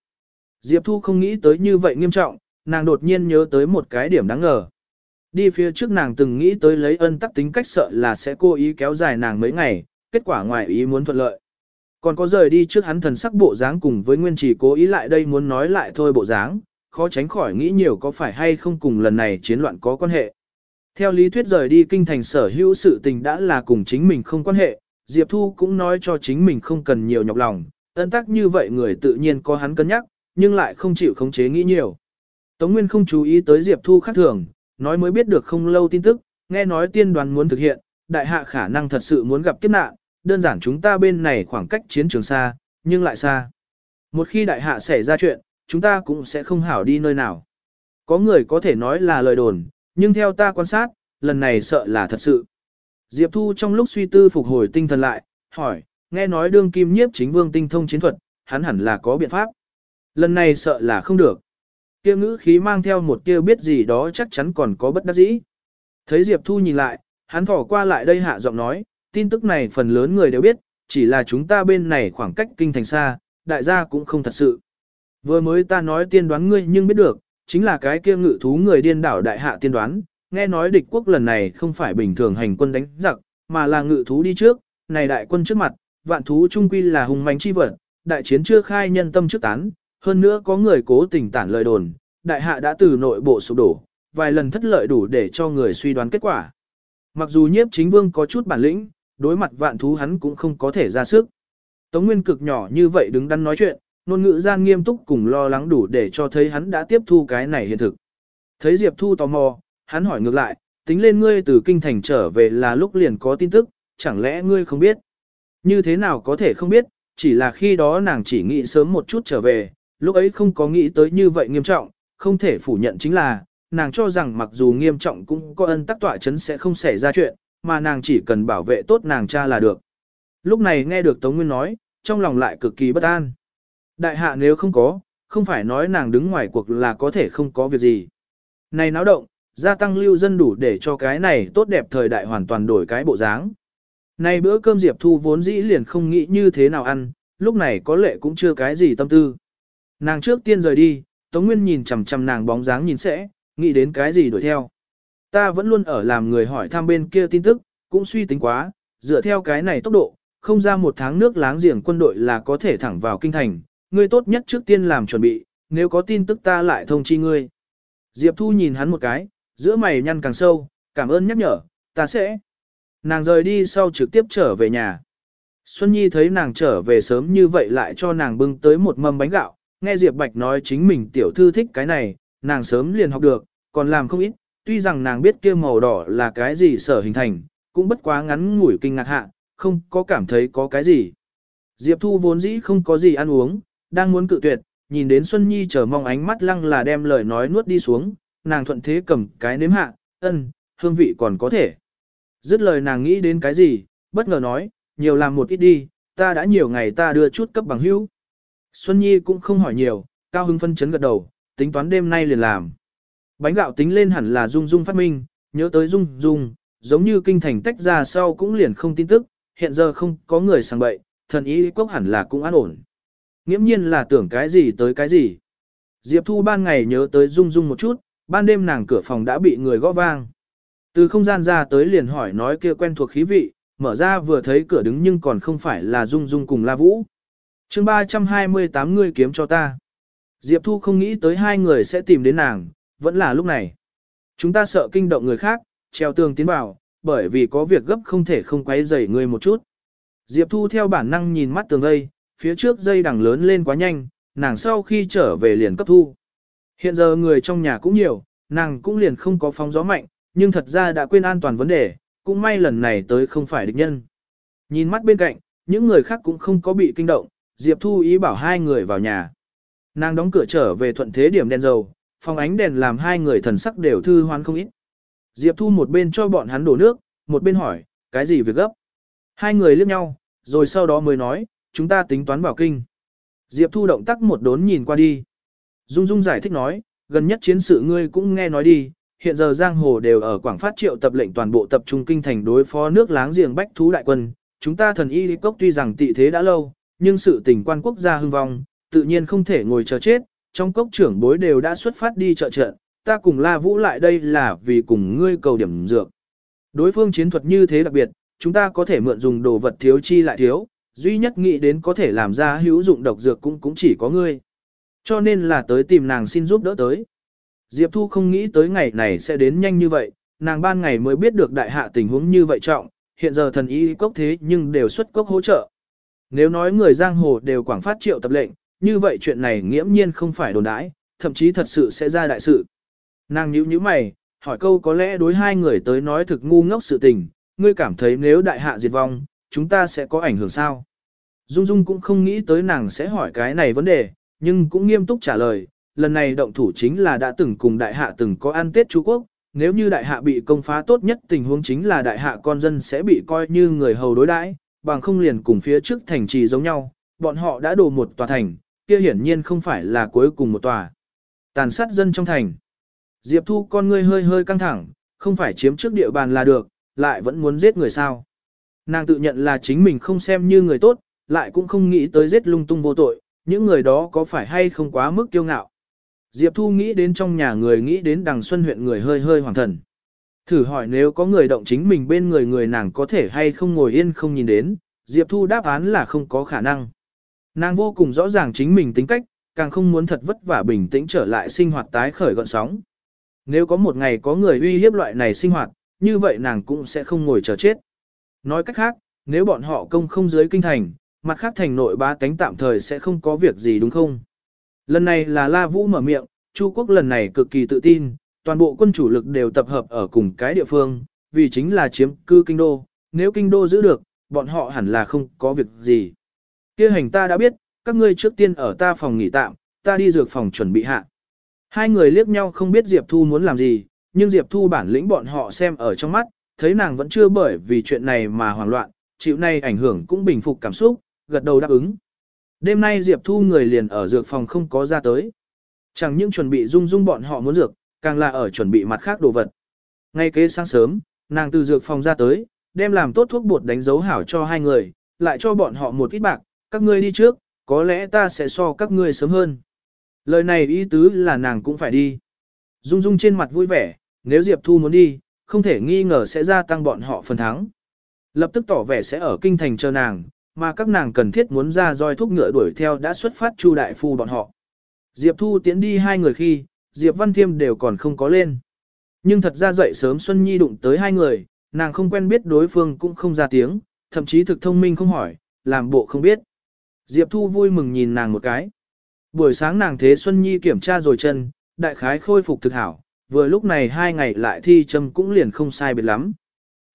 Diệp Thu không nghĩ tới như vậy nghiêm trọng, nàng đột nhiên nhớ tới một cái điểm đáng ngờ. Đi phía trước nàng từng nghĩ tới lấy ân tắc tính cách sợ là sẽ cố ý kéo dài nàng mấy ngày, kết quả ngoài ý muốn thuận lợi. Còn có rời đi trước hắn thần sắc bộ dáng cùng với nguyên chỉ cố ý lại đây muốn nói lại thôi bộ dáng, khó tránh khỏi nghĩ nhiều có phải hay không cùng lần này chiến loạn có quan hệ. Theo lý thuyết rời đi kinh thành sở hữu sự tình đã là cùng chính mình không quan hệ, Diệp Thu cũng nói cho chính mình không cần nhiều nhọc lòng, ân tắc như vậy người tự nhiên có hắn cân nhắc, nhưng lại không chịu khống chế nghĩ nhiều. Tống Nguyên không chú ý tới Diệp Thu khác thường, nói mới biết được không lâu tin tức, nghe nói tiên đoàn muốn thực hiện, đại hạ khả năng thật sự muốn gặp kiếp nạn, đơn giản chúng ta bên này khoảng cách chiến trường xa, nhưng lại xa. Một khi đại hạ xảy ra chuyện, chúng ta cũng sẽ không hảo đi nơi nào. Có người có thể nói là lời đồn, nhưng theo ta quan sát, lần này sợ là thật sự. Diệp Thu trong lúc suy tư phục hồi tinh thần lại, hỏi, nghe nói đương kim nhiếp chính vương tinh thông chiến thuật, hắn hẳn là có biện pháp. Lần này sợ là không được. Kia ngữ khí mang theo một kia biết gì đó chắc chắn còn có bất đắc dĩ. Thấy Diệp Thu nhìn lại, hắn thỏ qua lại đây hạ giọng nói, tin tức này phần lớn người đều biết, chỉ là chúng ta bên này khoảng cách kinh thành xa, đại gia cũng không thật sự. Vừa mới ta nói tiên đoán ngươi nhưng biết được, chính là cái kia ngự thú người điên đảo đại hạ tiên đoán, nghe nói địch quốc lần này không phải bình thường hành quân đánh giặc, mà là ngự thú đi trước, này đại quân trước mặt, vạn thú trung quy là hùng mãnh chi vật, đại chiến chưa khai nhân tâm trước tán, hơn nữa có người cố tình tản lời đồn, đại hạ đã từ nội bộ sụp đổ, vài lần thất lợi đủ để cho người suy đoán kết quả. Mặc dù nhiếp chính vương có chút bản lĩnh, đối mặt vạn thú hắn cũng không có thể ra sức. Tống Nguyên cực nhỏ như vậy đứng đắn nói chuyện, ngôn ngữ gian nghiêm túc cùng lo lắng đủ để cho thấy hắn đã tiếp thu cái này hiện thực. Thấy Diệp Thu tò mò, hắn hỏi ngược lại, tính lên ngươi từ kinh thành trở về là lúc liền có tin tức, chẳng lẽ ngươi không biết? Như thế nào có thể không biết, chỉ là khi đó nàng chỉ nghĩ sớm một chút trở về, lúc ấy không có nghĩ tới như vậy nghiêm trọng, không thể phủ nhận chính là, nàng cho rằng mặc dù nghiêm trọng cũng có ân tắc tỏa chấn sẽ không xảy ra chuyện, mà nàng chỉ cần bảo vệ tốt nàng cha là được. Lúc này nghe được Tống Nguyên nói, trong lòng lại cực kỳ bất an. Đại hạ nếu không có, không phải nói nàng đứng ngoài cuộc là có thể không có việc gì. Này náo động, gia tăng lưu dân đủ để cho cái này tốt đẹp thời đại hoàn toàn đổi cái bộ dáng. Này bữa cơm Diệp Thu vốn dĩ liền không nghĩ như thế nào ăn, lúc này có lệ cũng chưa cái gì tâm tư. Nàng trước tiên rời đi, Tống Nguyên nhìn chằm chằm nàng bóng dáng nhìn sẽ, nghĩ đến cái gì đuổi theo. Ta vẫn luôn ở làm người hỏi thăm bên kia tin tức, cũng suy tính quá, dựa theo cái này tốc độ, không ra một tháng nước láng giềng quân đội là có thể thẳng vào kinh thành, ngươi tốt nhất trước tiên làm chuẩn bị, nếu có tin tức ta lại thông chi ngươi. Diệp Thu nhìn hắn một cái, giữa mày nhăn càng sâu, cảm ơn nhắc nhở, ta sẽ. Nàng rời đi sau trực tiếp trở về nhà. Xuân Nhi thấy nàng trở về sớm như vậy lại cho nàng bưng tới một mâm bánh gạo, nghe Diệp Bạch nói chính mình tiểu thư thích cái này, nàng sớm liền học được, còn làm không ít, tuy rằng nàng biết kia màu đỏ là cái gì sở hình thành, cũng bất quá ngắn ngủi kinh ngạc hạ, không có cảm thấy có cái gì. Diệp Thu vốn dĩ không có gì ăn uống, đang muốn cự tuyệt, nhìn đến Xuân Nhi chờ mong ánh mắt lăng là đem lời nói nuốt đi xuống, nàng thuận thế cầm cái nếm hạ, ân, hương vị còn có thể. Dứt lời nàng nghĩ đến cái gì, bất ngờ nói, nhiều làm một ít đi, ta đã nhiều ngày ta đưa chút cấp bằng hữu. Xuân Nhi cũng không hỏi nhiều, cao hưng phân chấn gật đầu, tính toán đêm nay liền làm. Bánh gạo tính lên hẳn là Dung Dung phát minh, nhớ tới Dung Dung, giống như kinh thành tách ra sau cũng liền không tin tức, hiện giờ không có người sang bậy, thần ý cốc hẳn là cũng an ổn. Nghiễm nhiên là tưởng cái gì tới cái gì. Diệp Thu ban ngày nhớ tới Dung Dung một chút, ban đêm nàng cửa phòng đã bị người gõ vang. Từ không gian ra tới liền hỏi nói kia quen thuộc khí vị, mở ra vừa thấy cửa đứng nhưng còn không phải là Dung Dung cùng La Vũ. chương 328 người kiếm cho ta. Diệp Thu không nghĩ tới hai người sẽ tìm đến nàng, vẫn là lúc này. Chúng ta sợ kinh động người khác, treo tường tiến vào, bởi vì có việc gấp không thể không quấy rầy người một chút. Diệp Thu theo bản năng nhìn mắt tường đây phía trước dây đằng lớn lên quá nhanh, nàng sau khi trở về liền cấp thu. Hiện giờ người trong nhà cũng nhiều, nàng cũng liền không có phóng gió mạnh, nhưng thật ra đã quên an toàn vấn đề, cũng may lần này tới không phải địch nhân. Nhìn mắt bên cạnh, những người khác cũng không có bị kinh động, Diệp Thu ý bảo hai người vào nhà. Nàng đóng cửa trở về thuận thế điểm đèn dầu, phòng ánh đèn làm hai người thần sắc đều thư hoan không ít. Diệp Thu một bên cho bọn hắn đổ nước, một bên hỏi, cái gì việc gấp? Hai người liếc nhau, rồi sau đó mới nói, chúng ta tính toán bảo kinh. Diệp Thu động tác một đốn nhìn qua đi. Dung Dung giải thích nói, gần nhất chiến sự ngươi cũng nghe nói đi, hiện giờ giang hồ đều ở Quảng Phát triệu tập lệnh toàn bộ tập trung kinh thành đối phó nước láng giềng bách thú đại quân. Chúng ta thần y cốc tuy rằng tị thế đã lâu, nhưng sự tình quan quốc gia hưng vong, tự nhiên không thể ngồi chờ chết, trong cốc trưởng bối đều đã xuất phát đi trợ trận, ta cùng La Vũ lại đây là vì cùng ngươi cầu điểm dược. Đối phương chiến thuật như thế đặc biệt, chúng ta có thể mượn dùng đồ vật thiếu chi lại thiếu, duy nhất nghĩ đến có thể làm ra hữu dụng độc dược cũng cũng chỉ có ngươi. Cho nên là tới tìm nàng xin giúp đỡ tới. Diệp Thu không nghĩ tới ngày này sẽ đến nhanh như vậy, nàng ban ngày mới biết được đại hạ tình huống như vậy trọng, hiện giờ thần y cốc thế nhưng đều xuất cốc hỗ trợ. Nếu nói người giang hồ đều quảng phát triệu tập lệnh, như vậy chuyện này nghiễm nhiên không phải đồn đãi, thậm chí thật sự sẽ ra đại sự. Nàng nhíu nhíu mày, hỏi câu có lẽ đối hai người tới nói thực ngu ngốc sự tình, ngươi cảm thấy nếu đại hạ diệt vong, chúng ta sẽ có ảnh hưởng sao? Dung Dung cũng không nghĩ tới nàng sẽ hỏi cái này vấn đề, nhưng cũng nghiêm túc trả lời, lần này động thủ chính là đã từng cùng đại hạ từng có ăn Tết Trung Quốc, nếu như đại hạ bị công phá tốt nhất tình huống chính là đại hạ con dân sẽ bị coi như người hầu đối đãi, bằng không liền cùng phía trước thành trì giống nhau, bọn họ đã đổ một tòa thành, kia hiển nhiên không phải là cuối cùng một tòa. Tàn sát dân trong thành. Diệp Thu con ngươi hơi hơi căng thẳng, không phải chiếm trước địa bàn là được, lại vẫn muốn giết người sao. Nàng tự nhận là chính mình không xem như người tốt, lại cũng không nghĩ tới giết lung tung vô tội, những người đó có phải hay không quá mức kiêu ngạo. Diệp Thu nghĩ đến trong nhà người nghĩ đến đằng xuân huyện người hơi hơi hoàng thần. Thử hỏi nếu có người động chính mình bên người người nàng có thể hay không ngồi yên không nhìn đến, Diệp Thu đáp án là không có khả năng. Nàng vô cùng rõ ràng chính mình tính cách, càng không muốn thật vất vả bình tĩnh trở lại sinh hoạt tái khởi gọn sóng. Nếu có một ngày có người uy hiếp loại này sinh hoạt, như vậy nàng cũng sẽ không ngồi chờ chết. Nói cách khác, nếu bọn họ công không dưới kinh thành, mặt khác thành nội ba tánh tạm thời sẽ không có việc gì đúng không? Lần này là La Vũ mở miệng, Chu quốc lần này cực kỳ tự tin, toàn bộ quân chủ lực đều tập hợp ở cùng cái địa phương, vì chính là chiếm cư kinh đô, nếu kinh đô giữ được, bọn họ hẳn là không có việc gì. Kia hành ta đã biết, các ngươi trước tiên ở ta phòng nghỉ tạm, ta đi dược phòng chuẩn bị hạ. Hai người liếc nhau không biết Diệp Thu muốn làm gì, nhưng Diệp Thu bản lĩnh bọn họ xem ở trong mắt, thấy nàng vẫn chưa bởi vì chuyện này mà hoảng loạn, chịu này ảnh hưởng cũng bình phục cảm xúc, gật đầu đáp ứng. Đêm nay Diệp Thu người liền ở dược phòng không có ra tới. Chẳng những chuẩn bị dung dung bọn họ muốn dược, càng là ở chuẩn bị mặt khác đồ vật. Ngay kế sáng sớm, nàng từ dược phòng ra tới, đem làm tốt thuốc bột đánh dấu hảo cho hai người, lại cho bọn họ một ít bạc, các ngươi đi trước, có lẽ ta sẽ so các ngươi sớm hơn. Lời này ý tứ là nàng cũng phải đi. Dung Dung trên mặt vui vẻ, nếu Diệp Thu muốn đi, không thể nghi ngờ sẽ gia tăng bọn họ phần thắng. Lập tức tỏ vẻ sẽ ở kinh thành chờ nàng, mà các nàng cần thiết muốn ra roi thúc ngựa đuổi theo đã xuất phát Chu đại phu bọn họ. Diệp Thu tiến đi hai người khi, Diệp Văn Thiêm đều còn không có lên. Nhưng thật ra dậy sớm Xuân Nhi đụng tới hai người, nàng không quen biết đối phương cũng không ra tiếng, thậm chí thực thông minh không hỏi, làm bộ không biết. Diệp Thu vui mừng nhìn nàng một cái. Buổi sáng nàng thế Xuân Nhi kiểm tra rồi chân, đại khái khôi phục thực hảo, vừa lúc này hai ngày lại thi châm cũng liền không sai biệt lắm.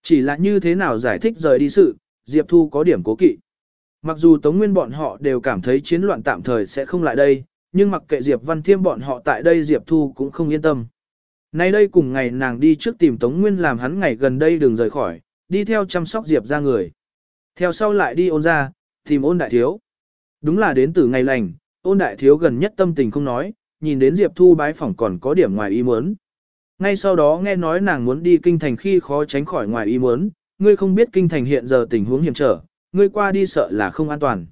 Chỉ là như thế nào giải thích rời đi sự, Diệp Thu có điểm cố kỵ. Mặc dù Tống Nguyên bọn họ đều cảm thấy chiến loạn tạm thời sẽ không lại đây, nhưng mặc kệ Diệp Văn Thiêm bọn họ tại đây Diệp Thu cũng không yên tâm. Nay đây cùng ngày nàng đi trước tìm Tống Nguyên làm hắn ngày gần đây đừng rời khỏi, đi theo chăm sóc Diệp ra người. Theo sau lại đi ôn ra, tìm ôn đại thiếu. Đúng là đến từ ngày lành, ôn đại thiếu gần nhất tâm tình không nói, nhìn đến Diệp Thu bái phỏng còn có điểm ngoài ý muốn. Ngay sau đó nghe nói nàng muốn đi kinh thành khi khó tránh khỏi ngoài ý muốn, ngươi không biết kinh thành hiện giờ tình huống hiểm trở, ngươi qua đi sợ là không an toàn.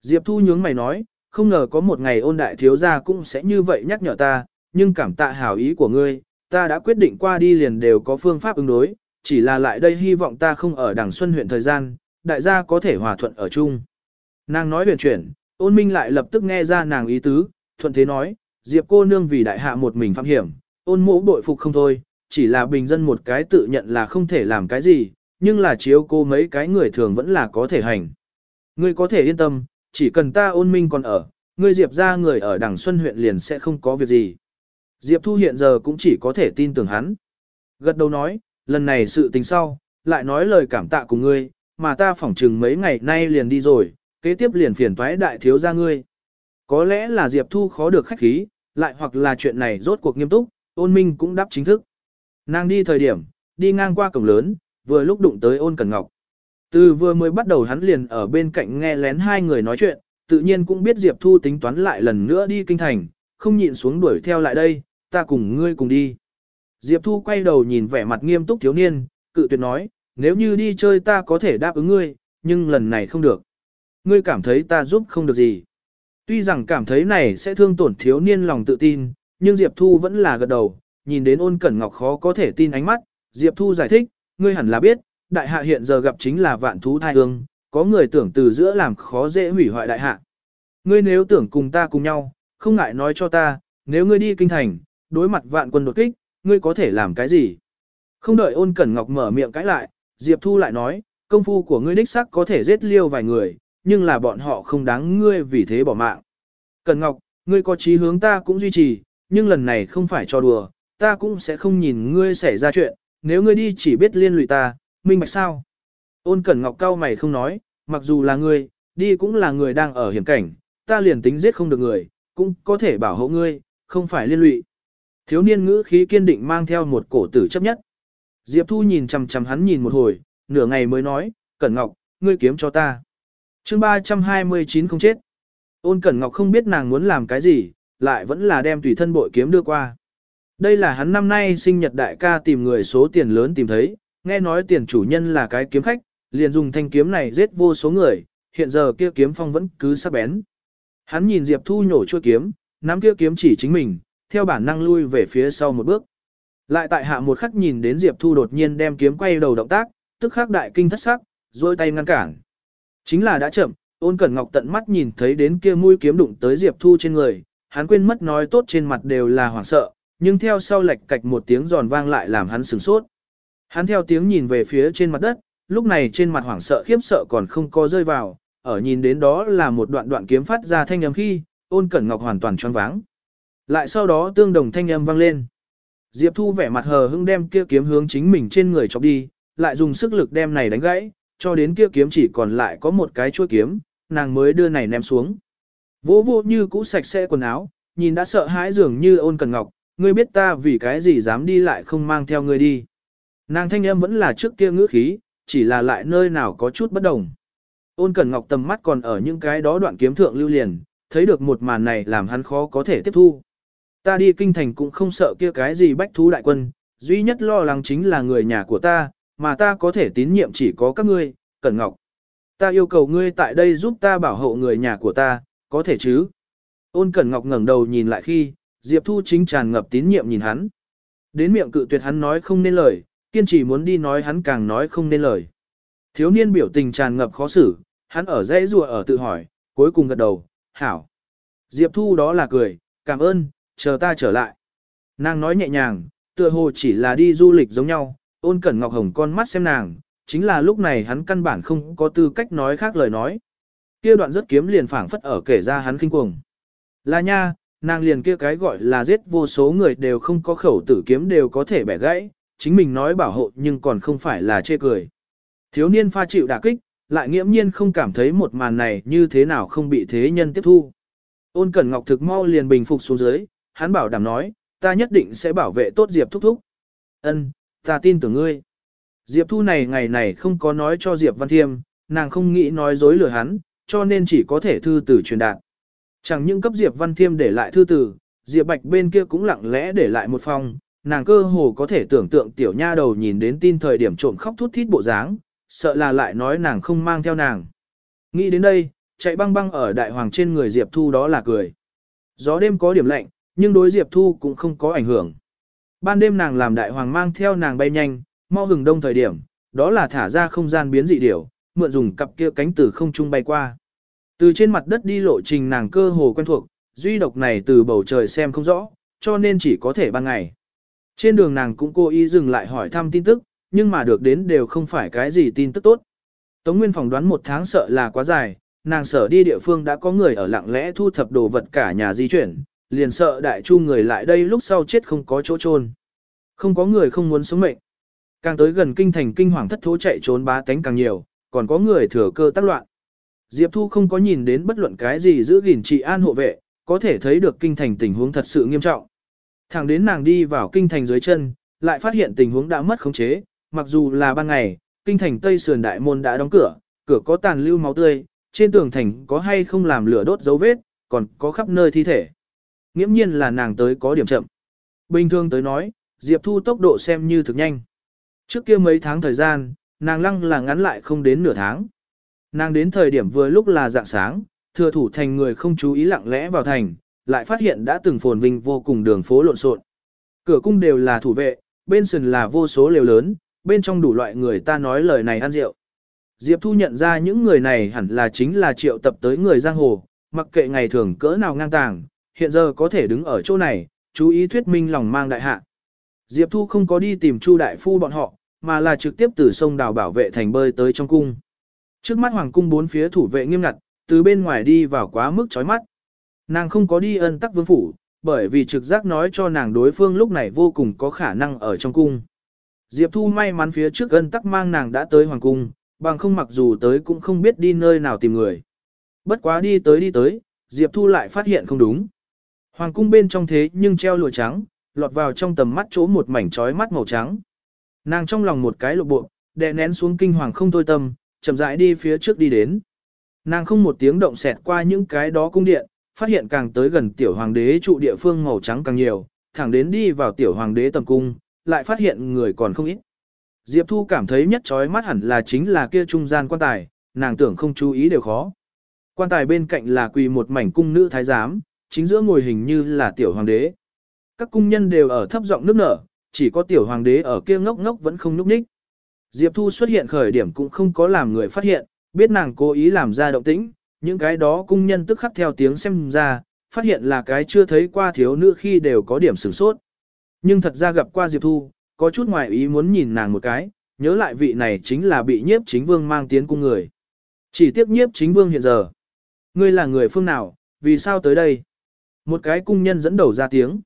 Diệp Thu nhướng mày nói, không ngờ có một ngày ôn đại thiếu gia cũng sẽ như vậy nhắc nhở ta, nhưng cảm tạ hảo ý của ngươi, ta đã quyết định qua đi liền đều có phương pháp ứng đối, chỉ là lại đây hy vọng ta không ở đằng xuân huyện thời gian, đại gia có thể hòa thuận ở chung. Nàng nói huyền chuyển, ôn minh lại lập tức nghe ra nàng ý tứ, thuận thế nói, Diệp cô nương vì đại hạ một mình phạm hiểm, ôn mỗ bội phục không thôi, chỉ là bình dân một cái tự nhận là không thể làm cái gì, nhưng là chiếu cô mấy cái người thường vẫn là có thể hành. Ngươi có thể yên tâm, chỉ cần ta ôn minh còn ở, ngươi Diệp ra người ở đằng Xuân huyện liền sẽ không có việc gì. Diệp Thu hiện giờ cũng chỉ có thể tin tưởng hắn. Gật đầu nói, lần này sự tình sau, lại nói lời cảm tạ cùng ngươi, mà ta phỏng chừng mấy ngày nay liền đi rồi, kế tiếp liền phiền toái đại thiếu ra ngươi. Có lẽ là Diệp Thu khó được khách khí, lại hoặc là chuyện này rốt cuộc nghiêm túc, ôn minh cũng đáp chính thức. Nàng đi thời điểm, đi ngang qua cổng lớn, vừa lúc đụng tới ôn cẩn ngọc. Từ vừa mới bắt đầu hắn liền ở bên cạnh nghe lén hai người nói chuyện, tự nhiên cũng biết Diệp Thu tính toán lại lần nữa đi kinh thành, không nhịn xuống đuổi theo lại đây, ta cùng ngươi cùng đi. Diệp Thu quay đầu nhìn vẻ mặt nghiêm túc thiếu niên, cự tuyệt nói, nếu như đi chơi ta có thể đáp ứng ngươi, nhưng lần này không được. Ngươi cảm thấy ta giúp không được gì. Tuy rằng cảm thấy này sẽ thương tổn thiếu niên lòng tự tin, nhưng Diệp Thu vẫn là gật đầu, nhìn đến ôn cẩn ngọc khó có thể tin ánh mắt, Diệp Thu giải thích, ngươi hẳn là biết, đại hạ hiện giờ gặp chính là vạn thú thai ương, có người tưởng từ giữa làm khó dễ hủy hoại đại hạ. Ngươi nếu tưởng cùng ta cùng nhau, không ngại nói cho ta, nếu ngươi đi kinh thành, đối mặt vạn quân đột kích, ngươi có thể làm cái gì? Không đợi ôn cẩn ngọc mở miệng cãi lại, Diệp Thu lại nói, công phu của ngươi đích sắc có thể giết liêu vài người, nhưng là bọn họ không đáng ngươi vì thế bỏ mạng. Cẩn ngọc, ngươi có chí hướng ta cũng duy trì, nhưng lần này không phải cho đùa, ta cũng sẽ không nhìn ngươi xảy ra chuyện, nếu ngươi đi chỉ biết liên lụy ta, minh bạch sao? Ôn Cẩn Ngọc cao mày không nói, mặc dù là ngươi, đi cũng là người đang ở hiểm cảnh, ta liền tính giết không được người, cũng có thể bảo hộ ngươi, không phải liên lụy. Thiếu niên ngữ khí kiên định mang theo một cổ tử chấp nhất. Diệp Thu nhìn chằm chằm hắn nhìn một hồi, nửa ngày mới nói, Cẩn Ngọc, ngươi kiếm cho ta. chương 329 không chết. Ôn Cẩn Ngọc không biết nàng muốn làm cái gì, lại vẫn là đem tùy thân bội kiếm đưa qua. Đây là hắn năm nay sinh nhật đại ca tìm người số tiền lớn tìm thấy, nghe nói tiền chủ nhân là cái kiếm khách, liền dùng thanh kiếm này giết vô số người, hiện giờ kia kiếm phong vẫn cứ sắc bén. Hắn nhìn Diệp Thu nhổ chua kiếm, nắm kia kiếm chỉ chính mình, theo bản năng lui về phía sau một bước. Lại tại hạ một khắc nhìn đến Diệp Thu đột nhiên đem kiếm quay đầu động tác, tức khắc đại kinh thất sắc, rồi tay ngăn cản. Chính là đã chậm, ôn cẩn ngọc tận mắt nhìn thấy đến kia mũi kiếm đụng tới Diệp Thu trên người, hắn quên mất nói tốt trên mặt đều là hoảng sợ, nhưng theo sau lệch cạch một tiếng giòn vang lại làm hắn sửng sốt. Hắn theo tiếng nhìn về phía trên mặt đất, lúc này trên mặt hoảng sợ khiếp sợ còn không có rơi vào, ở nhìn đến đó là một đoạn đoạn kiếm phát ra thanh âm khi, ôn cẩn ngọc hoàn toàn choáng váng. Lại sau đó tương đồng thanh âm vang lên. Diệp Thu vẻ mặt hờ hững đem kia kiếm hướng chính mình trên người chọc đi, lại dùng sức lực đem này đánh gãy, cho đến kia kiếm chỉ còn lại có một cái chuôi kiếm, nàng mới đưa này ném xuống. Vô vô như cũ sạch sẽ quần áo, nhìn đã sợ hãi dường như ôn cần ngọc, ngươi biết ta vì cái gì dám đi lại không mang theo ngươi đi. Nàng thanh âm vẫn là trước kia ngữ khí, chỉ là lại nơi nào có chút bất đồng. Ôn Cẩn Ngọc tầm mắt còn ở những cái đó đoạn kiếm thượng lưu liền, thấy được một màn này làm hắn khó có thể tiếp thu. Ta đi kinh thành cũng không sợ kia cái gì bách thú đại quân, duy nhất lo lắng chính là người nhà của ta, mà ta có thể tín nhiệm chỉ có các ngươi, Cẩn Ngọc. Ta yêu cầu ngươi tại đây giúp ta bảo hộ người nhà của ta, có thể chứ? Ôn Cẩn Ngọc ngẩng đầu nhìn lại khi, Diệp Thu chính tràn ngập tín nhiệm nhìn hắn. Đến miệng cự tuyệt hắn nói không nên lời, kiên trì muốn đi nói hắn càng nói không nên lời. Thiếu niên biểu tình tràn ngập khó xử, hắn ở dãy rùa ở tự hỏi, cuối cùng gật đầu, hảo. Diệp Thu đó là cười, cảm ơn, chờ ta trở lại. Nàng nói nhẹ nhàng, tựa hồ chỉ là đi du lịch giống nhau, ôn cẩn ngọc hồng con mắt xem nàng, chính là lúc này hắn căn bản không có tư cách nói khác lời nói. Kia đoạn rất kiếm liền phảng phất ở kể ra hắn kinh cuồng. Là nha, nàng liền kia cái gọi là giết vô số người đều không có khẩu tử kiếm đều có thể bẻ gãy, chính mình nói bảo hộ nhưng còn không phải là chê cười. Thiếu niên pha chịu đả kích, lại nghiễm nhiên không cảm thấy một màn này như thế nào không bị thế nhân tiếp thu. Ôn Cẩn Ngọc thực mau liền bình phục xuống dưới, hắn bảo đảm nói, ta nhất định sẽ bảo vệ tốt Diệp Thúc Thúc. Ân, ta tin tưởng ngươi. Diệp Thu này ngày này không có nói cho Diệp Văn Thiêm, nàng không nghĩ nói dối lừa hắn, cho nên chỉ có thể thư tử truyền đạt. Chẳng những cấp Diệp Văn Thiêm để lại thư tử, Diệp Bạch bên kia cũng lặng lẽ để lại một phong, nàng cơ hồ có thể tưởng tượng tiểu nha đầu nhìn đến tin thời điểm trộm khóc thút thít bộ dáng, sợ là lại nói nàng không mang theo nàng. Nghĩ đến đây, chạy băng băng ở đại hoàng trên người Diệp Thu đó là cười. Gió đêm có điểm lạnh, nhưng đối Diệp Thu cũng không có ảnh hưởng. Ban đêm nàng làm đại hoàng mang theo nàng bay nhanh, mau hừng đông thời điểm, đó là thả ra không gian biến dị điểu, mượn dùng cặp kia cánh từ không trung bay qua. Từ trên mặt đất đi lộ trình nàng cơ hồ quen thuộc, duy độc này từ bầu trời xem không rõ, cho nên chỉ có thể ban ngày. Trên đường nàng cũng cố ý dừng lại hỏi thăm tin tức, nhưng mà được đến đều không phải cái gì tin tức tốt. Tống Nguyên phỏng đoán một tháng sợ là quá dài, nàng sợ đi địa phương đã có người ở lặng lẽ thu thập đồ vật cả nhà di chuyển, liền sợ đại chu người lại đây lúc sau chết không có chỗ chôn. Không có người không muốn sống mệnh. Càng tới gần kinh thành kinh hoàng thất thố chạy trốn bá tánh càng nhiều, còn có người thừa cơ tác loạn. Diệp Thu không có nhìn đến bất luận cái gì giữ gìn trị an hộ vệ, có thể thấy được kinh thành tình huống thật sự nghiêm trọng. Thẳng đến nàng đi vào kinh thành dưới chân, lại phát hiện tình huống đã mất khống chế, mặc dù là ban ngày, kinh thành Tây Sườn Đại Môn đã đóng cửa, cửa có tàn lưu máu tươi, trên tường thành có hay không làm lửa đốt dấu vết, còn có khắp nơi thi thể. Nghiễm nhiên là nàng tới có điểm chậm. Bình thường tới nói, Diệp Thu tốc độ xem như thực nhanh. Trước kia mấy tháng thời gian, nàng lăng là ngắn lại không đến nửa tháng. Nàng đến thời điểm vừa lúc là dạng sáng, thừa thủ thành người không chú ý lặng lẽ vào thành, lại phát hiện đã từng phồn vinh vô cùng đường phố lộn xộn. Cửa cung đều là thủ vệ, bên sườn là vô số lều lớn, bên trong đủ loại người ta nói lời này ăn rượu. Diệp Thu nhận ra những người này hẳn là chính là triệu tập tới người giang hồ, mặc kệ ngày thường cỡ nào ngang tàng, hiện giờ có thể đứng ở chỗ này, chú ý thuyết minh lòng mang đại hạ. Diệp Thu không có đi tìm Chu đại phu bọn họ, mà là trực tiếp từ sông đào bảo vệ thành bơi tới trong cung. Trước mắt hoàng cung bốn phía thủ vệ nghiêm ngặt, từ bên ngoài đi vào quá mức chói mắt. Nàng không có đi ân tắc vương phủ, bởi vì trực giác nói cho nàng đối phương lúc này vô cùng có khả năng ở trong cung. Diệp Thu may mắn phía trước ân tắc mang nàng đã tới hoàng cung, bằng không mặc dù tới cũng không biết đi nơi nào tìm người. Bất quá đi tới đi tới, Diệp Thu lại phát hiện không đúng. Hoàng cung bên trong thế nhưng treo lụa trắng, lọt vào trong tầm mắt chỗ một mảnh trói mắt màu trắng. Nàng trong lòng một cái lộ bộ, đè nén xuống kinh hoàng không thôi tâm, chậm rãi đi phía trước đi đến. Nàng không một tiếng động xẹt qua những cái đó cung điện, phát hiện càng tới gần tiểu hoàng đế trụ địa phương màu trắng càng nhiều, thẳng đến đi vào tiểu hoàng đế tầm cung, lại phát hiện người còn không ít. Diệp Thu cảm thấy nhất chói mắt hẳn là chính là kia trung gian quan tài, nàng tưởng không chú ý đều khó. Quan tài bên cạnh là quỳ một mảnh cung nữ thái giám, chính giữa ngồi hình như là tiểu hoàng đế. Các cung nhân đều ở thấp giọng nước nở, chỉ có tiểu hoàng đế ở kia ngốc ngốc vẫn không nhúc nhích. Diệp Thu xuất hiện khởi điểm cũng không có làm người phát hiện, biết nàng cố ý làm ra động tĩnh, những cái đó cung nhân tức khắc theo tiếng xem ra, phát hiện là cái chưa thấy qua thiếu nữ khi đều có điểm sửng sốt. Nhưng thật ra gặp qua Diệp Thu, có chút ngoài ý muốn nhìn nàng một cái, nhớ lại vị này chính là bị nhiếp chính vương mang tiến cung người. Chỉ tiếc nhiếp chính vương hiện giờ. Ngươi là người phương nào, vì sao tới đây? Một cái cung nhân dẫn đầu ra tiếng.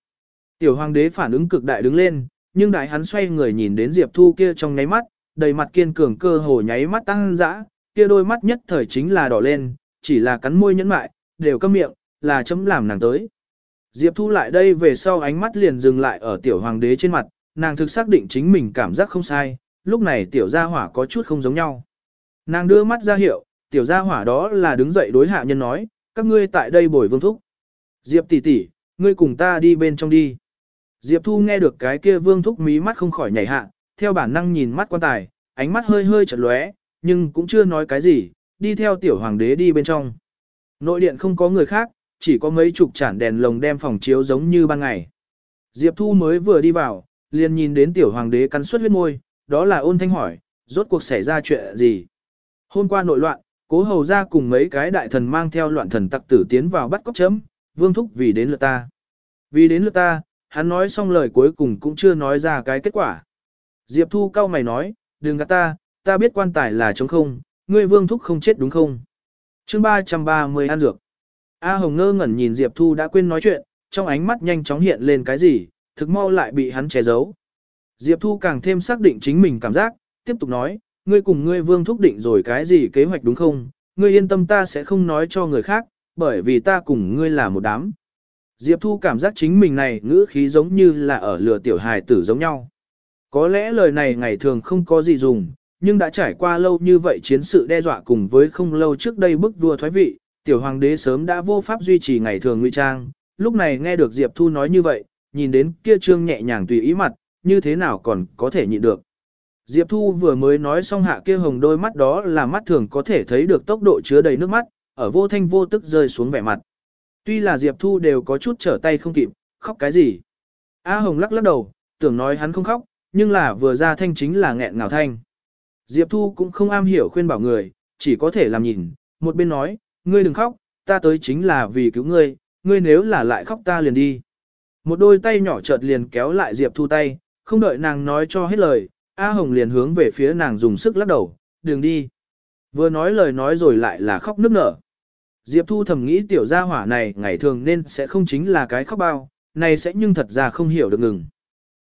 Tiểu hoàng đế phản ứng cực đại đứng lên, nhưng đại hắn xoay người nhìn đến Diệp Thu kia trong nháy mắt, đầy mặt kiên cường cơ hồ nháy mắt tăng dã, kia đôi mắt nhất thời chính là đỏ lên, chỉ là cắn môi nhẫn mại, đều câm miệng, là chấm làm nàng tới. Diệp Thu lại đây về sau ánh mắt liền dừng lại ở tiểu hoàng đế trên mặt, nàng thực xác định chính mình cảm giác không sai, lúc này tiểu gia hỏa có chút không giống nhau. Nàng đưa mắt ra hiệu, tiểu gia hỏa đó là đứng dậy đối hạ nhân nói, các ngươi tại đây bồi vương thúc. Diệp tỷ tỷ, ngươi cùng ta đi bên trong đi. Diệp Thu nghe được cái kia vương thúc mí mắt không khỏi nhảy hạ, theo bản năng nhìn mắt quan tài, ánh mắt hơi hơi chật lóe, nhưng cũng chưa nói cái gì, đi theo tiểu hoàng đế đi bên trong. Nội điện không có người khác, chỉ có mấy chục chản đèn lồng đem phòng chiếu giống như ban ngày. Diệp Thu mới vừa đi vào, liền nhìn đến tiểu hoàng đế cắn suất huyết môi, đó là ôn thanh hỏi, rốt cuộc xảy ra chuyện gì. Hôm qua nội loạn, cố hầu ra cùng mấy cái đại thần mang theo loạn thần tặc tử tiến vào bắt cóc chấm, vương thúc vì đến lượt ta. Vì đến lượt ta, hắn nói xong lời cuối cùng cũng chưa nói ra cái kết quả. Diệp Thu cao mày nói, đừng gạt ta, ta biết quan tài là trống không, ngươi vương thúc không chết đúng không? chương 330 ăn dược. A Hồng ngơ ngẩn nhìn Diệp Thu đã quên nói chuyện, trong ánh mắt nhanh chóng hiện lên cái gì, thực mau lại bị hắn che giấu. Diệp Thu càng thêm xác định chính mình cảm giác, tiếp tục nói, ngươi cùng ngươi vương thúc định rồi cái gì kế hoạch đúng không? Ngươi yên tâm ta sẽ không nói cho người khác, bởi vì ta cùng ngươi là một đám. Diệp Thu cảm giác chính mình này ngữ khí giống như là ở lừa tiểu hài tử giống nhau. Có lẽ lời này ngày thường không có gì dùng, nhưng đã trải qua lâu như vậy chiến sự đe dọa cùng với không lâu trước đây bức vua thoái vị, tiểu hoàng đế sớm đã vô pháp duy trì ngày thường nguy trang, lúc này nghe được Diệp Thu nói như vậy, nhìn đến kia trương nhẹ nhàng tùy ý mặt, như thế nào còn có thể nhịn được. Diệp Thu vừa mới nói xong hạ kia hồng đôi mắt đó là mắt thường có thể thấy được tốc độ chứa đầy nước mắt, ở vô thanh vô tức rơi xuống vẻ mặt. Tuy là Diệp Thu đều có chút trở tay không kịp, khóc cái gì. A Hồng lắc lắc đầu, tưởng nói hắn không khóc, nhưng là vừa ra thanh chính là nghẹn ngào thanh. Diệp Thu cũng không am hiểu khuyên bảo người, chỉ có thể làm nhìn, một bên nói, ngươi đừng khóc, ta tới chính là vì cứu ngươi, ngươi nếu là lại khóc ta liền đi. Một đôi tay nhỏ chợt liền kéo lại Diệp Thu tay, không đợi nàng nói cho hết lời, A Hồng liền hướng về phía nàng dùng sức lắc đầu, đừng đi. Vừa nói lời nói rồi lại là khóc nức nở. Diệp Thu thầm nghĩ tiểu gia hỏa này ngày thường nên sẽ không chính là cái khóc bao, này sẽ nhưng thật ra không hiểu được ngừng.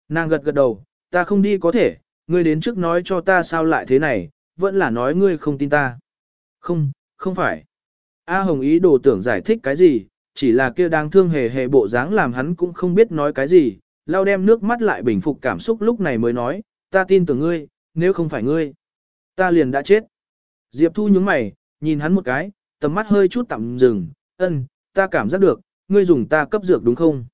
Nàng gật gật đầu, ta không đi có thể, ngươi đến trước nói cho ta sao lại thế này, vẫn là nói ngươi không tin ta. Không, không phải. A Hồng ý đồ tưởng giải thích cái gì, chỉ là kia đang thương hề hề bộ dáng làm hắn cũng không biết nói cái gì, lau đem nước mắt lại bình phục cảm xúc lúc này mới nói, ta tin tưởng ngươi, nếu không phải ngươi, ta liền đã chết. Diệp Thu nhướng mày, nhìn hắn một cái, tầm mắt hơi chút tạm dừng, ân, ta cảm giác được, ngươi dùng ta cấp dược đúng không?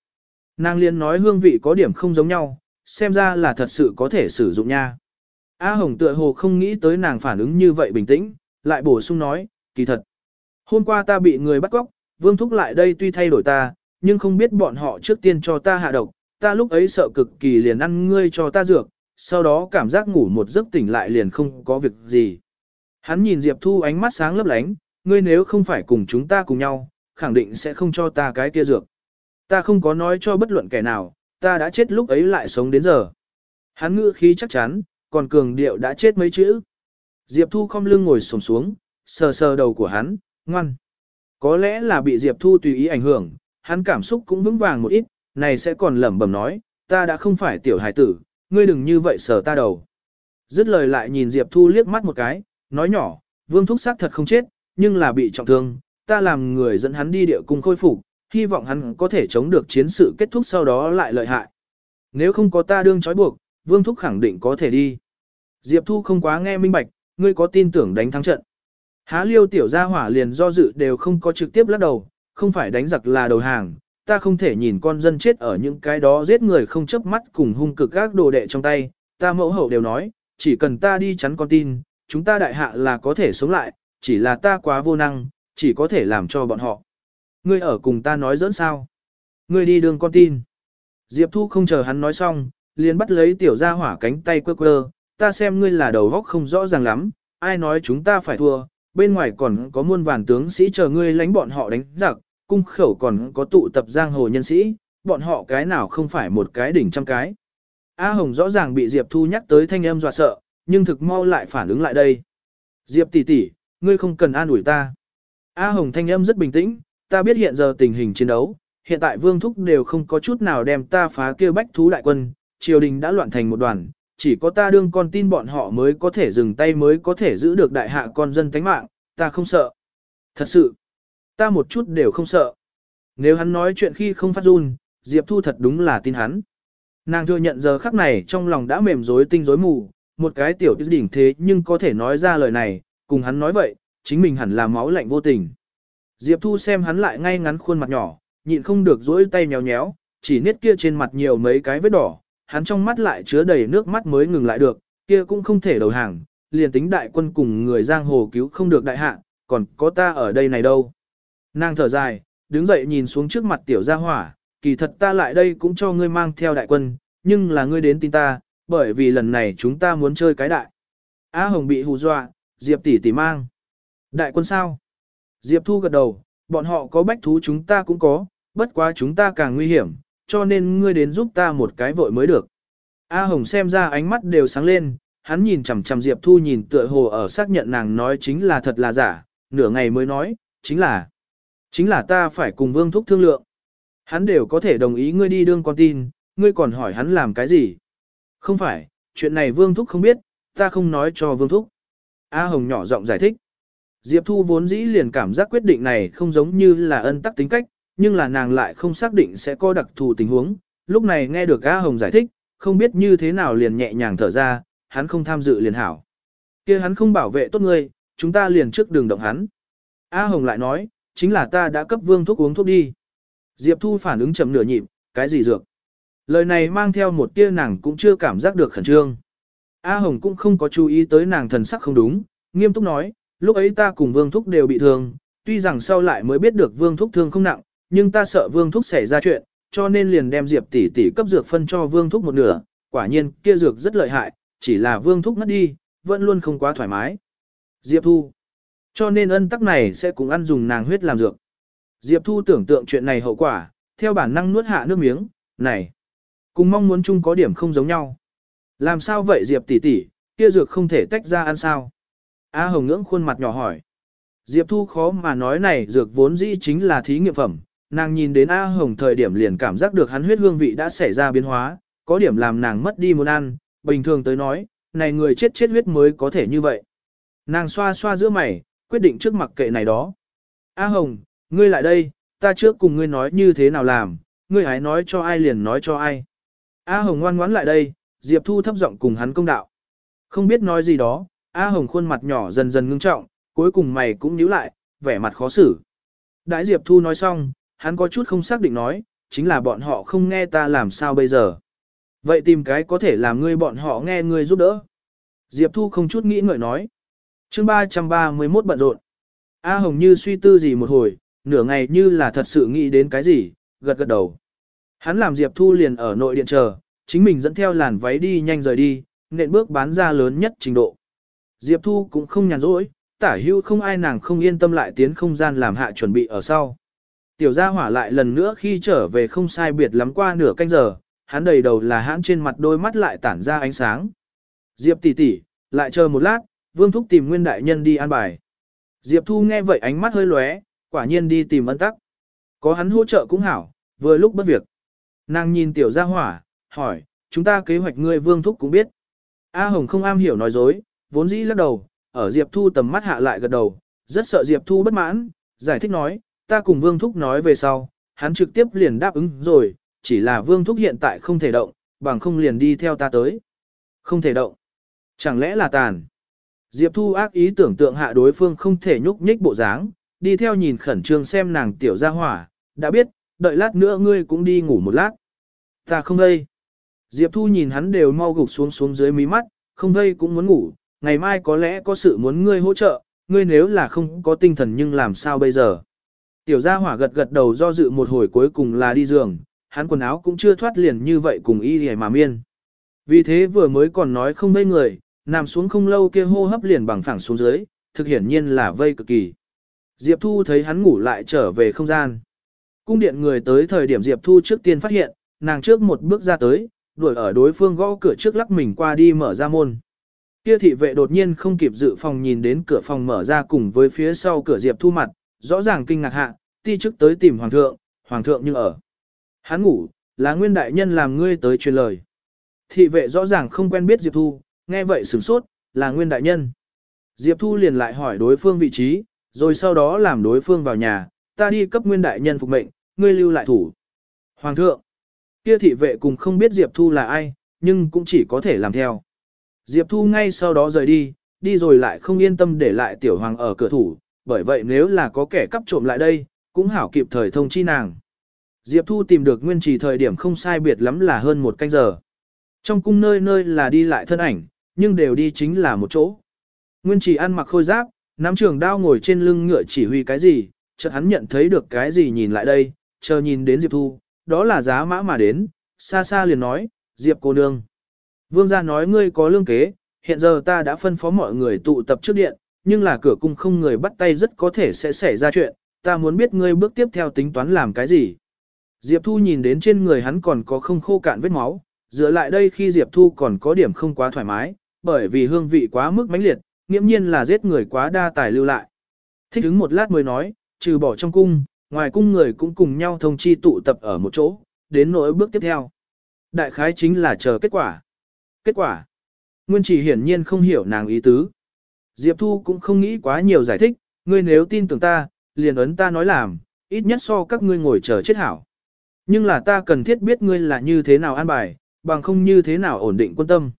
Nàng liền nói hương vị có điểm không giống nhau, xem ra là thật sự có thể sử dụng nha. A Hồng tựa hồ không nghĩ tới nàng phản ứng như vậy bình tĩnh, lại bổ sung nói, kỳ thật. Hôm qua ta bị người bắt cóc, Vương Thúc lại đây tuy thay đổi ta, nhưng không biết bọn họ trước tiên cho ta hạ độc, ta lúc ấy sợ cực kỳ liền ăn ngươi cho ta dược, sau đó cảm giác ngủ một giấc tỉnh lại liền không có việc gì. Hắn nhìn Diệp Thu ánh mắt sáng lấp lánh, ngươi nếu không phải cùng chúng ta cùng nhau, khẳng định sẽ không cho ta cái kia dược. Ta không có nói cho bất luận kẻ nào, ta đã chết lúc ấy lại sống đến giờ. Hắn ngữ khí chắc chắn, còn cường điệu đã chết mấy chữ. Diệp Thu không lưng ngồi sồm xuống, sờ sờ đầu của hắn, ngoan. Có lẽ là bị Diệp Thu tùy ý ảnh hưởng, hắn cảm xúc cũng vững vàng một ít, này sẽ còn lẩm bẩm nói, ta đã không phải tiểu hài tử, ngươi đừng như vậy sờ ta đầu. Dứt lời lại nhìn Diệp Thu liếc mắt một cái, nói nhỏ, vương thúc xác thật không chết, nhưng là bị trọng thương, ta làm người dẫn hắn đi địa cung khôi phục, hy vọng hắn có thể chống được chiến sự kết thúc sau đó lại lợi hại. Nếu không có ta đương trói buộc, vương thúc khẳng định có thể đi. Diệp Thu không quá nghe minh bạch, ngươi có tin tưởng đánh thắng trận. Há liêu tiểu gia hỏa liền do dự đều không có trực tiếp lắc đầu, không phải đánh giặc là đầu hàng, ta không thể nhìn con dân chết ở những cái đó giết người không chớp mắt cùng hung cực các đồ đệ trong tay, ta mẫu hậu đều nói, chỉ cần ta đi chắn con tin, chúng ta đại hạ là có thể sống lại, chỉ là ta quá vô năng, chỉ có thể làm cho bọn họ. Ngươi ở cùng ta nói dẫn sao? Ngươi đi đường con tin. Diệp Thu không chờ hắn nói xong, liền bắt lấy tiểu gia hỏa cánh tay quơ quơ, ta xem ngươi là đầu góc không rõ ràng lắm, ai nói chúng ta phải thua, bên ngoài còn có muôn vàn tướng sĩ chờ ngươi lánh bọn họ đánh giặc, cung khẩu còn có tụ tập giang hồ nhân sĩ, bọn họ cái nào không phải một cái đỉnh trăm cái. A Hồng rõ ràng bị Diệp Thu nhắc tới thanh âm dọa sợ, nhưng thực mau lại phản ứng lại đây. Diệp tỷ tỷ, ngươi không cần an ủi ta. A Hồng thanh âm rất bình tĩnh, ta biết hiện giờ tình hình chiến đấu, hiện tại Vương Thúc đều không có chút nào đem ta phá kia bách thú đại quân, triều đình đã loạn thành một đoàn, chỉ có ta đương con tin bọn họ mới có thể dừng tay mới có thể giữ được đại hạ con dân tánh mạng, ta không sợ. Thật sự, ta một chút đều không sợ. Nếu hắn nói chuyện khi không phát run, Diệp Thu thật đúng là tin hắn. Nàng thừa nhận giờ khắc này trong lòng đã mềm rối tinh rối mù, một cái tiểu đỉnh thế nhưng có thể nói ra lời này, cùng hắn nói vậy, chính mình hẳn là máu lạnh vô tình. Diệp Thu xem hắn lại ngay ngắn khuôn mặt nhỏ, nhịn không được dỗi tay nhéo nhéo, chỉ niết kia trên mặt nhiều mấy cái vết đỏ, hắn trong mắt lại chứa đầy nước mắt mới ngừng lại được, kia cũng không thể đầu hàng, liền tính đại quân cùng người giang hồ cứu không được đại hạ, còn có ta ở đây này đâu. Nàng thở dài, đứng dậy nhìn xuống trước mặt tiểu gia hỏa, kỳ thật ta lại đây cũng cho ngươi mang theo đại quân, nhưng là ngươi đến tin ta, bởi vì lần này chúng ta muốn chơi cái đại. a Hồng bị hù dọa, Diệp tỷ tỷ mang. Đại quân sao? Diệp Thu gật đầu, bọn họ có bách thú chúng ta cũng có, bất quá chúng ta càng nguy hiểm, cho nên ngươi đến giúp ta một cái vội mới được. A Hồng xem ra ánh mắt đều sáng lên, hắn nhìn chằm chằm Diệp Thu nhìn tựa hồ ở xác nhận nàng nói chính là thật là giả, nửa ngày mới nói, chính là, chính là ta phải cùng Vương Thúc thương lượng. Hắn đều có thể đồng ý ngươi đi đương con tin, ngươi còn hỏi hắn làm cái gì? Không phải, chuyện này Vương Thúc không biết, ta không nói cho Vương Thúc. A Hồng nhỏ giọng giải thích. Diệp Thu vốn dĩ liền cảm giác quyết định này không giống như là ân tắc tính cách, nhưng là nàng lại không xác định sẽ có đặc thù tình huống. Lúc này nghe được A Hồng giải thích, không biết như thế nào liền nhẹ nhàng thở ra, hắn không tham dự liền hảo. kia hắn không bảo vệ tốt ngươi, chúng ta liền trước đường động hắn. A Hồng lại nói, chính là ta đã cấp vương thuốc uống thuốc đi. Diệp Thu phản ứng chậm nửa nhịp, cái gì dược? Lời này mang theo một tia nàng cũng chưa cảm giác được khẩn trương. A Hồng cũng không có chú ý tới nàng thần sắc không đúng, nghiêm túc nói, lúc ấy ta cùng Vương Thúc đều bị thương, tuy rằng sau lại mới biết được Vương Thúc thương không nặng, nhưng ta sợ Vương Thúc xảy ra chuyện, cho nên liền đem Diệp tỷ tỷ cấp dược phân cho Vương Thúc một nửa, quả nhiên kia dược rất lợi hại, chỉ là Vương Thúc ngất đi, vẫn luôn không quá thoải mái. Diệp Thu Cho nên ân tắc này sẽ cùng ăn dùng nàng huyết làm dược. Diệp Thu tưởng tượng chuyện này hậu quả, theo bản năng nuốt hạ nước miếng, này, cùng mong muốn chung có điểm không giống nhau. Làm sao vậy Diệp tỷ tỷ, kia dược không thể tách ra ăn sao? A Hồng ngưỡng khuôn mặt nhỏ hỏi. Diệp Thu khó mà nói này dược vốn dĩ chính là thí nghiệm phẩm, nàng nhìn đến A Hồng thời điểm liền cảm giác được hắn huyết hương vị đã xảy ra biến hóa, có điểm làm nàng mất đi muốn ăn, bình thường tới nói, này người chết chết huyết mới có thể như vậy. Nàng xoa xoa giữa mày, quyết định trước mặt kệ này đó. A Hồng, ngươi lại đây, ta trước cùng ngươi nói như thế nào làm, ngươi hãy nói cho ai liền nói cho ai. A Hồng ngoan ngoãn lại đây, Diệp Thu thấp giọng cùng hắn công đạo. Không biết nói gì đó, A Hồng khuôn mặt nhỏ dần dần ngưng trọng, cuối cùng mày cũng nhíu lại, vẻ mặt khó xử. Đại Diệp Thu nói xong, hắn có chút không xác định nói, chính là bọn họ không nghe ta làm sao bây giờ. Vậy tìm cái có thể làm ngươi bọn họ nghe ngươi giúp đỡ. Diệp Thu không chút nghĩ ngợi nói. chương 331 bận rộn. A Hồng như suy tư gì một hồi, nửa ngày như là thật sự nghĩ đến cái gì, gật gật đầu. Hắn làm Diệp Thu liền ở nội điện chờ, chính mình dẫn theo làn váy đi nhanh rời đi, nện bước bán ra lớn nhất trình độ. Diệp Thu cũng không nhàn rỗi, tả hưu không ai nàng không yên tâm lại tiến không gian làm hạ chuẩn bị ở sau. Tiểu gia hỏa lại lần nữa khi trở về không sai biệt lắm qua nửa canh giờ, hắn đầy đầu là hãn trên mặt đôi mắt lại tản ra ánh sáng. Diệp tỷ tỷ, lại chờ một lát, Vương Thúc tìm Nguyên Đại Nhân đi an bài. Diệp Thu nghe vậy ánh mắt hơi lóe, quả nhiên đi tìm ân tắc. Có hắn hỗ trợ cũng hảo, vừa lúc bất việc. Nàng nhìn tiểu gia hỏa, hỏi, chúng ta kế hoạch ngươi Vương Thúc cũng biết. A Hồng không am hiểu nói dối, vốn dĩ lắc đầu, ở Diệp Thu tầm mắt hạ lại gật đầu, rất sợ Diệp Thu bất mãn, giải thích nói, ta cùng Vương Thúc nói về sau, hắn trực tiếp liền đáp ứng rồi, chỉ là Vương Thúc hiện tại không thể động, bằng không liền đi theo ta tới. Không thể động. Chẳng lẽ là tàn? Diệp Thu ác ý tưởng tượng hạ đối phương không thể nhúc nhích bộ dáng, đi theo nhìn khẩn trương xem nàng tiểu ra hỏa, đã biết, đợi lát nữa ngươi cũng đi ngủ một lát. Ta không đây. Diệp Thu nhìn hắn đều mau gục xuống xuống dưới mí mắt, không vây cũng muốn ngủ, ngày mai có lẽ có sự muốn ngươi hỗ trợ, ngươi nếu là không có tinh thần nhưng làm sao bây giờ. Tiểu gia hỏa gật gật đầu do dự một hồi cuối cùng là đi giường, hắn quần áo cũng chưa thoát liền như vậy cùng y hề mà miên. Vì thế vừa mới còn nói không vây người, nằm xuống không lâu kia hô hấp liền bằng phẳng xuống dưới, thực hiển nhiên là vây cực kỳ. Diệp Thu thấy hắn ngủ lại trở về không gian. Cung điện người tới thời điểm Diệp Thu trước tiên phát hiện, nàng trước một bước ra tới, đuổi ở đối phương gõ cửa trước lắc mình qua đi mở ra môn. Kia thị vệ đột nhiên không kịp dự phòng nhìn đến cửa phòng mở ra cùng với phía sau cửa Diệp Thu mặt, rõ ràng kinh ngạc hạ, ti chức tới tìm hoàng thượng, hoàng thượng nhưng ở. Hắn ngủ, là nguyên đại nhân làm ngươi tới truyền lời. Thị vệ rõ ràng không quen biết Diệp Thu, nghe vậy sửng sốt, là nguyên đại nhân. Diệp Thu liền lại hỏi đối phương vị trí, rồi sau đó làm đối phương vào nhà, ta đi cấp nguyên đại nhân phục mệnh, ngươi lưu lại thủ. Hoàng thượng, kia thị vệ cùng không biết Diệp Thu là ai, nhưng cũng chỉ có thể làm theo. Diệp Thu ngay sau đó rời đi, đi rồi lại không yên tâm để lại tiểu hoàng ở cửa thủ, bởi vậy nếu là có kẻ cắp trộm lại đây, cũng hảo kịp thời thông chi nàng. Diệp Thu tìm được nguyên trì thời điểm không sai biệt lắm là hơn một canh giờ. Trong cung nơi nơi là đi lại thân ảnh, nhưng đều đi chính là một chỗ. Nguyên trì ăn mặc khôi giáp, nắm trường đao ngồi trên lưng ngựa chỉ huy cái gì, chợt hắn nhận thấy được cái gì nhìn lại đây, chờ nhìn đến Diệp Thu, đó là giá mã mà đến, xa xa liền nói, Diệp cô nương. Vương gia nói ngươi có lương kế, hiện giờ ta đã phân phó mọi người tụ tập trước điện, nhưng là cửa cung không người bắt tay rất có thể sẽ xảy ra chuyện, ta muốn biết ngươi bước tiếp theo tính toán làm cái gì. Diệp Thu nhìn đến trên người hắn còn có không khô cạn vết máu, dựa lại đây khi Diệp Thu còn có điểm không quá thoải mái, bởi vì hương vị quá mức mãnh liệt, nghiễm nhiên là giết người quá đa tài lưu lại. Thích ứng một lát mới nói, trừ bỏ trong cung, ngoài cung người cũng cùng nhau thông chi tụ tập ở một chỗ, đến nỗi bước tiếp theo. Đại khái chính là chờ kết quả. Kết quả. Nguyên chỉ hiển nhiên không hiểu nàng ý tứ. Diệp Thu cũng không nghĩ quá nhiều giải thích, ngươi nếu tin tưởng ta, liền ấn ta nói làm, ít nhất so các ngươi ngồi chờ chết hảo. Nhưng là ta cần thiết biết ngươi là như thế nào an bài, bằng không như thế nào ổn định quân tâm.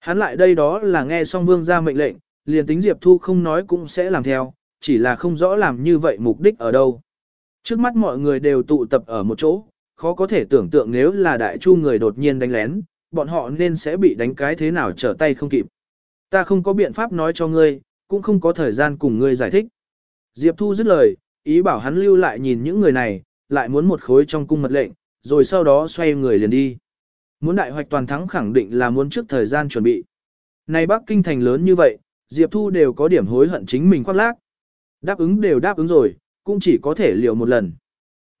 Hắn lại đây đó là nghe xong vương ra mệnh lệnh, liền tính Diệp Thu không nói cũng sẽ làm theo, chỉ là không rõ làm như vậy mục đích ở đâu. Trước mắt mọi người đều tụ tập ở một chỗ, khó có thể tưởng tượng nếu là đại chu người đột nhiên đánh lén, bọn họ nên sẽ bị đánh cái thế nào trở tay không kịp. Ta không có biện pháp nói cho ngươi, cũng không có thời gian cùng ngươi giải thích. Diệp Thu dứt lời, ý bảo hắn lưu lại nhìn những người này, lại muốn một khối trong cung mật lệnh, rồi sau đó xoay người liền đi. Muốn đại hoạch toàn thắng khẳng định là muốn trước thời gian chuẩn bị. Này Bắc Kinh thành lớn như vậy, Diệp Thu đều có điểm hối hận chính mình khoác lác. Đáp ứng đều đáp ứng rồi, cũng chỉ có thể liều một lần.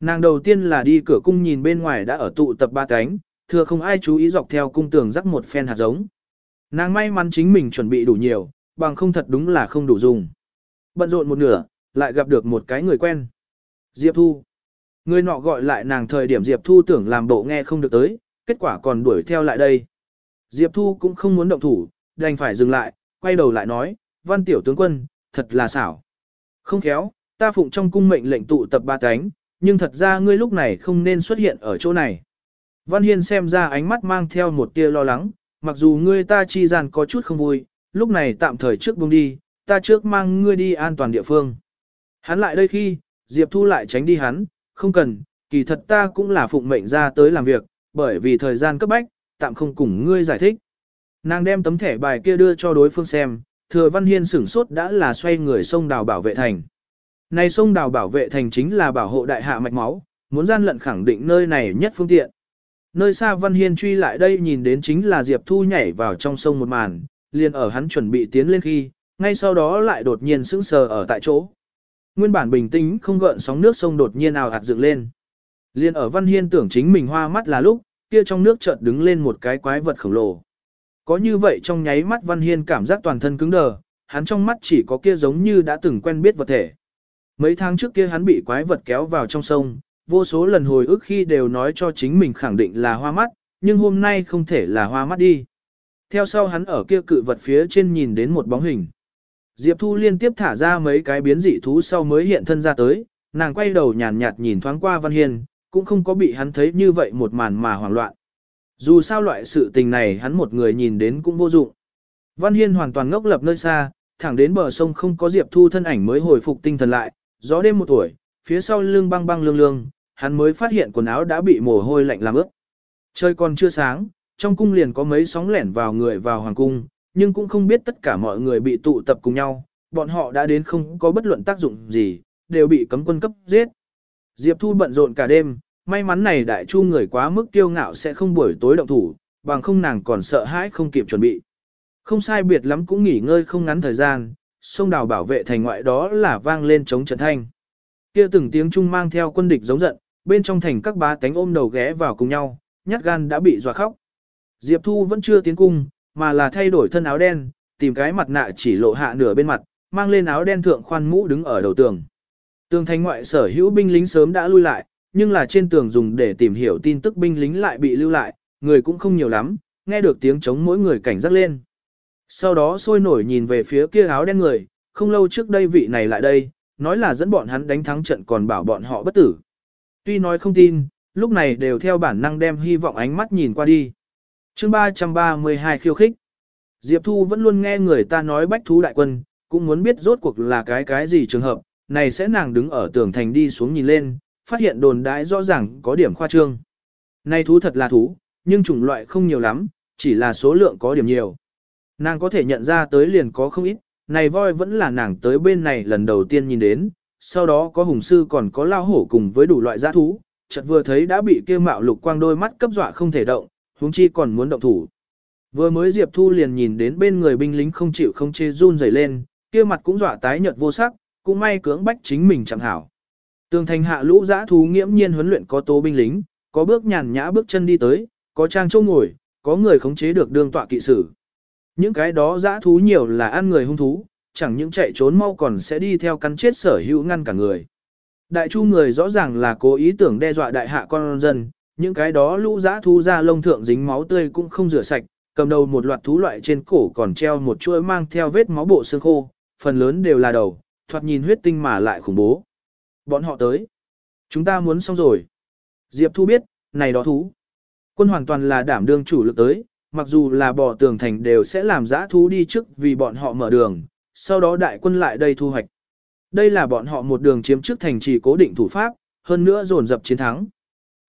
Nàng đầu tiên là đi cửa cung nhìn bên ngoài đã ở tụ tập ba cánh, thừa không ai chú ý dọc theo cung tường rắc một phen hạt giống. Nàng may mắn chính mình chuẩn bị đủ nhiều, bằng không thật đúng là không đủ dùng. Bận rộn một nửa, lại gặp được một cái người quen. Diệp Thu. Người nọ gọi lại nàng thời điểm Diệp Thu tưởng làm bộ nghe không được tới, kết quả còn đuổi theo lại đây. Diệp Thu cũng không muốn động thủ, đành phải dừng lại, quay đầu lại nói, văn tiểu tướng quân, thật là xảo. Không khéo, ta phụng trong cung mệnh lệnh tụ tập ba cánh, nhưng thật ra ngươi lúc này không nên xuất hiện ở chỗ này. Văn Hiên xem ra ánh mắt mang theo một tia lo lắng, mặc dù ngươi ta chi gian có chút không vui, lúc này tạm thời trước buông đi, ta trước mang ngươi đi an toàn địa phương. Hắn lại đây khi, Diệp Thu lại tránh đi hắn, không cần, kỳ thật ta cũng là phụng mệnh ra tới làm việc, bởi vì thời gian cấp bách, tạm không cùng ngươi giải thích. Nàng đem tấm thẻ bài kia đưa cho đối phương xem, thừa Văn Hiên sửng sốt đã là xoay người sông đào bảo vệ thành. Này sông đào bảo vệ thành chính là bảo hộ đại hạ mạch máu, muốn gian lận khẳng định nơi này nhất phương tiện. Nơi xa Văn Hiên truy lại đây nhìn đến chính là Diệp Thu nhảy vào trong sông một màn, liền ở hắn chuẩn bị tiến lên khi, ngay sau đó lại đột nhiên sững sờ ở tại chỗ. Nguyên bản bình tĩnh không gợn sóng nước sông đột nhiên ào ạt dựng lên. Liên ở Văn Hiên tưởng chính mình hoa mắt là lúc, kia trong nước chợt đứng lên một cái quái vật khổng lồ. Có như vậy trong nháy mắt Văn Hiên cảm giác toàn thân cứng đờ, hắn trong mắt chỉ có kia giống như đã từng quen biết vật thể. Mấy tháng trước kia hắn bị quái vật kéo vào trong sông, vô số lần hồi ức khi đều nói cho chính mình khẳng định là hoa mắt, nhưng hôm nay không thể là hoa mắt đi. Theo sau hắn ở kia cự vật phía trên nhìn đến một bóng hình. Diệp Thu liên tiếp thả ra mấy cái biến dị thú sau mới hiện thân ra tới, nàng quay đầu nhàn nhạt nhìn thoáng qua Văn Hiên, cũng không có bị hắn thấy như vậy một màn mà hoảng loạn. Dù sao loại sự tình này hắn một người nhìn đến cũng vô dụng. Văn Hiên hoàn toàn ngốc lập nơi xa, thẳng đến bờ sông không có Diệp Thu thân ảnh mới hồi phục tinh thần lại, gió đêm một tuổi, phía sau lưng băng băng lương lương, hắn mới phát hiện quần áo đã bị mồ hôi lạnh làm ướt. Trời còn chưa sáng, trong cung liền có mấy sóng lẻn vào người vào hoàng cung, nhưng cũng không biết tất cả mọi người bị tụ tập cùng nhau, bọn họ đã đến không có bất luận tác dụng gì, đều bị cấm quân cấp giết. Diệp Thu bận rộn cả đêm, may mắn này đại chu người quá mức kiêu ngạo sẽ không buổi tối động thủ, bằng không nàng còn sợ hãi không kịp chuẩn bị. Không sai biệt lắm cũng nghỉ ngơi không ngắn thời gian, sông đào bảo vệ thành ngoại đó là vang lên chống trận thanh. Kia từng tiếng trung mang theo quân địch giống giận, bên trong thành các bá tánh ôm đầu ghé vào cùng nhau, nhát gan đã bị dọa khóc. Diệp Thu vẫn chưa tiến cung, mà là thay đổi thân áo đen, tìm cái mặt nạ chỉ lộ hạ nửa bên mặt, mang lên áo đen thượng khoan mũ đứng ở đầu tường. Tường thành ngoại sở hữu binh lính sớm đã lui lại, nhưng là trên tường dùng để tìm hiểu tin tức binh lính lại bị lưu lại, người cũng không nhiều lắm, nghe được tiếng chống mỗi người cảnh giác lên. Sau đó sôi nổi nhìn về phía kia áo đen người, không lâu trước đây vị này lại đây, nói là dẫn bọn hắn đánh thắng trận còn bảo bọn họ bất tử. Tuy nói không tin, lúc này đều theo bản năng đem hy vọng ánh mắt nhìn qua đi. chương 332 khiêu khích. Diệp Thu vẫn luôn nghe người ta nói bách thú đại quân, cũng muốn biết rốt cuộc là cái cái gì trường hợp, này sẽ nàng đứng ở tường thành đi xuống nhìn lên, phát hiện đồn đãi rõ ràng có điểm khoa trương. Này thú thật là thú, nhưng chủng loại không nhiều lắm, chỉ là số lượng có điểm nhiều. Nàng có thể nhận ra tới liền có không ít, này voi vẫn là nàng tới bên này lần đầu tiên nhìn đến, sau đó có hùng sư còn có lao hổ cùng với đủ loại giã thú, chợt vừa thấy đã bị kia mạo lục quang đôi mắt cấp dọa không thể động, huống chi còn muốn động thủ. Vừa mới Diệp Thu liền nhìn đến bên người binh lính không chịu không chê run rẩy lên, kia mặt cũng dọa tái nhợt vô sắc, cũng may cưỡng bách chính mình chẳng hảo. Tường thành hạ lũ giã thú nghiễm nhiên huấn luyện có tố binh lính, có bước nhàn nhã bước chân đi tới, có trang châu ngồi, có người khống chế được đương tọa kỵ sử. Những cái đó dã thú nhiều là ăn người hung thú, chẳng những chạy trốn mau còn sẽ đi theo cắn chết sở hữu ngăn cả người. Đại chu người rõ ràng là cố ý tưởng đe dọa đại hạ con dân, những cái đó lũ dã thú ra lông thượng dính máu tươi cũng không rửa sạch, cầm đầu một loạt thú loại trên cổ còn treo một chuỗi mang theo vết máu bộ xương khô, phần lớn đều là đầu, thoạt nhìn huyết tinh mà lại khủng bố. Bọn họ tới. Chúng ta muốn xong rồi. Diệp Thu biết, này đó thú. Quân hoàn toàn là đảm đương chủ lực tới, mặc dù là bỏ tường thành đều sẽ làm giã thú đi trước vì bọn họ mở đường, sau đó đại quân lại đây thu hoạch. Đây là bọn họ một đường chiếm trước thành trì cố định thủ pháp, hơn nữa dồn dập chiến thắng.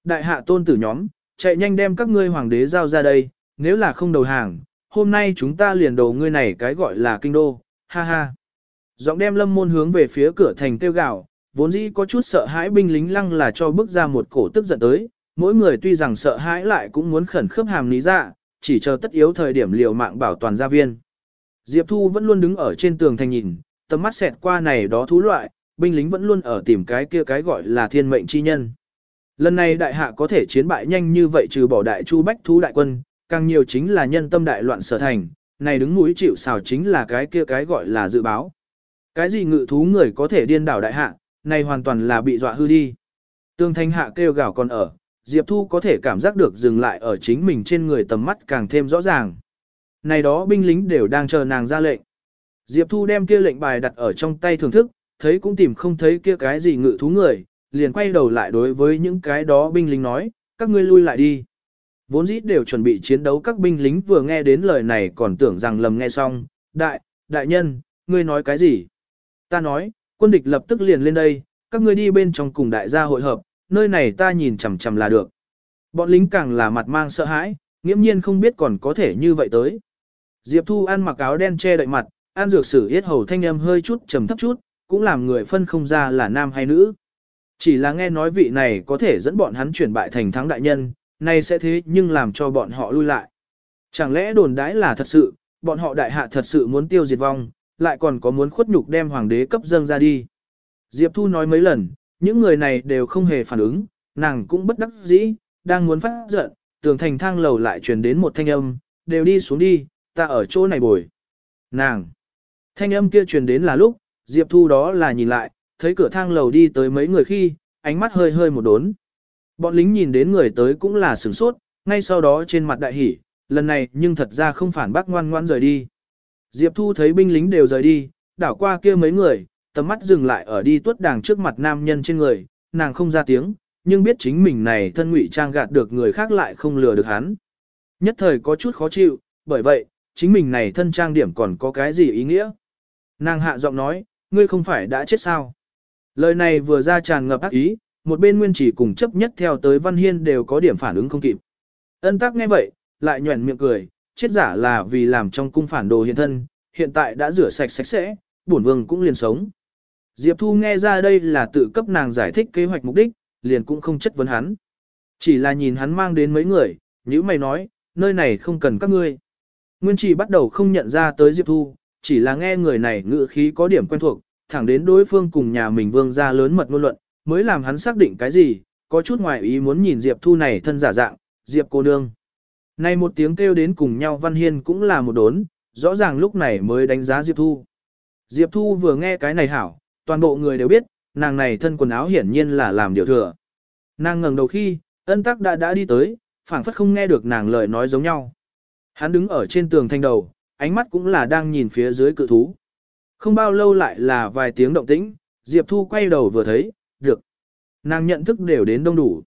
Đại hạ tôn tử nhóm, chạy nhanh đem các ngươi hoàng đế giao ra đây, nếu là không đầu hàng, hôm nay chúng ta liền đầu ngươi này cái gọi là kinh đô, ha ha. Giọng đem lâm môn hướng về phía cửa thành tiêu gạo, vốn dĩ có chút sợ hãi binh lính lăng là cho bước ra một cổ tức giận tới, mỗi người tuy rằng sợ hãi lại cũng muốn khẩn khớp hàm lý ra, chỉ chờ tất yếu thời điểm liều mạng bảo toàn gia viên. Diệp Thu vẫn luôn đứng ở trên tường thành nhìn, tầm mắt xẹt qua này đó thú loại, binh lính vẫn luôn ở tìm cái kia cái gọi là thiên mệnh chi nhân. Lần này đại hạ có thể chiến bại nhanh như vậy trừ bỏ đại chu bách thú đại quân, càng nhiều chính là nhân tâm đại loạn sở thành, này đứng mũi chịu xào chính là cái kia cái gọi là dự báo. Cái gì ngự thú người có thể điên đảo đại hạ, này hoàn toàn là bị dọa hư đi. Tương thanh hạ kêu gào còn ở, Diệp Thu có thể cảm giác được dừng lại ở chính mình trên người tầm mắt càng thêm rõ ràng. Này đó binh lính đều đang chờ nàng ra lệnh. Diệp Thu đem kia lệnh bài đặt ở trong tay thưởng thức, thấy cũng tìm không thấy kia cái gì ngự thú người, liền quay đầu lại đối với những cái đó binh lính nói, các ngươi lui lại đi. Vốn dĩ đều chuẩn bị chiến đấu các binh lính vừa nghe đến lời này còn tưởng rằng lầm nghe xong, đại, đại nhân, ngươi nói cái gì? Ta nói, quân địch lập tức liền lên đây, các ngươi đi bên trong cùng đại gia hội hợp, nơi này ta nhìn chằm chằm là được. Bọn lính càng là mặt mang sợ hãi, nghiễm nhiên không biết còn có thể như vậy tới. Diệp Thu ăn mặc áo đen che đậy mặt, ăn dược sử yết hầu thanh âm hơi chút trầm thấp chút, cũng làm người phân không ra là nam hay nữ. Chỉ là nghe nói vị này có thể dẫn bọn hắn chuyển bại thành thắng đại nhân, nay sẽ thế nhưng làm cho bọn họ lui lại. Chẳng lẽ đồn đãi là thật sự, bọn họ đại hạ thật sự muốn tiêu diệt vong, lại còn có muốn khuất nhục đem hoàng đế cấp dâng ra đi. Diệp Thu nói mấy lần, những người này đều không hề phản ứng, nàng cũng bất đắc dĩ, đang muốn phát giận, tường thành thang lầu lại truyền đến một thanh âm, đều đi xuống đi, ta ở chỗ này bồi. Nàng! Thanh âm kia truyền đến là lúc, Diệp Thu đó là nhìn lại, thấy cửa thang lầu đi tới mấy người khi, ánh mắt hơi hơi một đốn. Bọn lính nhìn đến người tới cũng là sửng sốt, ngay sau đó trên mặt đại hỉ, lần này nhưng thật ra không phản bác ngoan ngoan rời đi. Diệp Thu thấy binh lính đều rời đi, đảo qua kia mấy người, tầm mắt dừng lại ở đi tuất đàng trước mặt nam nhân trên người, nàng không ra tiếng, nhưng biết chính mình này thân ngụy trang gạt được người khác lại không lừa được hắn. Nhất thời có chút khó chịu, bởi vậy, chính mình này thân trang điểm còn có cái gì ý nghĩa? Nàng hạ giọng nói, ngươi không phải đã chết sao? Lời này vừa ra tràn ngập ác ý, một bên nguyên chỉ cùng chấp nhất theo tới Văn Hiên đều có điểm phản ứng không kịp. Ân tắc nghe vậy, lại nhuẩn miệng cười, chết giả là vì làm trong cung phản đồ hiện thân, hiện tại đã rửa sạch sạch sẽ, bổn vương cũng liền sống. Diệp Thu nghe ra đây là tự cấp nàng giải thích kế hoạch mục đích, liền cũng không chất vấn hắn. Chỉ là nhìn hắn mang đến mấy người, nữ mày nói, nơi này không cần các ngươi. Nguyên chỉ bắt đầu không nhận ra tới Diệp Thu, chỉ là nghe người này ngữ khí có điểm quen thuộc, thẳng đến đối phương cùng nhà mình vương ra lớn mật ngôn luận, mới làm hắn xác định cái gì, có chút ngoài ý muốn nhìn Diệp Thu này thân giả dạng, Diệp cô nương. Này một tiếng kêu đến cùng nhau Văn Hiên cũng là một đốn, rõ ràng lúc này mới đánh giá Diệp Thu. Diệp Thu vừa nghe cái này hảo, toàn bộ người đều biết, nàng này thân quần áo hiển nhiên là làm điều thừa. Nàng ngẩng đầu khi, ân tắc đã đã đi tới, phảng phất không nghe được nàng lời nói giống nhau. Hắn đứng ở trên tường thanh đầu, ánh mắt cũng là đang nhìn phía dưới cự thú. Không bao lâu lại là vài tiếng động tĩnh, Diệp Thu quay đầu vừa thấy, được. Nàng nhận thức đều đến đông đủ.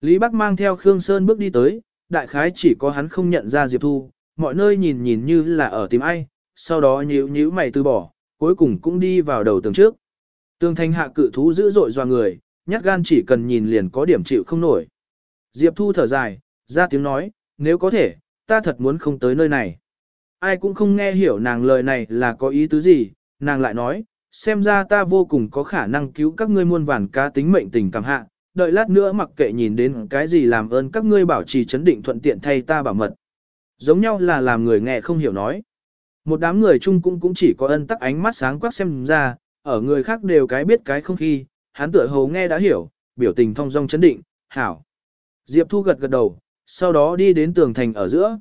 Lý Bắc mang theo Khương Sơn bước đi tới, đại khái chỉ có hắn không nhận ra Diệp Thu, mọi nơi nhìn nhìn như là ở tìm ai, sau đó nhíu nhíu mày từ bỏ, cuối cùng cũng đi vào đầu tường trước. Tường thành hạ cự thú dữ dội doa người, nhát gan chỉ cần nhìn liền có điểm chịu không nổi. Diệp Thu thở dài, ra tiếng nói, nếu có thể, ta thật muốn không tới nơi này. Ai cũng không nghe hiểu nàng lời này là có ý tứ gì, nàng lại nói, xem ra ta vô cùng có khả năng cứu các ngươi muôn vàn cá tính mệnh tình cảm hạ, đợi lát nữa mặc kệ nhìn đến cái gì làm ơn các ngươi bảo trì chấn định thuận tiện thay ta bảo mật. Giống nhau là làm người nghe không hiểu nói. Một đám người chung cũng cũng chỉ có ân tắc ánh mắt sáng quắc xem ra, ở người khác đều cái biết cái không khi, hắn tựa hồ nghe đã hiểu, biểu tình thong dong chấn định, hảo. Diệp Thu gật gật đầu, sau đó đi đến tường thành ở giữa.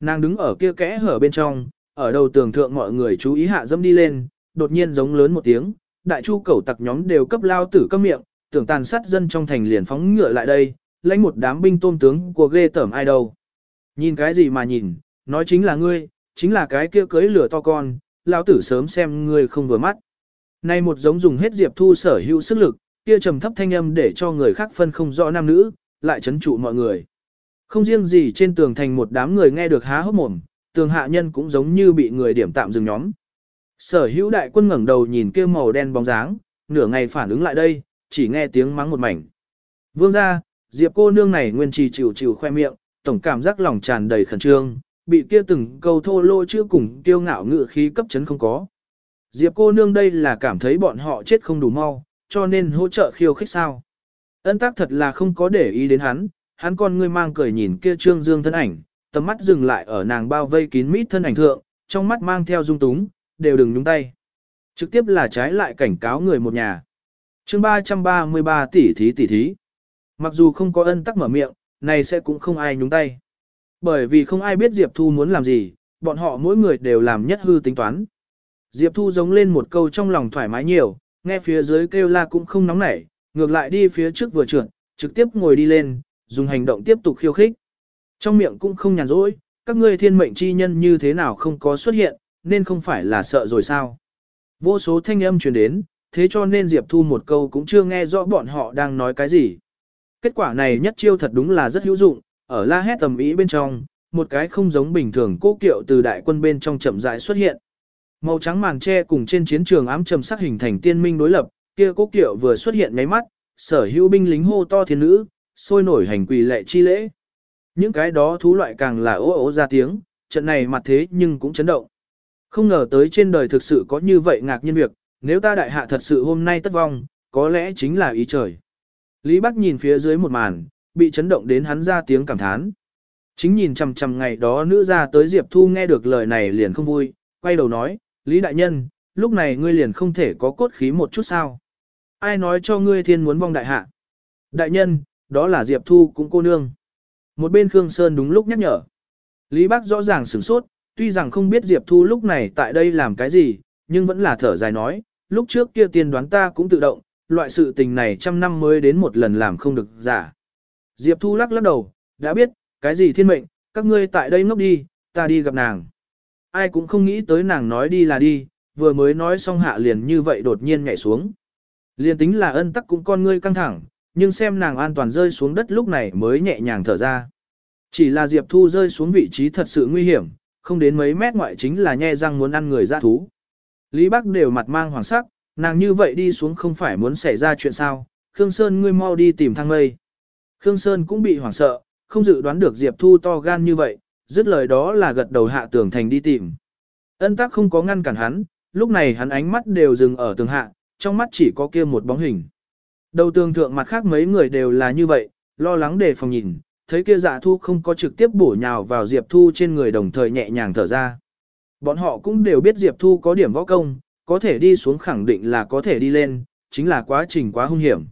Nàng đứng ở kia kẽ hở bên trong, ở đầu tường thượng mọi người chú ý hạ dâm đi lên, đột nhiên giống lớn một tiếng, đại chu cẩu tặc nhóm đều cấp lao tử câm miệng, tưởng tàn sát dân trong thành liền phóng ngựa lại đây, lãnh một đám binh tôm tướng của ghê tởm ai đâu. Nhìn cái gì mà nhìn, nói chính là ngươi, chính là cái kia cưới lửa to con, lao tử sớm xem ngươi không vừa mắt. Nay một giống dùng hết Diệp Thu sở hữu sức lực, kia trầm thấp thanh âm để cho người khác phân không rõ nam nữ, lại chấn trụ mọi người. Không riêng gì trên tường thành một đám người nghe được há hốc mồm, tường hạ nhân cũng giống như bị người điểm tạm dừng nhóm. Sở hữu đại quân ngẩng đầu nhìn kia màu đen bóng dáng, nửa ngày phản ứng lại đây, chỉ nghe tiếng mắng một mảnh. Vương ra, Diệp cô nương này nguyên trì chịu chịu khoe miệng, tổng cảm giác lòng tràn đầy khẩn trương, bị kia từng câu thô lô chưa cùng tiêu ngạo ngự khí cấp chấn không có. Diệp cô nương đây là cảm thấy bọn họ chết không đủ mau, cho nên hỗ trợ khiêu khích sao. Ân tác thật là không có để ý đến hắn, hắn con ngươi mang cười nhìn kia trương dương thân ảnh, tầm mắt dừng lại ở nàng bao vây kín mít thân ảnh thượng, trong mắt mang theo dung túng, đều đừng nhúng tay. Trực tiếp là trái lại cảnh cáo người một nhà. chương 333 tỷ thí tỷ thí. Mặc dù không có ân tắc mở miệng, này sẽ cũng không ai nhúng tay. Bởi vì không ai biết Diệp Thu muốn làm gì, bọn họ mỗi người đều làm nhất hư tính toán. Diệp Thu giống lên một câu trong lòng thoải mái nhiều, nghe phía dưới kêu la cũng không nóng nảy, ngược lại đi phía trước vừa trượt, trực tiếp ngồi đi lên, dùng hành động tiếp tục khiêu khích. Trong miệng cũng không nhàn rỗi, các ngươi thiên mệnh chi nhân như thế nào không có xuất hiện, nên không phải là sợ rồi sao. Vô số thanh âm truyền đến, thế cho nên Diệp Thu một câu cũng chưa nghe rõ bọn họ đang nói cái gì. Kết quả này nhất chiêu thật đúng là rất hữu dụng, ở la hét tầm ý bên trong, một cái không giống bình thường cố kiệu từ đại quân bên trong chậm rãi xuất hiện. Màu trắng màn tre cùng trên chiến trường ám trầm sắc hình thành tiên minh đối lập, kia cố kiệu vừa xuất hiện ngáy mắt, sở hữu binh lính hô to thiên nữ, sôi nổi hành quỳ lệ chi lễ. Những cái đó thú loại càng là ố ố ra tiếng, trận này mặt thế nhưng cũng chấn động. Không ngờ tới trên đời thực sự có như vậy ngạc nhiên việc, nếu ta đại hạ thật sự hôm nay tất vong, có lẽ chính là ý trời. Lý Bắc nhìn phía dưới một màn, bị chấn động đến hắn ra tiếng cảm thán. Chính nhìn chằm chằm ngày đó nữ ra tới Diệp Thu nghe được lời này liền không vui, quay đầu nói, Lý Đại Nhân, lúc này ngươi liền không thể có cốt khí một chút sao. Ai nói cho ngươi thiên muốn vong đại hạ? Đại nhân, đó là Diệp Thu cũng cô nương. Một bên Khương Sơn đúng lúc nhắc nhở. Lý Bác rõ ràng sửng sốt, tuy rằng không biết Diệp Thu lúc này tại đây làm cái gì, nhưng vẫn là thở dài nói, lúc trước kia tiên đoán ta cũng tự động, loại sự tình này trăm năm mới đến một lần làm không được giả. Diệp Thu lắc lắc đầu, đã biết, cái gì thiên mệnh, các ngươi tại đây ngốc đi, ta đi gặp nàng. Ai cũng không nghĩ tới nàng nói đi là đi, vừa mới nói xong hạ liền như vậy đột nhiên nhảy xuống. Liền tính là ân tắc cũng con ngươi căng thẳng, nhưng xem nàng an toàn rơi xuống đất lúc này mới nhẹ nhàng thở ra. Chỉ là Diệp Thu rơi xuống vị trí thật sự nguy hiểm, không đến mấy mét ngoại chính là nhe răng muốn ăn người dã thú. Lý Bắc đều mặt mang hoàng sắc, nàng như vậy đi xuống không phải muốn xảy ra chuyện sao, Khương Sơn ngươi mau đi tìm thang mây. Khương Sơn cũng bị hoảng sợ, không dự đoán được Diệp Thu to gan như vậy, dứt lời đó là gật đầu hạ tường thành đi tìm. Ân tắc không có ngăn cản hắn, lúc này hắn ánh mắt đều dừng ở tường hạ, trong mắt chỉ có kia một bóng hình. Đầu tường thượng mặt khác mấy người đều là như vậy, lo lắng để phòng nhìn, thấy kia dạ thu không có trực tiếp bổ nhào vào Diệp Thu trên người đồng thời nhẹ nhàng thở ra. Bọn họ cũng đều biết Diệp Thu có điểm võ công, có thể đi xuống khẳng định là có thể đi lên, chính là quá trình quá hung hiểm.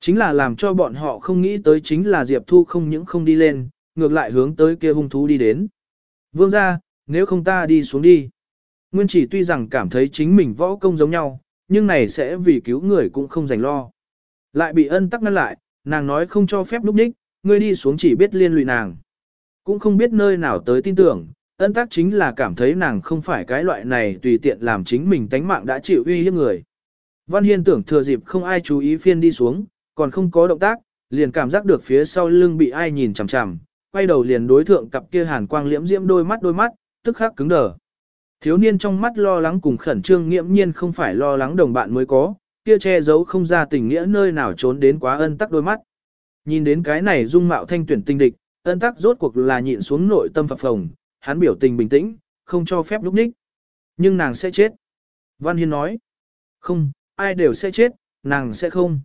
Chính là làm cho bọn họ không nghĩ tới chính là Diệp Thu không những không đi lên, ngược lại hướng tới kia hung thú đi đến. Vương ra, nếu không ta đi xuống đi. Nguyên chỉ tuy rằng cảm thấy chính mình võ công giống nhau, nhưng này sẽ vì cứu người cũng không dành lo. Lại bị ân tắc ngăn lại, nàng nói không cho phép núp đích, ngươi đi xuống chỉ biết liên lụy nàng. Cũng không biết nơi nào tới tin tưởng, ân tắc chính là cảm thấy nàng không phải cái loại này tùy tiện làm chính mình tánh mạng đã chịu uy hiếp người. Văn Hiên tưởng thừa dịp không ai chú ý phiên đi xuống, còn không có động tác, liền cảm giác được phía sau lưng bị ai nhìn chằm chằm, quay đầu liền đối thượng cặp kia hàn quang liễm diễm đôi mắt đôi mắt, tức khắc cứng đờ. Thiếu niên trong mắt lo lắng cùng khẩn trương nghiễm nhiên không phải lo lắng đồng bạn mới có, kia che giấu không ra tình nghĩa nơi nào trốn đến quá ân tắc đôi mắt. Nhìn đến cái này dung mạo thanh tuyển tinh địch, ân tắc rốt cuộc là nhịn xuống nội tâm phập phồng, hắn biểu tình bình tĩnh, không cho phép lúc ních. Nhưng nàng sẽ chết. Văn Hiên nói, không, ai đều sẽ chết, nàng sẽ không.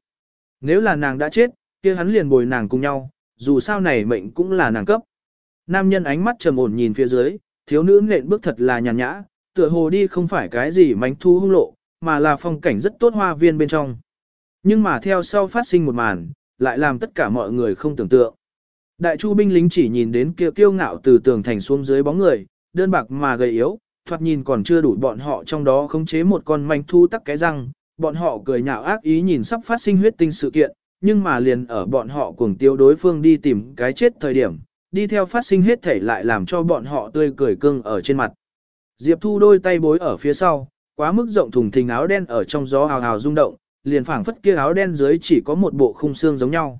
Nếu là nàng đã chết, kia hắn liền bồi nàng cùng nhau, dù sao này mệnh cũng là nàng cấp. Nam nhân ánh mắt trầm ổn nhìn phía dưới, thiếu nữ nện bước thật là nhàn nhã, tựa hồ đi không phải cái gì mánh thu hung lộ, mà là phong cảnh rất tốt hoa viên bên trong. Nhưng mà theo sau phát sinh một màn, lại làm tất cả mọi người không tưởng tượng. Đại chu binh lính chỉ nhìn đến kia kiêu ngạo từ tường thành xuống dưới bóng người, đơn bạc mà gầy yếu, thoạt nhìn còn chưa đủ bọn họ trong đó khống chế một con manh thu tắc cái răng, bọn họ cười nhạo ác ý nhìn sắp phát sinh huyết tinh sự kiện, nhưng mà liền ở bọn họ cuồng tiêu đối phương đi tìm cái chết thời điểm, đi theo phát sinh hết thể lại làm cho bọn họ tươi cười cưng ở trên mặt. Diệp Thu đôi tay bối ở phía sau, quá mức rộng thùng thình áo đen ở trong gió hào hào rung động, liền phảng phất kia áo đen dưới chỉ có một bộ khung xương giống nhau.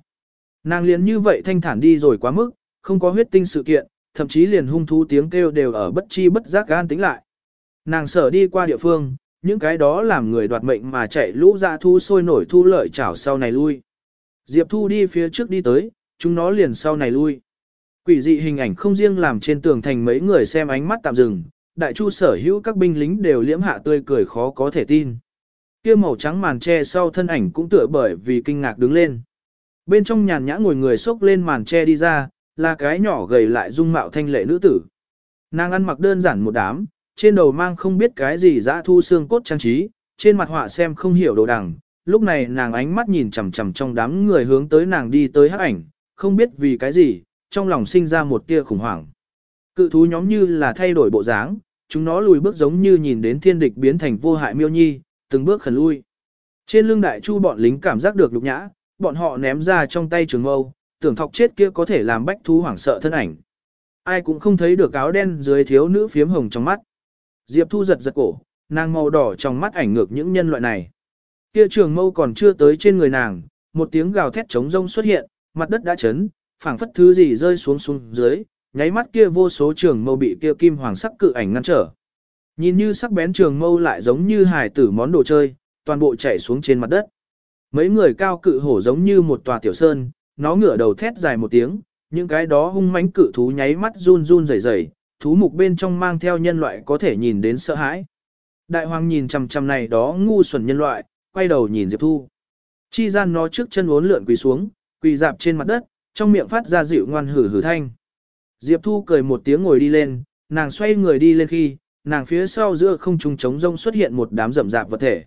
Nàng liền như vậy thanh thản đi rồi quá mức, không có huyết tinh sự kiện, thậm chí liền hung thú tiếng kêu đều ở bất chi bất giác gan tính lại. Nàng sở đi qua địa phương, những cái đó làm người đoạt mệnh mà chạy lũ ra thu sôi nổi thu lợi chảo sau này lui. Diệp Thu đi phía trước đi tới, chúng nó liền sau này lui. Quỷ dị hình ảnh không riêng làm trên tường thành mấy người xem ánh mắt tạm dừng, đại chu sở hữu các binh lính đều liễm hạ tươi cười khó có thể tin. Kia màu trắng màn che sau thân ảnh cũng tựa bởi vì kinh ngạc đứng lên. Bên trong nhàn nhã ngồi người xốc lên màn che đi ra, là cái nhỏ gầy lại dung mạo thanh lệ nữ tử. Nàng ăn mặc đơn giản một đám, trên đầu mang không biết cái gì dã thu xương cốt trang trí, trên mặt họa xem không hiểu đồ đằng. Lúc này nàng ánh mắt nhìn chằm chằm trong đám người hướng tới nàng đi tới hắc ảnh, không biết vì cái gì, trong lòng sinh ra một tia khủng hoảng. Cự thú nhóm như là thay đổi bộ dáng, chúng nó lùi bước giống như nhìn đến thiên địch biến thành vô hại miêu nhi, từng bước khẩn lui. Trên lưng đại chu bọn lính cảm giác được lục nhã, bọn họ ném ra trong tay trường mâu, tưởng thọc chết kia có thể làm bách thú hoảng sợ thân ảnh. Ai cũng không thấy được áo đen dưới thiếu nữ phiếm hồng trong mắt. Diệp Thu giật giật cổ, nàng màu đỏ trong mắt ảnh ngược những nhân loại này. Kia trường mâu còn chưa tới trên người nàng, một tiếng gào thét trống rông xuất hiện, mặt đất đã chấn, phảng phất thứ gì rơi xuống xuống dưới, nháy mắt kia vô số trường mâu bị kia kim hoàng sắc cự ảnh ngăn trở. Nhìn như sắc bén trường mâu lại giống như hài tử món đồ chơi, toàn bộ chảy xuống trên mặt đất. Mấy người cao cự hổ giống như một tòa tiểu sơn, nó ngửa đầu thét dài một tiếng, những cái đó hung mãnh cự thú nháy mắt run run rẩy rẩy, thú mục bên trong mang theo nhân loại có thể nhìn đến sợ hãi. Đại hoàng nhìn chằm chằm này đó ngu xuẩn nhân loại, quay đầu nhìn Diệp Thu. Chi gian nó trước chân uốn lượn quỳ xuống, quỳ dạp trên mặt đất, trong miệng phát ra dịu ngoan hử hử thanh. Diệp Thu cười một tiếng ngồi đi lên, nàng xoay người đi lên khi, nàng phía sau giữa không trung trống rông xuất hiện một đám rậm rạp vật thể.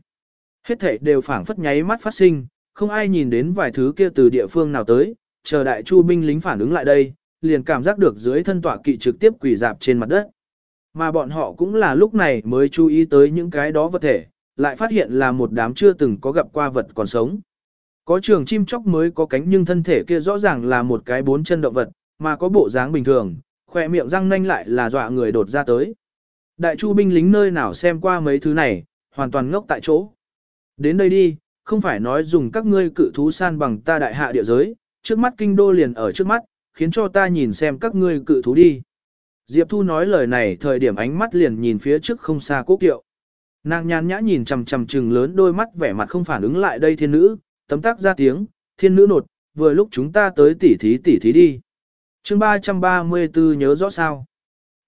Hết thể đều phảng phất nháy mắt phát sinh, không ai nhìn đến vài thứ kia từ địa phương nào tới, chờ đại chu binh lính phản ứng lại đây, liền cảm giác được dưới thân tọa kỵ trực tiếp quỳ dạp trên mặt đất. Mà bọn họ cũng là lúc này mới chú ý tới những cái đó vật thể, lại phát hiện là một đám chưa từng có gặp qua vật còn sống. Có trường chim chóc mới có cánh nhưng thân thể kia rõ ràng là một cái bốn chân động vật, mà có bộ dáng bình thường, khỏe miệng răng nanh lại là dọa người đột ra tới. Đại chu binh lính nơi nào xem qua mấy thứ này, hoàn toàn ngốc tại chỗ. Đến đây đi, không phải nói dùng các ngươi cự thú san bằng ta đại hạ địa giới, trước mắt kinh đô liền ở trước mắt, khiến cho ta nhìn xem các ngươi cự thú đi. Diệp Thu nói lời này thời điểm ánh mắt liền nhìn phía trước không xa cố kiệu. Nàng nhàn nhã nhìn chằm chằm chừng lớn đôi mắt vẻ mặt không phản ứng lại đây thiên nữ, tấm tác ra tiếng, thiên nữ nột, vừa lúc chúng ta tới tỉ thí tỉ thí đi. chương 334 nhớ rõ sao.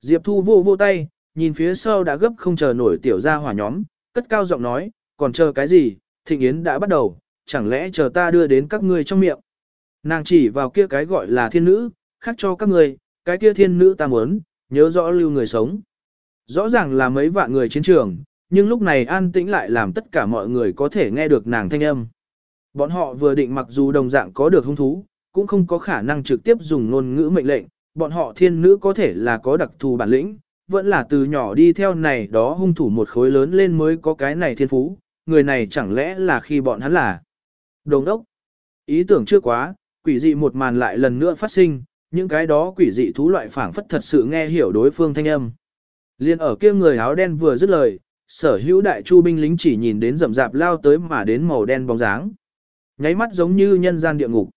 Diệp Thu vô vô tay, nhìn phía sau đã gấp không chờ nổi tiểu ra hỏa nhóm, cất cao giọng nói, còn chờ cái gì, thịnh yến đã bắt đầu, chẳng lẽ chờ ta đưa đến các ngươi trong miệng. Nàng chỉ vào kia cái gọi là thiên nữ, khác cho các ngươi, cái kia thiên nữ ta muốn, nhớ rõ lưu người sống. Rõ ràng là mấy vạn người chiến trường, nhưng lúc này an tĩnh lại làm tất cả mọi người có thể nghe được nàng thanh âm. Bọn họ vừa định mặc dù đồng dạng có được hung thú, cũng không có khả năng trực tiếp dùng ngôn ngữ mệnh lệnh, bọn họ thiên nữ có thể là có đặc thù bản lĩnh, vẫn là từ nhỏ đi theo này đó hung thủ một khối lớn lên mới có cái này thiên phú, người này chẳng lẽ là khi bọn hắn là đồng đốc. Ý tưởng chưa quá, quỷ dị một màn lại lần nữa phát sinh, những cái đó quỷ dị thú loại phảng phất thật sự nghe hiểu đối phương thanh âm. Liên ở kia người áo đen vừa dứt lời, sở hữu đại chu binh lính chỉ nhìn đến rậm rạp lao tới mà đến màu đen bóng dáng. Nháy mắt giống như nhân gian địa ngục.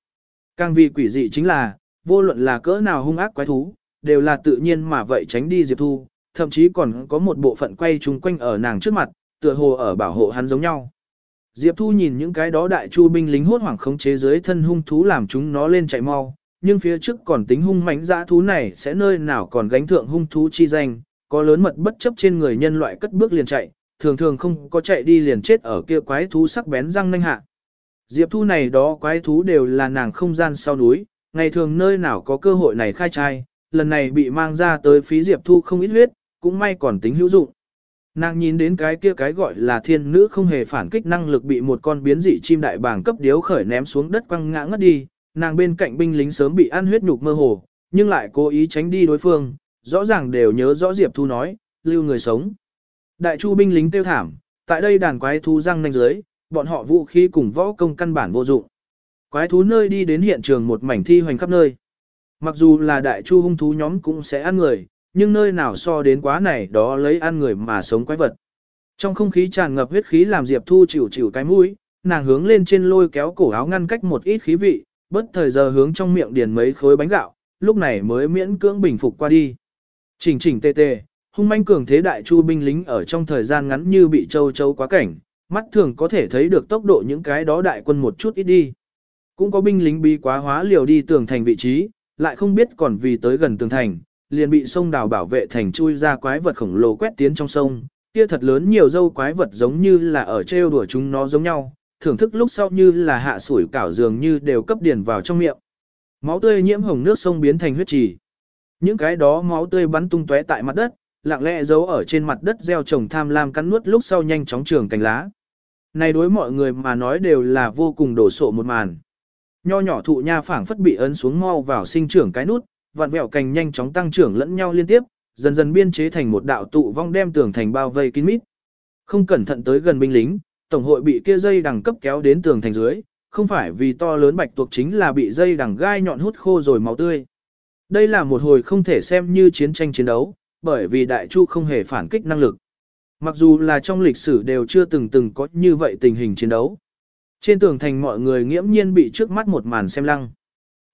Càng vì quỷ dị chính là, vô luận là cỡ nào hung ác quái thú, đều là tự nhiên mà vậy tránh đi Diệp Thu, thậm chí còn có một bộ phận quay chung quanh ở nàng trước mặt, tựa hồ ở bảo hộ hắn giống nhau. Diệp Thu nhìn những cái đó đại chu binh lính hốt hoảng khống chế dưới thân hung thú làm chúng nó lên chạy mau, nhưng phía trước còn tính hung mãnh dã thú này sẽ nơi nào còn gánh thượng hung thú chi danh, có lớn mật bất chấp trên người nhân loại cất bước liền chạy, thường thường không có chạy đi liền chết ở kia quái thú sắc bén răng nanh hạ. Diệp Thu này đó quái thú đều là nàng không gian sau núi, ngày thường nơi nào có cơ hội này khai trai, lần này bị mang ra tới phí Diệp Thu không ít huyết, cũng may còn tính hữu dụng. Nàng nhìn đến cái kia cái gọi là thiên nữ không hề phản kích năng lực bị một con biến dị chim đại bàng cấp điếu khởi ném xuống đất quăng ngã ngất đi, nàng bên cạnh binh lính sớm bị ăn huyết nhục mơ hồ, nhưng lại cố ý tránh đi đối phương, rõ ràng đều nhớ rõ Diệp Thu nói, lưu người sống. Đại chu binh lính tiêu thảm, tại đây đàn quái thú răng nanh dưới, bọn họ vũ khí cùng võ công căn bản vô dụng. Quái thú nơi đi đến hiện trường một mảnh thi hoành khắp nơi. Mặc dù là đại chu hung thú nhóm cũng sẽ ăn người, nhưng nơi nào so đến quá này đó lấy ăn người mà sống quái vật. Trong không khí tràn ngập huyết khí làm Diệp Thu chịu chịu cái mũi, nàng hướng lên trên lôi kéo cổ áo ngăn cách một ít khí vị, bất thời giờ hướng trong miệng điền mấy khối bánh gạo, lúc này mới miễn cưỡng bình phục qua đi. Chỉnh chỉnh tê tê, hung manh cường thế đại chu binh lính ở trong thời gian ngắn như bị châu châu quá cảnh, mắt thường có thể thấy được tốc độ những cái đó đại quân một chút ít đi. Cũng có binh lính bi quá hóa liều đi tường thành vị trí, lại không biết còn vì tới gần tường thành, liền bị sông đào bảo vệ thành chui ra quái vật khổng lồ quét tiến trong sông. Kia thật lớn nhiều dâu quái vật giống như là ở trêu đùa chúng nó giống nhau, thưởng thức lúc sau như là hạ sủi cảo dường như đều cấp điền vào trong miệng. Máu tươi nhiễm hồng nước sông biến thành huyết trì. Những cái đó máu tươi bắn tung tóe tại mặt đất, lặng lẽ giấu ở trên mặt đất gieo trồng tham lam cắn nuốt lúc sau nhanh chóng trường cành lá. Này đối mọi người mà nói đều là vô cùng đổ sộ một màn. Nho nhỏ thụ nha phảng phất bị ấn xuống mau vào sinh trưởng cái nút, vặn vẹo cành nhanh chóng tăng trưởng lẫn nhau liên tiếp, dần dần biên chế thành một đạo tụ vong đem tường thành bao vây kín mít. Không cẩn thận tới gần binh lính, tổng hội bị kia dây đằng cấp kéo đến tường thành dưới, không phải vì to lớn bạch tuộc chính là bị dây đằng gai nhọn hút khô rồi máu tươi. Đây là một hồi không thể xem như chiến tranh chiến đấu, bởi vì đại chu không hề phản kích năng lực. Mặc dù là trong lịch sử đều chưa từng từng có như vậy tình hình chiến đấu. Trên tường thành mọi người nghiễm nhiên bị trước mắt một màn xem lăng.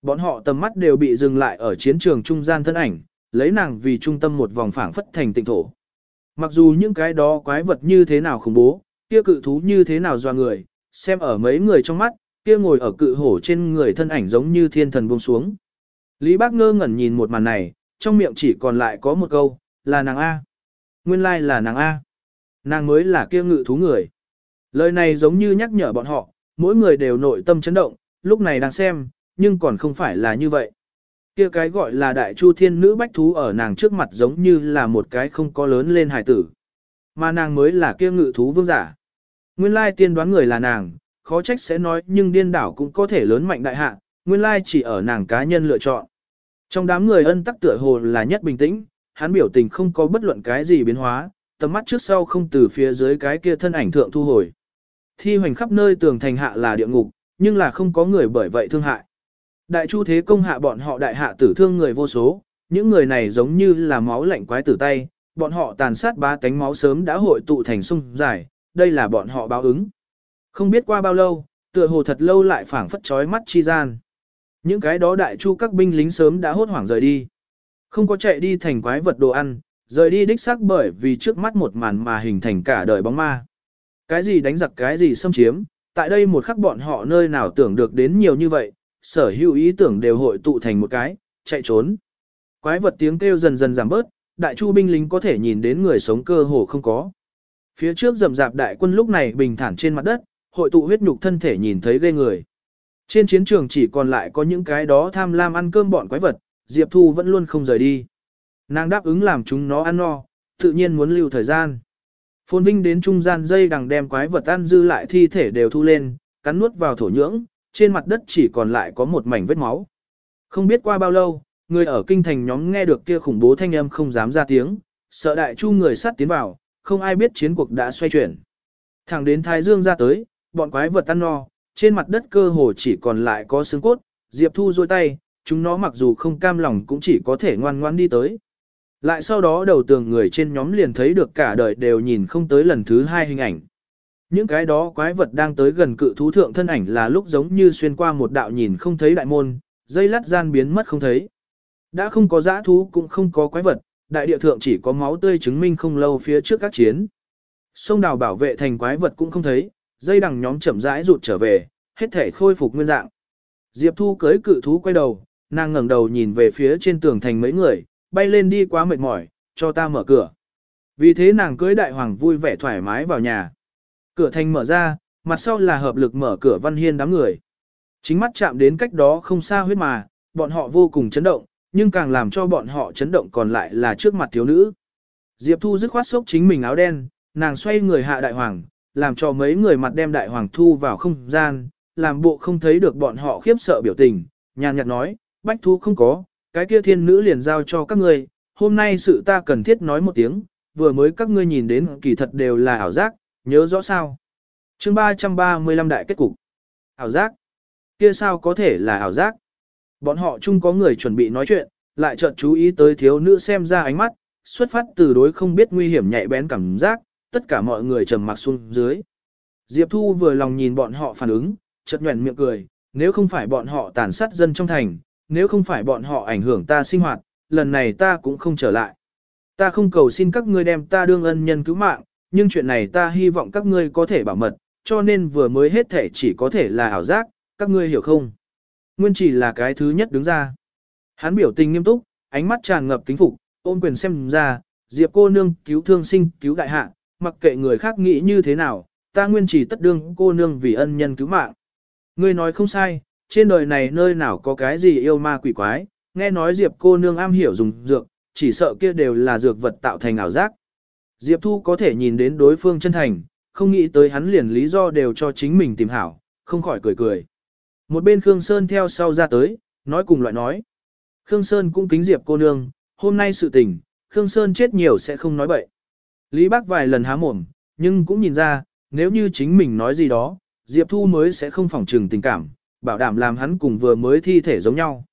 Bọn họ tầm mắt đều bị dừng lại ở chiến trường trung gian thân ảnh, lấy nàng vì trung tâm một vòng phảng phất thành tịnh thổ. Mặc dù những cái đó quái vật như thế nào khủng bố, kia cự thú như thế nào doa người, xem ở mấy người trong mắt, kia ngồi ở cự hổ trên người thân ảnh giống như thiên thần buông xuống. Lý Bác ngơ ngẩn nhìn một màn này, trong miệng chỉ còn lại có một câu, là nàng A. Nguyên lai like là nàng A. Nàng mới là kia ngự thú người. Lời này giống như nhắc nhở bọn họ, mỗi người đều nội tâm chấn động, lúc này đang xem, nhưng còn không phải là như vậy. Kia cái gọi là đại chu thiên nữ bách thú ở nàng trước mặt giống như là một cái không có lớn lên hài tử. Mà nàng mới là kia ngự thú vương giả. Nguyên lai tiên đoán người là nàng, khó trách sẽ nói nhưng điên đảo cũng có thể lớn mạnh đại hạ, nguyên lai chỉ ở nàng cá nhân lựa chọn. Trong đám người ân tắc tựa hồ là nhất bình tĩnh, hắn biểu tình không có bất luận cái gì biến hóa, tầm mắt trước sau không từ phía dưới cái kia thân ảnh thượng thu hồi. Thi hoành khắp nơi tường thành hạ là địa ngục, nhưng là không có người bởi vậy thương hại. Đại chu thế công hạ bọn họ đại hạ tử thương người vô số, những người này giống như là máu lạnh quái tử tay, bọn họ tàn sát ba cánh máu sớm đã hội tụ thành sung dài, đây là bọn họ báo ứng. Không biết qua bao lâu, tựa hồ thật lâu lại phảng phất chói mắt chi gian. Những cái đó đại chu các binh lính sớm đã hốt hoảng rời đi. Không có chạy đi thành quái vật đồ ăn, rời đi đích xác bởi vì trước mắt một màn mà hình thành cả đời bóng ma. Cái gì đánh giặc cái gì xâm chiếm, tại đây một khắc bọn họ nơi nào tưởng được đến nhiều như vậy, sở hữu ý tưởng đều hội tụ thành một cái, chạy trốn. Quái vật tiếng kêu dần dần giảm bớt, đại chu binh lính có thể nhìn đến người sống cơ hồ không có. Phía trước rầm rạp đại quân lúc này bình thản trên mặt đất, hội tụ huyết nhục thân thể nhìn thấy ghê người. Trên chiến trường chỉ còn lại có những cái đó tham lam ăn cơm bọn quái vật, Diệp Thu vẫn luôn không rời đi. Nàng đáp ứng làm chúng nó ăn no, tự nhiên muốn lưu thời gian. Phồn Vinh đến trung gian dây đằng đem quái vật ăn dư lại thi thể đều thu lên, cắn nuốt vào thổ nhưỡng, trên mặt đất chỉ còn lại có một mảnh vết máu. Không biết qua bao lâu, người ở kinh thành nhóm nghe được kia khủng bố thanh âm không dám ra tiếng, sợ đại chu người sát tiến vào, không ai biết chiến cuộc đã xoay chuyển. Thẳng đến Thái Dương ra tới, bọn quái vật ăn no, trên mặt đất cơ hồ chỉ còn lại có xương cốt, Diệp Thu rôi tay, chúng nó mặc dù không cam lòng cũng chỉ có thể ngoan ngoan đi tới. Lại sau đó đầu tường người trên nhóm liền thấy được cả đời đều nhìn không tới lần thứ hai hình ảnh. Những cái đó quái vật đang tới gần cự thú thượng thân ảnh là lúc giống như xuyên qua một đạo nhìn không thấy đại môn, dây lát gian biến mất không thấy. Đã không có giã thú cũng không có quái vật, đại địa thượng chỉ có máu tươi chứng minh không lâu phía trước các chiến. Sông đào bảo vệ thành quái vật cũng không thấy, dây đằng nhóm chậm rãi rụt trở về, hết thể khôi phục nguyên dạng. Diệp Thu cưới cự thú quay đầu, nàng ngẩng đầu nhìn về phía trên tường thành mấy người, bay lên đi quá mệt mỏi, cho ta mở cửa. Vì thế nàng cưới đại hoàng vui vẻ thoải mái vào nhà. Cửa thành mở ra, mặt sau là hợp lực mở cửa văn hiên đám người. Chính mắt chạm đến cách đó không xa huyết mà, bọn họ vô cùng chấn động, nhưng càng làm cho bọn họ chấn động còn lại là trước mặt thiếu nữ. Diệp Thu dứt khoát xốc chính mình áo đen, nàng xoay người hạ đại hoàng, làm cho mấy người mặt đem đại hoàng thu vào không gian, làm bộ không thấy được bọn họ khiếp sợ biểu tình, nhàn nhạt nói, bách thu không có, cái kia thiên nữ liền giao cho các ngươi, hôm nay sự ta cần thiết nói một tiếng, vừa mới các ngươi nhìn đến kỳ thật đều là ảo giác, nhớ rõ sao. chương 335 đại kết cục. Ảo giác. Kia sao có thể là ảo giác? Bọn họ chung có người chuẩn bị nói chuyện, lại chợt chú ý tới thiếu nữ xem ra ánh mắt, xuất phát từ đối không biết nguy hiểm nhạy bén cảm giác, tất cả mọi người trầm mặc xuống dưới. Diệp Thu vừa lòng nhìn bọn họ phản ứng, chợt nhuẩn miệng cười, nếu không phải bọn họ tàn sát dân trong thành, nếu không phải bọn họ ảnh hưởng ta sinh hoạt, lần này ta cũng không trở lại. Ta không cầu xin các ngươi đem ta đương ân nhân cứu mạng, nhưng chuyện này ta hy vọng các ngươi có thể bảo mật, cho nên vừa mới hết thể chỉ có thể là ảo giác, các ngươi hiểu không? Nguyên chỉ là cái thứ nhất đứng ra. Hắn biểu tình nghiêm túc, ánh mắt tràn ngập kính phục, ôm quyền xem ra, Diệp cô nương cứu thương sinh, cứu đại hạ, mặc kệ người khác nghĩ như thế nào, ta nguyên chỉ tất đương cô nương vì ân nhân cứu mạng. Ngươi nói không sai, trên đời này nơi nào có cái gì yêu ma quỷ quái, nghe nói Diệp cô nương am hiểu dùng dược, chỉ sợ kia đều là dược vật tạo thành ảo giác. Diệp Thu có thể nhìn đến đối phương chân thành, không nghĩ tới hắn liền lý do đều cho chính mình tìm hảo, không khỏi cười cười. Một bên Khương Sơn theo sau ra tới, nói cùng loại nói. Khương Sơn cũng kính Diệp cô nương, hôm nay sự tình, Khương Sơn chết nhiều sẽ không nói bậy. Lý Bác vài lần há mồm, nhưng cũng nhìn ra, nếu như chính mình nói gì đó, Diệp Thu mới sẽ không phỏng trừng tình cảm, bảo đảm làm hắn cùng vừa mới thi thể giống nhau.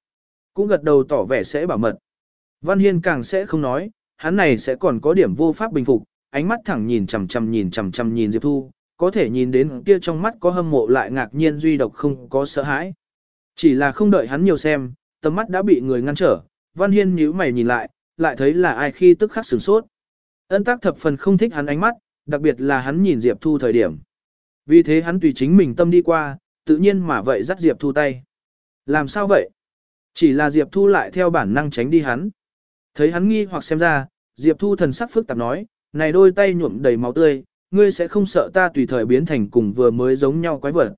Cũng gật đầu tỏ vẻ sẽ bảo mật. Văn Hiên càng sẽ không nói, hắn này sẽ còn có điểm vô pháp bình phục, ánh mắt thẳng nhìn chằm chằm nhìn chằm chằm nhìn Diệp Thu, có thể nhìn đến kia trong mắt có hâm mộ lại ngạc nhiên duy độc không có sợ hãi. Chỉ là không đợi hắn nhiều xem, tầm mắt đã bị người ngăn trở, Văn Hiên nhíu mày nhìn lại, lại thấy là ai khi tức khắc sửng sốt. Ân tác thập phần không thích hắn ánh mắt, đặc biệt là hắn nhìn Diệp Thu thời điểm. Vì thế hắn tùy chính mình tâm đi qua, tự nhiên mà vậy dắt Diệp Thu tay. Làm sao vậy? Chỉ là Diệp Thu lại theo bản năng tránh đi hắn. Thấy hắn nghi hoặc xem ra, Diệp Thu thần sắc phức tạp nói, này đôi tay nhuộm đầy máu tươi, ngươi sẽ không sợ ta tùy thời biến thành cùng vừa mới giống nhau quái vật.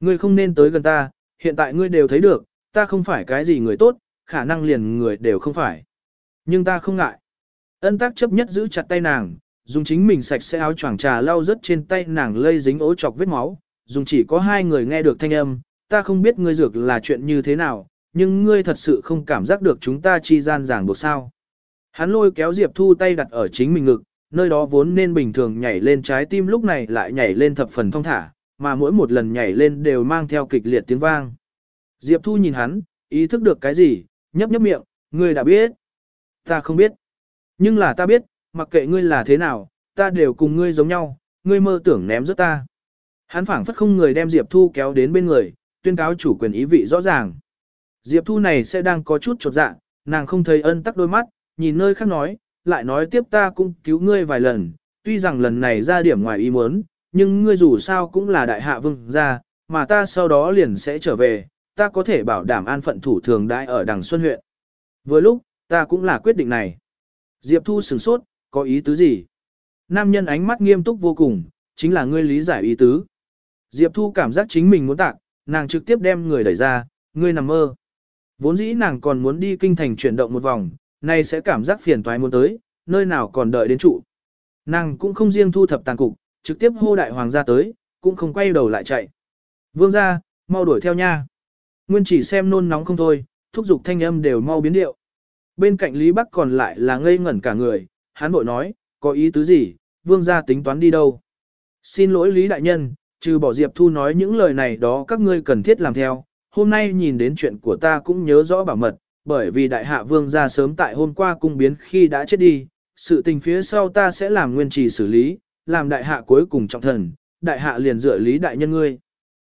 Ngươi không nên tới gần ta, hiện tại ngươi đều thấy được, ta không phải cái gì người tốt, khả năng liền người đều không phải. Nhưng ta không ngại. Ân tác chấp nhất giữ chặt tay nàng, dùng chính mình sạch sẽ áo choàng trà lau rớt trên tay nàng lây dính ố chọc vết máu, dùng chỉ có hai người nghe được thanh âm, ta không biết ngươi dược là chuyện như thế nào, nhưng ngươi thật sự không cảm giác được chúng ta chi gian ràng buộc sao. Hắn lôi kéo Diệp Thu tay đặt ở chính mình ngực, nơi đó vốn nên bình thường nhảy lên trái tim lúc này lại nhảy lên thập phần thong thả, mà mỗi một lần nhảy lên đều mang theo kịch liệt tiếng vang. Diệp Thu nhìn hắn, ý thức được cái gì, nhấp nhấp miệng, ngươi đã biết. Ta không biết. Nhưng là ta biết, mặc kệ ngươi là thế nào, ta đều cùng ngươi giống nhau, ngươi mơ tưởng ném rớt ta. Hắn phảng phất không người đem Diệp Thu kéo đến bên người, tuyên cáo chủ quyền ý vị rõ ràng. Diệp Thu này sẽ đang có chút chột dạ, nàng không thấy ân tắc đôi mắt, nhìn nơi khác nói, lại nói tiếp ta cũng cứu ngươi vài lần, tuy rằng lần này ra điểm ngoài ý muốn, nhưng ngươi dù sao cũng là đại hạ vương gia, mà ta sau đó liền sẽ trở về, ta có thể bảo đảm an phận thủ thường đại ở đằng Xuân huyện. Vừa lúc, ta cũng là quyết định này. Diệp Thu sửng sốt, có ý tứ gì? Nam nhân ánh mắt nghiêm túc vô cùng, chính là ngươi lý giải ý tứ. Diệp Thu cảm giác chính mình muốn tạc, nàng trực tiếp đem người đẩy ra, ngươi nằm mơ. Vốn dĩ nàng còn muốn đi kinh thành chuyển động một vòng, nay sẽ cảm giác phiền toái muốn tới, nơi nào còn đợi đến trụ. Nàng cũng không riêng thu thập tàn cục, trực tiếp hô đại hoàng gia tới, cũng không quay đầu lại chạy. Vương gia, mau đuổi theo nha. Nguyên chỉ xem nôn nóng không thôi, thúc giục thanh âm đều mau biến điệu. Bên cạnh Lý Bắc còn lại là ngây ngẩn cả người, hắn bội nói, có ý tứ gì, vương gia tính toán đi đâu. Xin lỗi Lý Đại Nhân, trừ bỏ Diệp Thu nói những lời này đó các ngươi cần thiết làm theo, hôm nay nhìn đến chuyện của ta cũng nhớ rõ bảo mật, bởi vì đại hạ vương gia sớm tại hôm qua cung biến khi đã chết đi, sự tình phía sau ta sẽ làm nguyên trì xử lý, làm đại hạ cuối cùng trọng thần, đại hạ liền dựa lý đại nhân ngươi.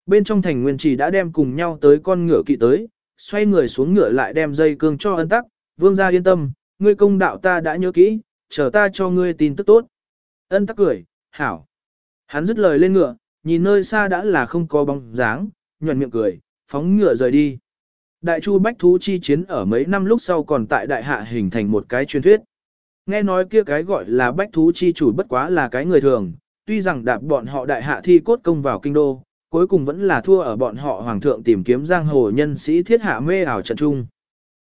Bên trong thành nguyên trì đã đem cùng nhau tới con ngựa kỵ tới, xoay người xuống ngựa lại đem dây cương cho ân tắc, vương gia yên tâm, ngươi công đạo ta đã nhớ kỹ, chờ ta cho ngươi tin tức tốt. Ân tắc cười, hảo. Hắn dứt lời lên ngựa, nhìn nơi xa đã là không có bóng dáng, nhuận miệng cười, phóng ngựa rời đi. Đại chu bách thú chi chiến ở mấy năm lúc sau còn tại đại hạ hình thành một cái truyền thuyết. Nghe nói kia cái gọi là bách thú chi chủ bất quá là cái người thường, tuy rằng đạp bọn họ đại hạ thi cốt công vào kinh đô, cuối cùng vẫn là thua ở bọn họ hoàng thượng tìm kiếm giang hồ nhân sĩ thiết hạ mê ảo trận trung.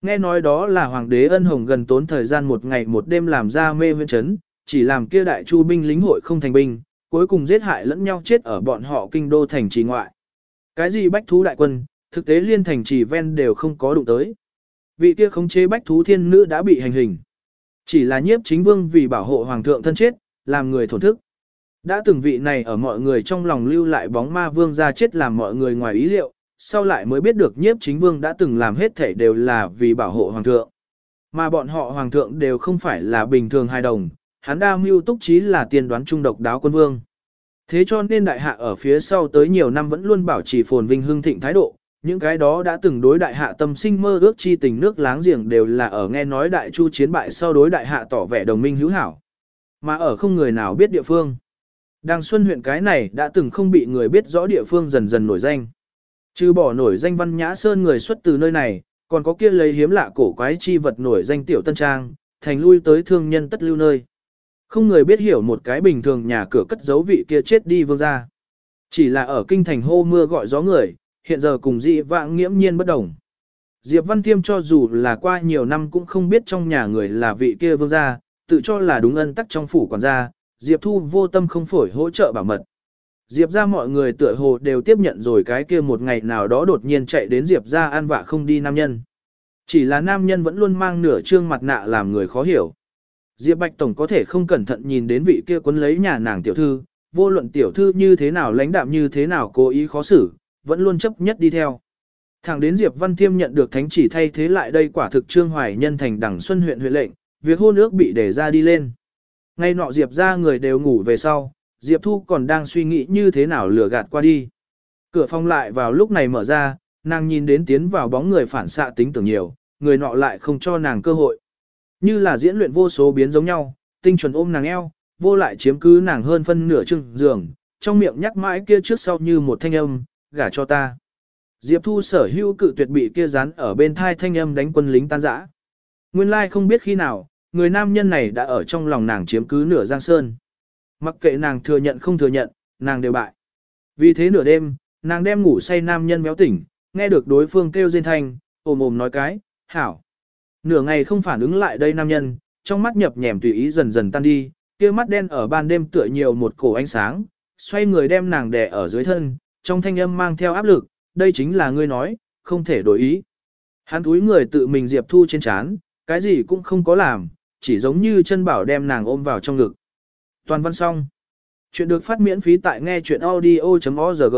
Nghe nói đó là hoàng đế ân hồng gần tốn thời gian một ngày một đêm làm ra mê huyên chấn, chỉ làm kia đại chu binh lính hội không thành binh, cuối cùng giết hại lẫn nhau chết ở bọn họ kinh đô thành trì ngoại. Cái gì bách thú đại quân, thực tế liên thành trì ven đều không có đụng tới. Vị kia khống chế bách thú thiên nữ đã bị hành hình. Chỉ là nhiếp chính vương vì bảo hộ hoàng thượng thân chết, làm người thổn thức. Đã từng vị này ở mọi người trong lòng lưu lại bóng ma vương ra chết làm mọi người ngoài ý liệu, sau lại mới biết được nhiếp chính vương đã từng làm hết thể đều là vì bảo hộ hoàng thượng. Mà bọn họ hoàng thượng đều không phải là bình thường hài đồng, hắn đa mưu túc trí là tiên đoán trung độc đáo quân vương. Thế cho nên đại hạ ở phía sau tới nhiều năm vẫn luôn bảo trì phồn vinh hương thịnh thái độ, những cái đó đã từng đối đại hạ tâm sinh mơ ước chi tình nước láng giềng đều là ở nghe nói đại chu chiến bại sau đối đại hạ tỏ vẻ đồng minh hữu hảo. Mà ở không người nào biết địa phương. Đàng Xuân huyện cái này đã từng không bị người biết rõ địa phương dần dần nổi danh. Trừ bỏ nổi danh văn nhã sơn người xuất từ nơi này, còn có kia lấy hiếm lạ cổ quái chi vật nổi danh tiểu tân trang, thành lui tới thương nhân tất lưu nơi. Không người biết hiểu một cái bình thường nhà cửa cất giấu vị kia chết đi vương ra. Chỉ là ở kinh thành hô mưa gọi gió người, hiện giờ cùng dị vãng nghiễm nhiên bất đồng. Diệp Văn Thiêm cho dù là qua nhiều năm cũng không biết trong nhà người là vị kia vương gia, tự cho là đúng ân tắc trong phủ quản gia, Diệp Thu vô tâm không phổi hỗ trợ bảo mật. Diệp ra mọi người tựa hồ đều tiếp nhận rồi cái kia một ngày nào đó đột nhiên chạy đến Diệp ra an vạ không đi nam nhân. Chỉ là nam nhân vẫn luôn mang nửa trương mặt nạ làm người khó hiểu. Diệp Bạch Tổng có thể không cẩn thận nhìn đến vị kia quấn lấy nhà nàng tiểu thư, vô luận tiểu thư như thế nào lãnh đạm như thế nào cố ý khó xử, vẫn luôn chấp nhất đi theo. Thẳng đến Diệp Văn Thiêm nhận được thánh chỉ thay thế lại đây quả thực trương hoài nhân thành đẳng xuân huyện huyện lệnh, việc hôn ước bị để ra đi lên. Ngay nọ Diệp ra người đều ngủ về sau, Diệp Thu còn đang suy nghĩ như thế nào lừa gạt qua đi. Cửa phòng lại vào lúc này mở ra, nàng nhìn đến tiến vào bóng người phản xạ tính tưởng nhiều, người nọ lại không cho nàng cơ hội. Như là diễn luyện vô số biến giống nhau, tinh chuẩn ôm nàng eo, vô lại chiếm cứ nàng hơn phân nửa chừng giường, trong miệng nhắc mãi kia trước sau như một thanh âm, gả cho ta. Diệp Thu sở hữu cự tuyệt bị kia rán ở bên thai thanh âm đánh quân lính tan rã. Nguyên lai không biết khi nào, người nam nhân này đã ở trong lòng nàng chiếm cứ nửa giang sơn. Mặc kệ nàng thừa nhận không thừa nhận, nàng đều bại. Vì thế nửa đêm, nàng đem ngủ say nam nhân méo tỉnh, nghe được đối phương kêu rên thanh, ồm ồm nói cái, hảo. Nửa ngày không phản ứng lại đây nam nhân, trong mắt nhập nhèm tùy ý dần dần tan đi, kia mắt đen ở ban đêm tựa nhiều một cổ ánh sáng, xoay người đem nàng đè ở dưới thân, trong thanh âm mang theo áp lực, đây chính là ngươi nói, không thể đổi ý. Hắn túi người tự mình diệp thu trên chán, cái gì cũng không có làm, chỉ giống như chân bảo đem nàng ôm vào trong ngực. Toàn văn xong. Chuyện được phát miễn phí tại nghe chuyện audio.org.